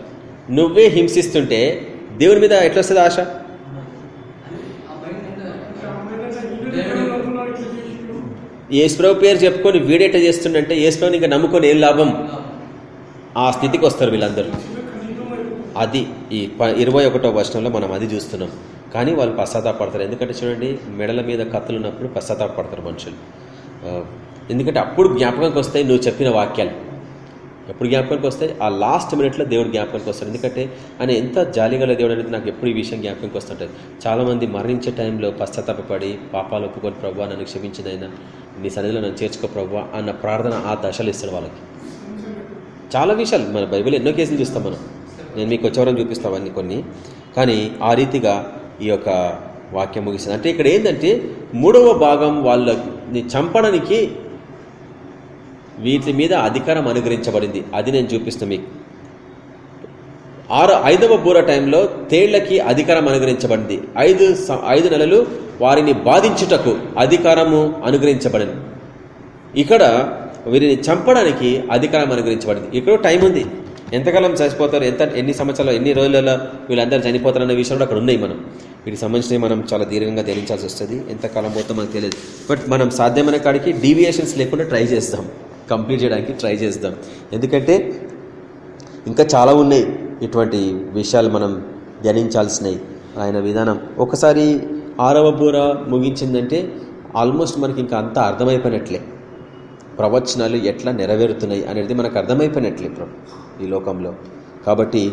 నువ్వే హింసిస్తుంటే దేవుని మీద ఎట్లా వస్తుంది ఆశ? ఆ పేరు చెప్పుకొని వీడేట చేస్తుండంటే యేసుప్రభుని ఇంకా నమ్ముకొని ఏం లాభం? ఆ స్థితికి వస్తారు వీళ్ళందరూ. అది ఈ ప- ఇరవై ఒకటో వర్షంలో మనం అది చూస్తున్నాం. కానీ వాళ్ళు పశ్చాత్తాపడతారు. ఎందుకంటే చూడండి మెడల మీద కత్తులు ఉన్నప్పుడు పశ్చాత్తాపడతారు మనుషులు. ఎందుకంటే అప్పుడు జ్ఞాపకంకి వస్తాయి నువ్వు చెప్పిన వాక్యాలు. ఎప్పుడు జ్ఞాపకానికి వస్తాయి? ఆ లాస్ట్ మినిట్లో దేవుడు జ్ఞాపకానికి వస్తాడు. ఎందుకంటే ఆయన ఎంత జాలిగల దేవుడు అనేది నాకు ఎప్పుడు ఈ విషయం జ్ఞాపకానికి వస్తుంటుంది చాలామంది మరణించే టైంలో పశ్చాత్తాపడి పాపాలు ఒప్పుకొని ప్రభు నన్ను క్షమించిందైనా నీ సన్నిధిలో నన్ను చేర్చుకో ప్రభు అన్న ప్రార్థన ఆ దశలు ఇస్తాడు వాళ్ళకి. చాలా విషయాలు. మన బైబిల్ ఎన్నో కేసులు చూస్తాం మనం. నేను మీకు వచ్చేవరం చూపిస్తామని కొన్ని. కానీ ఆ రీతిగా ఈ యొక్క వాక్యం ముగిసింది. అంటే ఇక్కడ ఏంటంటే మూడవ భాగం వాళ్ళని చంపడానికి వీటి మీద అధికారం అనుగ్రహించబడింది. అది నేను చూపిస్తాను మీకు. ఆరు ఐదవ బూర టైంలో తేళ్ళకి అధికారం అనుగ్రహించబడింది. ఐదు స- ఐదు నెలలు వారిని బాధించుటకు అధికారము అనుగ్రహించబడింది. ఇక్కడ వీరిని చంపడానికి అధికారం అనుగ్రహించబడింది. ఇక్కడ టైం ఉంది. ఎంతకాలం చచ్చిపోతారు? ఎంత ఎన్ని సంవత్సరాలు ఎన్ని రోజులలో వీళ్ళందరూ చనిపోతారు అన్న విషయంలో అక్కడ ఉన్నాయి మనం. వీటికి సంబంధించి మనం చాలా దీర్ఘంగా ధ్యానించాల్సి వస్తుంది. ఎంతకాలం పోతే మనకు తెలియదు. బట్ మనం సాధ్యమైన కాడికి డీవియేషన్స్ లేకుండా ట్రై చేస్తాం. కంప్లీట్ చేయడానికి ట్రై చేద్దాం. ఎందుకంటే ఇంకా చాలా ఉన్నాయి ఇటువంటి విషయాలు మనం ధ్యానించాల్సినవి. ఆయన విధానం. ఒకసారి ఆరవ బూర ముగించిందంటే ఆల్మోస్ట్ మనకి ఇంకా అంతా అర్థమైపోయినట్లే. ప్రవచనాలు ఎట్లా నెరవేరుతున్నాయి అనేది మనకు అర్థమైపోయినట్లే ఈ లోకంలో. కాబట్టి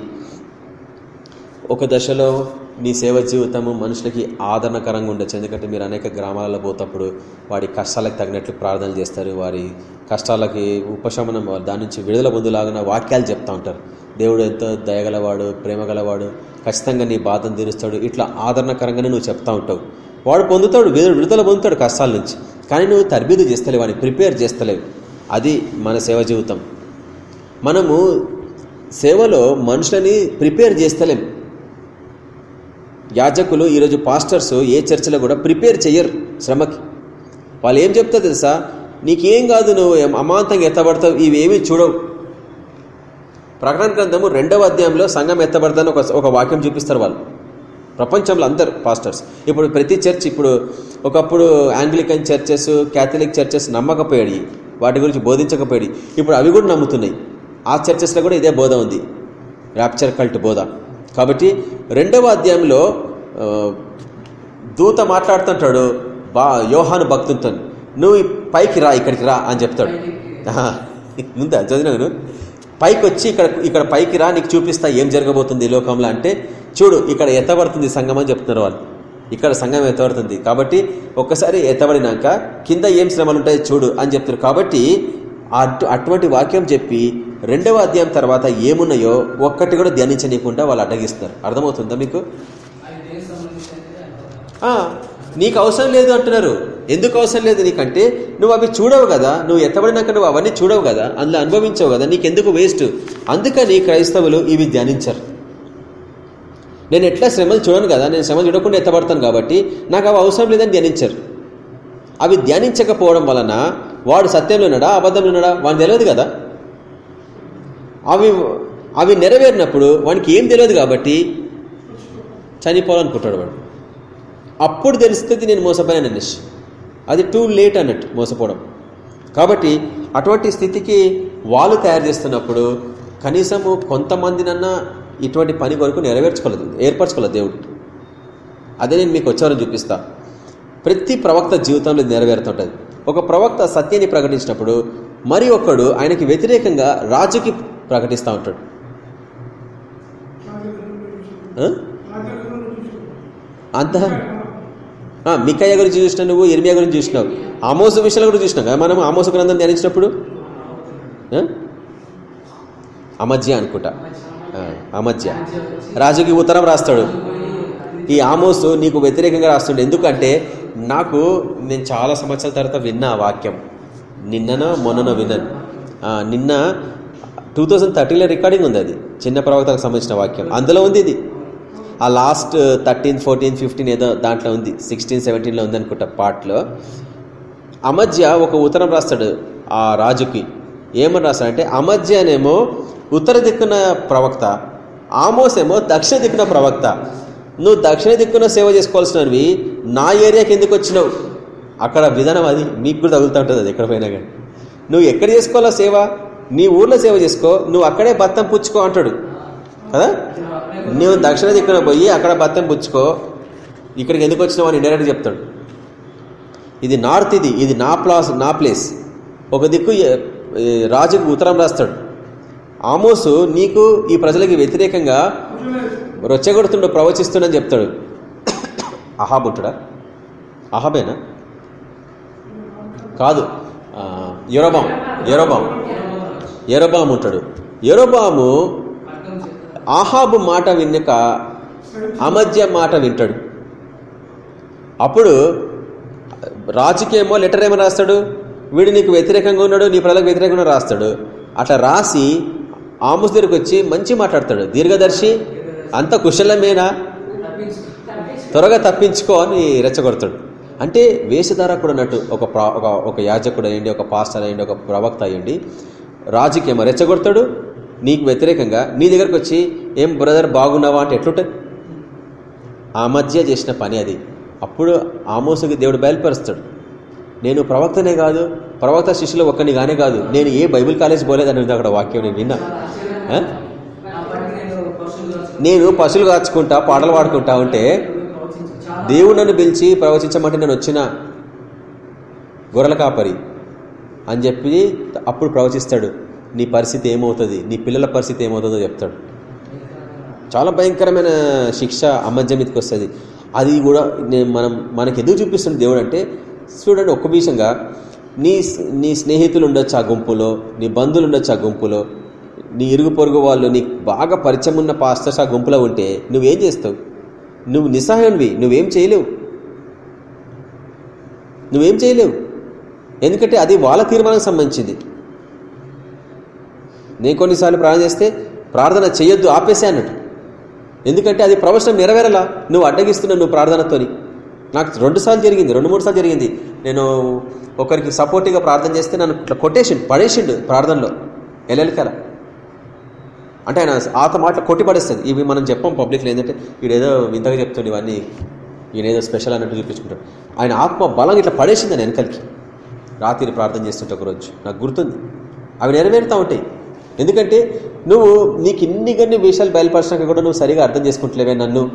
ఒక దశలో నీ సేవ జీవితము మనుషులకి ఆదరణకరంగా ఉండొచ్చు. ఎందుకంటే మీరు అనేక గ్రామాలలో పోతప్పుడు వాడి కష్టాలకు తగినట్లు ప్రార్థనలు చేస్తారు. వారి కష్టాలకి ఉపశమనం దాని నుంచి విడుదల పొందులాగిన వాక్యాలు చెప్తా ఉంటారు. దేవుడు ఎంతో దయగలవాడు ప్రేమగలవాడు ఖచ్చితంగా నీ బాధను తీరుస్తాడు. ఇట్లా ఆదరణకరంగానే నువ్వు చెప్తా ఉంటావు. వాడు పొందుతాడు విడుదల పొందుతాడు కష్టాల నుంచి. కానీ నువ్వు తర్బీదు చేస్తలేవు వాడిని ప్రిపేర్ చేస్తలేవు. అది మన సేవ జీవితం. మనము సేవలో మనుషులని ప్రిపేర్ చేస్తలేం. యాజకులు ఈరోజు పాస్టర్స్ ఏ చర్చలో కూడా ప్రిపేర్ చెయ్యరు శ్రమకి. వాళ్ళు ఏం చెప్తా తెలుసా? నీకేం కాదు నువ్వు ఏం అమాంతంగా ఎత్తబడతావు ఇవేమీ చూడవు. ప్రకటన గ్రంథము రెండవ అధ్యాయంలో సంఘం ఎత్తబడదని ఒక ఒక వాక్యం చూపిస్తారు వాళ్ళు. ప్రపంచంలో అందరు పాస్టర్స్. ఇప్పుడు ప్రతి చర్చ్ ఇప్పుడు ఒకప్పుడు ఆంగ్లికన్ చర్చెస్ క్యాథలిక్ చర్చెస్ నమ్మకపోయాడు వాటి గురించి బోధించకపోయాడు ఇప్పుడు అవి కూడా నమ్ముతున్నాయి. ఆ చర్చెస్లో కూడా ఇదే బోధ ఉంది. ర్యాప్చర్ కల్ట్ బోధ. కాబట్టి రెండవ అధ్యాయంలో దూత మాట్లాడుతుంటాడు బా యోహాను భక్తులతో నువ్వు పైకి రా ఇక్కడికి రా అని చెప్తాడు. ఉందా చదివినాను. పైకి వచ్చి ఇక్కడ ఇక్కడ పైకి రా నీకు చూపిస్తా ఏం జరగబోతుంది ఈ లోకంలో అంటే చూడు ఇక్కడ ఎత్తబడుతుంది సంఘం అని చెప్తున్నారు వాళ్ళు. ఇక్కడ సంఘం ఎత్తబడుతుంది. కాబట్టి ఒక్కసారి ఎత్తబడినాక కింద ఏం శ్రమలు ఉంటాయో చూడు అని చెప్తారు కాబట్టి అటు అటువంటి వాక్యం చెప్పి రెండవ అధ్యాయం తర్వాత ఏమున్నాయో ఒక్కటి కూడా ధ్యానించనీయకుండా వాళ్ళు అడ్డగిస్తారు అర్థమవుతుందా మీకు? నీకు అవసరం లేదు అంటున్నారు. ఎందుకు అవసరం లేదు నీకంటే? నువ్వు అవి చూడవు కదా. నువ్వు ఎత్తబడినాక నువ్వు అవన్నీ చూడవు కదా. అందులో అనుభవించవు కదా. నీకెందుకు వేస్ట్ అందుకని క్రైస్తవులు ఇవి ధ్యానించరు. నేను ఎట్లా శ్రమలు చూడను కదా? నేను శ్రమలు చూడకుండా ఎత్తబడతాను కాబట్టి నాకు అవి అవసరం లేదని ధ్యానించరు. అవి ధ్యానించకపోవడం వలన వాడు సత్యంలో ఉన్నాడా? అబద్ధంలో ఉన్నాడా? వాడిని తెలియదు కదా? అవి అవి నెరవేరినప్పుడు వానికి ఏం తెలియదు కాబట్టి చనిపోవాలనుకుంటాడు వాడు. అప్పుడు తెలుస్తుంది నేను మోసపోయాను అనేసి. అది టూ లేట్ అన్నట్టు మోసపోవడం. కాబట్టి అటువంటి స్థితికి వాళ్ళు తయారు చేస్తున్నప్పుడు కనీసము కొంతమందినన్నా ఇటువంటి పని కొరకు నెరవేర్చుకోలేదు. ఏర్పరచుకోలేదు దేవుడు. అదే నేను మీకు వచ్చేవారని చూపిస్తాను ప్రతి ప్రవక్త జీవితంలో నెరవేరుతుంటుంది. ఒక ప్రవక్త సత్యాన్ని ప్రకటించినప్పుడు మరి ఒక్కడు ఆయనకి వ్యతిరేకంగా రాజుకి ప్రకటిస్తూ ఉంటాడు. అంత? మికయ్య గురించి చూసినా నువ్వు ఇర్మియా గురించి చూసినావు. ఆమోసు విషయాలు కూడా చూసినావు కదా మనం ఆమోసు గ్రంథం ధ్యానించినప్పుడు? అమధ్య అనుకుంటా. అమధ్య రాజుకి ఉత్తరం రాస్తాడు. ఈ ఆమోసు నీకు వ్యతిరేకంగా రాస్తుండే. ఎందుకంటే నాకు నేను చాలా సంవత్సరాల తర్వాత విన్నా ఆ వాక్యం. నిన్ననో మొన్ననో విన్నాను. నిన్న టూ థౌజండ్ థర్టీలో రికార్డింగ్ ఉంది అది చిన్న ప్రవక్తకు సంబంధించిన వాక్యం. అందులో ఉంది ఇది. ఆ లాస్ట్ థర్టీన్ ఫోర్టీన్ ఫిఫ్టీన్ ఏదో దాంట్లో ఉంది సిక్స్టీన్ సెవెంటీన్లో ఉంది అనుకుంటా పార్ట్లో అమధ్య ఒక ఉత్తరం రాస్తాడు ఆ రాజుకి. ఏమని రాస్తాడంటే అమధ్య అనేమో ఉత్తర దిక్కున ప్రవక్త ఆమోస్ ఏమో దక్షిణ దిక్కున ప్రవక్త. నువ్వు దక్షిణ దిక్కున సేవ చేసుకోవాల్సినవి నా ఏరియాకి ఎందుకు వచ్చినావు? అక్కడ విధానం అది. మీకు కూడా తగులుతూ ఉంటుంది అది ఎక్కడ పోయినా కానీ. నువ్వు ఎక్కడ చేసుకోవాలా సేవ? నీ ఊర్లో సేవ చేసుకో. నువ్వు అక్కడే బత్తం పుచ్చుకో అంటాడు. కదా? నువ్వు దక్షిణ దిక్కున పోయి అక్కడ బత్తం పుచ్చుకో. ఇక్కడికి ఎందుకు వచ్చినావు అని ఇండైరెక్ట్ చెప్తాడు. ఇది నార్త్ ఇది. ఇది నా ప్లాస్ నా ప్లేస్. ఒక దిక్కు రాజుకు ఉత్తరం రాస్తాడు. ఆమోసు నీకు ఈ ప్రజలకి వ్యతిరేకంగా రొచ్చగొడుతుండు ప్రవచిస్తుండని చెప్తాడు. అహాబుట్టుడా అహాబేనా? కాదు. ఆ, యొరబాం యొరబాం ఉంటాడు. ఎరోబాము ఆహాబు మాట విన్నక అమధ్య మాట వింటాడు. అప్పుడు రాజుకేమో లెటర్ ఏమో రాస్తాడు? వీడు నీకు వ్యతిరేకంగా ఉన్నాడు నీ ప్రజలకు వ్యతిరేకంగా రాస్తాడు. అట్లా రాసి ఆముస్ దగ్గరికి వచ్చి మంచి మాట్లాడతాడు. దీర్ఘదర్శి అంత కుశలమేనా? త్వరగా తప్పించుకో అని రెచ్చగొడతాడు. అంటే వేషధారకుడు అన్నట్టు ఒక ప్రా- ఒక ఒక యాజకుడు అయ్యండి ఒక పాస్టర్ అయ్యండి ఒక ప్రవక్త అయ్యండి రాజుకేమో రెచ్చగొడతాడు. నీకు వ్యతిరేకంగా నీ దగ్గరకు వచ్చి ఏం బ్రదర్ బాగున్నావా? అంటే ఎట్లుంటుంది ఆ మధ్య చేసిన పని అది. అప్పుడు ఆమోసుకి దేవుడు బయలుపరుస్తాడు. నేను ప్రవక్తనే కాదు ప్రవక్త శిష్యులు ఒక్కని గానే కాదు నేను ఏ బైబిల్ కాలేజ్ పోలేదని అక్కడ వాక్యం నేను విన్నా. నేను పశువులు కాచుకుంటా పాటలు పాడుకుంటా ఉంటే దేవుడు నన్ను పిలిచి ప్రవచించమంటే నేను వచ్చిన గొర్రెల కాపరి అని చెప్పి అప్పుడు ప్రవచిస్తాడు. నీ పరిస్థితి ఏమవుతుంది? నీ పిల్లల పరిస్థితి ఏమవుతుందో చెప్తాడు. చాలా భయంకరమైన శిక్ష అమధ్య మీదకి వస్తుంది. అది కూడా నేను మనం మనకి ఎందుకు చూపిస్తుంది దేవుడు అంటే చూడండి ఒక్క విషయంగా నీ నీ స్నేహితులు ఉండొచ్చు ఆ గుంపులో నీ బంధువులు ఉండొచ్చు ఆ గుంపులో నీ ఇరుగు పొరుగు వాళ్ళు నీకు బాగా పరిచయం ఉన్న పాస్టర్స్ ఆ గుంపులో ఉంటే నువ్వేం చేస్తావు? నువ్వు నిస్సహాయనివి నువ్వేం చేయలేవు. నువ్వేం చేయలేవు. ఎందుకంటే అది వాళ్ళ తీర్మానం సంబంధించింది. నేను కొన్నిసార్లు ప్రార్థన చేస్తే ప్రార్థన చేయొద్దు ఆపేసే అన్నట్టు. ఎందుకంటే అది ప్రవచనం నెరవేరలా. నువ్వు అడ్డగిస్తున్నావు నువ్వు ప్రార్థనతోని. నాకు రెండు సార్లు జరిగింది రెండు మూడు సార్లు జరిగింది. నేను ఒకరికి సపోర్టివ్గా ప్రార్థన చేస్తే నన్ను ఇట్లా కొట్టేసిండు పడేసిండు ప్రార్థనలో. ఎల్లెలికల. అంటే ఆయన ఆత మాటలు కొట్టి పడేస్తుంది ఇవి మనం చెప్పాం పబ్లిక్లో ఏంటంటే వీడేదో వింతగా చెప్తుంది ఇవన్నీ ఈయనేదో స్పెషల్ అన్నట్టు చూపించుకుంటాడు. ఆయన ఆత్మ బలం ఇట్లా పడేసింది ఆయన వెనకలికి. రాత్రి ప్రార్థన చేస్తుంటే ఒకరోజు నాకు గుర్తుంది. అవి నెరవేరుతూ ఉంటాయి. ఎందుకంటే నువ్వు నీకు ఇన్ని గన్ని విషయాలు బయలుపరిచినాక కూడా నువ్వు సరిగా అర్థం చేసుకుంటలేవే నన్ను.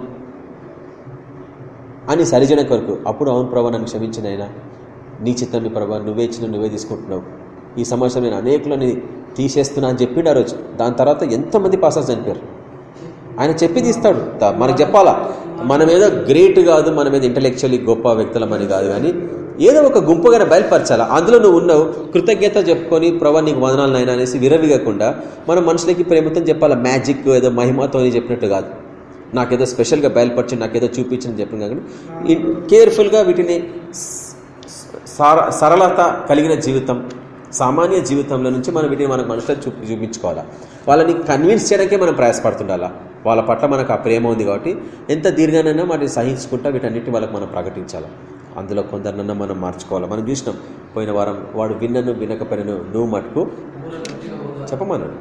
అని సరిజన కొరకు అప్పుడు అవును ప్రభా నన్ను క్షమించిన ఆయన నీ చిత్తాన్ని ప్రభా నువ్వే ఇచ్చిన నువ్వే తీసుకుంటున్నావు. ఈ సమాజంలో నేను అనేకులని తీసేస్తున్నా అని చెప్పిండు ఆ రోజు. దాని తర్వాత ఎంతమంది పాసర్స్ చనిపోయారు? ఆయన చెప్పి తీస్తాడు మనకు చెప్పాలా? మనం ఏదో గ్రేట్ కాదు మనం ఏదో ఇంటలెక్చువల్లీ గొప్ప వ్యక్తులమని కాదు కానీ ఏదో ఒక గుంపుగానే బయలుపరచాలా? అందులో నువ్వు ఉన్నావు కృతజ్ఞత చెప్పుకొని ప్రభా నీకు వదనాలు నాయన అనేసి విరవిగకుండా మనం మనుషులకి ప్రేమతో చెప్పాలా? మ్యాజిక్ ఏదో మహిమతో అని చెప్పినట్టు కాదు. నాకేదో స్పెషల్గా బయలుపరిచి నాకేదో చూపించని చెప్పిన కానీ కేర్ఫుల్గా వీటిని సర సరళత కలిగిన జీవితం సామాన్య జీవితంలో నుంచి మనం వీటిని మనకు మనుషులకు చూపి చూపించుకోవాలా? వాళ్ళని కన్విన్స్ చేయడానికే మనం ప్రయాసపడుతుండాలా? వాళ్ళ పట్ల మనకు ఆ ప్రేమ ఉంది కాబట్టి ఎంత దీర్ఘనైనా వాటిని సహించుకుంటా వీటన్నిటి వాళ్ళకి మనం ప్రకటించాలి? అందులో కొందరినన్నా మనం మార్చుకోవాలి? మనం చూసినాం పోయిన వారం వాడు విన్నను వినకపోయినను నువ్వు మటుకు చెప్పమన్నాడు.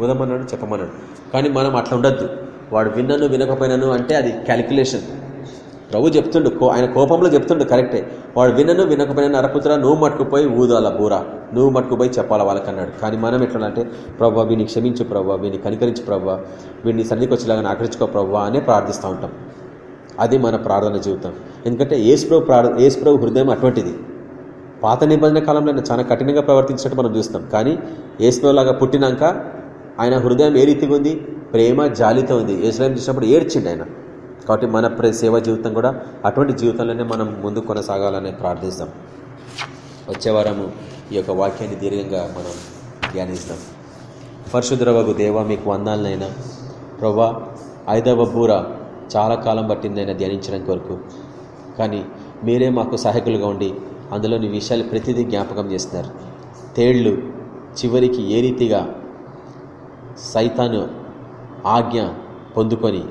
ఉదమన్నాడు చెప్పమన్నాడు. కానీ మనం అట్లా ఉండద్దు. వాడు విన్నను వినకపోయినను అంటే అది క్యాలిక్యులేషన్ ప్రభు చెప్తుండు కో- ఆయన కోపంలో చెప్తుండు కరెక్టే. వాడు వినను వినకపోయిన నరపుత్ర నువ్వు మట్టుకుపోయి ఊదాల బూర. నువ్వు మట్టుకుపోయి చెప్పాలా వాళ్ళకన్నాడు. కానీ మనం ఎట్లా అంటే ప్రభావ వీని క్షమించు ప్రభావ వీని కనికరించు ప్రభావ వీడిని సన్నిధికి వచ్చేలాగా ఆకరించుకో ప్రభావ అనే ప్రార్థిస్తూ ఉంటాం. అది మన ప్రార్థన జీవితం. ఎందుకంటే ఏసుప్రభు ప్రార్థ ఏసుప్రభు హృదయం అటువంటిది. పాత నిబంధన కాలంలో చాలా కఠినంగా ప్రవర్తించినట్టు మనం చూస్తాం. కానీ ఏసుప్రభులాగా పుట్టినాక ఆయన హృదయం ఏ రీతిగా ఉంది? ప్రేమ జాలితో ఉంది. ఏసులాం చూసినప్పుడు ఏడ్చిండు ఆయన. కాబట్టి మన ప్ర- సేవ జీవితం కూడా అటువంటి జీవితంలోనే మనం ముందు కొనసాగాలని ప్రార్థిస్తాం. వచ్చే వారము ఈ యొక్క వాక్యాన్ని దీర్ఘంగా మనం ధ్యానిస్తాం. పరశుద్రవకు దేవ మీకు వందాలనైనా ప్రభా ఐదవ బూర చాలా కాలం పట్టిందైనా ధ్యానించడానికి వరకు. కానీ మీరే మాకు సహాయకులుగా ఉండి అందులోని విషయాలు ప్రతిదీ జ్ఞాపకం చేస్తున్నారు. తేళ్ళు చివరికి ఏ రీతిగా సైతాను ఆజ్ఞ పొందుకొని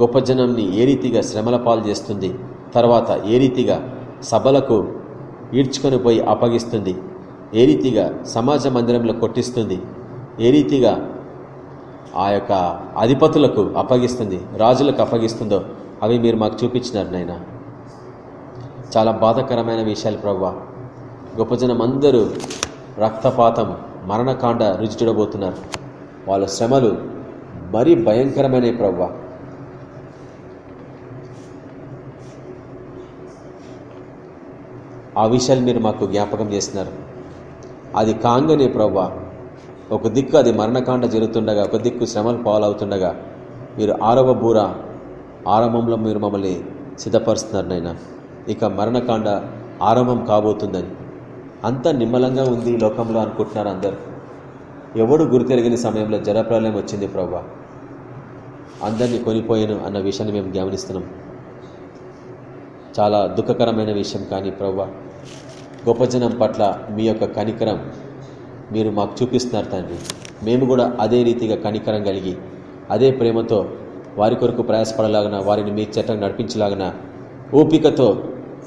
గొప్ప జనంని ఏ రీతిగా శ్రమల పాలు చేస్తుంది తర్వాత ఏ రీతిగా సభలకు ఈడ్చుకొని పోయి అప్పగిస్తుంది ఏ రీతిగా సమాజ మందిరంలో కొట్టిస్తుంది ఏ రీతిగా ఆ యొక్క అధిపతులకు అప్పగిస్తుంది రాజులకు అప్పగిస్తుందో అవి మీరు మాకు చూపించినారు నాయన. చాలా బాధకరమైన విషయాలు ప్రవ్వ. గొప్ప జనం అందరూ రక్తపాతం మరణకాండ రుచి చూడబోతున్నారు. వాళ్ళ శ్రమలు మరీ భయంకరమైన ప్రవ్వా. ఆ విషయాలు మీరు మాకు జ్ఞాపకం చేస్తున్నారు. అది కాంగనే ప్రవ్వా. ఒక దిక్కు అది మరణకాండ జరుగుతుండగా ఒక దిక్కు శ్రమలు పాలవుతుండగా మీరు ఆరవ బూర ఆరంభంలో మీరు మమ్మల్ని సిద్ధపరుస్తున్నారు నాయన. ఇక మరణకాండ ఆరంభం కాబోతుందని. అంత నిమ్మలంగా ఉంది ఈ లోకంలో అనుకుంటున్నారు అందరు. ఎవడు గురితెరిగిన సమయంలో జలప్రలయం వచ్చింది ప్రవ్వా. అందరినీ కొనిపోయాను అన్న విషయాన్ని మేము గమనిస్తున్నాం. చాలా దుఃఖకరమైన విషయం కానీ ప్రవ్వ గొప్ప జనం పట్ల మీ యొక్క కనికరం మీరు మాకు చూపిస్తున్నారు తండ్రి. మేము కూడా అదే రీతిగా కనికరం కలిగి అదే ప్రేమతో వారి కొరకు ప్రయాసపడలాగన వారిని మీ చట్టం నడిపించలాగన ఓపికతో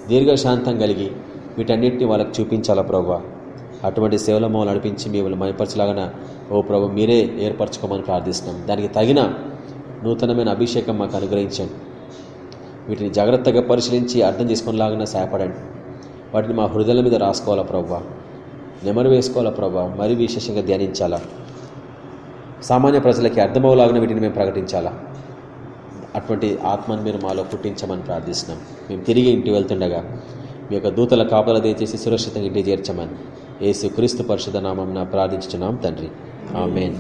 దీర్ఘశాంతం కలిగి వీటన్నిటిని వాళ్ళకి చూపించాలా ప్రభా అటువంటి సేవల మమ్మల్ని నడిపించి మిమ్మల్ని మైపరచలాగన ఓ ప్రభు మీరే ఏర్పరచుకోమని ప్రార్థిస్తున్నాం. దానికి తగిన నూతనమైన అభిషేకం మాకు అనుగ్రహించండి. వీటిని జాగ్రత్తగా పరిశీలించి అర్థం చేసుకునేలాగా సహాయపడండి. వాటిని మా హృదయాల మీద రాసుకోవాలా ప్రభా? నెమరు వేసుకోవాలా ప్రభా? మరీ విశేషంగా ధ్యానించాలా? సామాన్య ప్రజలకి అర్థమవులాగిన వీటిని మేము ప్రకటించాలా? అటువంటి ఆత్మను మీరు మాలో పుట్టించమని ప్రార్థిస్తున్నాం. మేము తిరిగి ఇంటి వెళ్తుండగా మీ యొక్క దూతల కాపలా దయచేసి సురక్షితంగా ఇంటికి చేర్చమని. ఏసు క్రీస్తు పరిషత్ నామం ప్రార్థించుతున్నాం తండ్రి. ఆమెన్.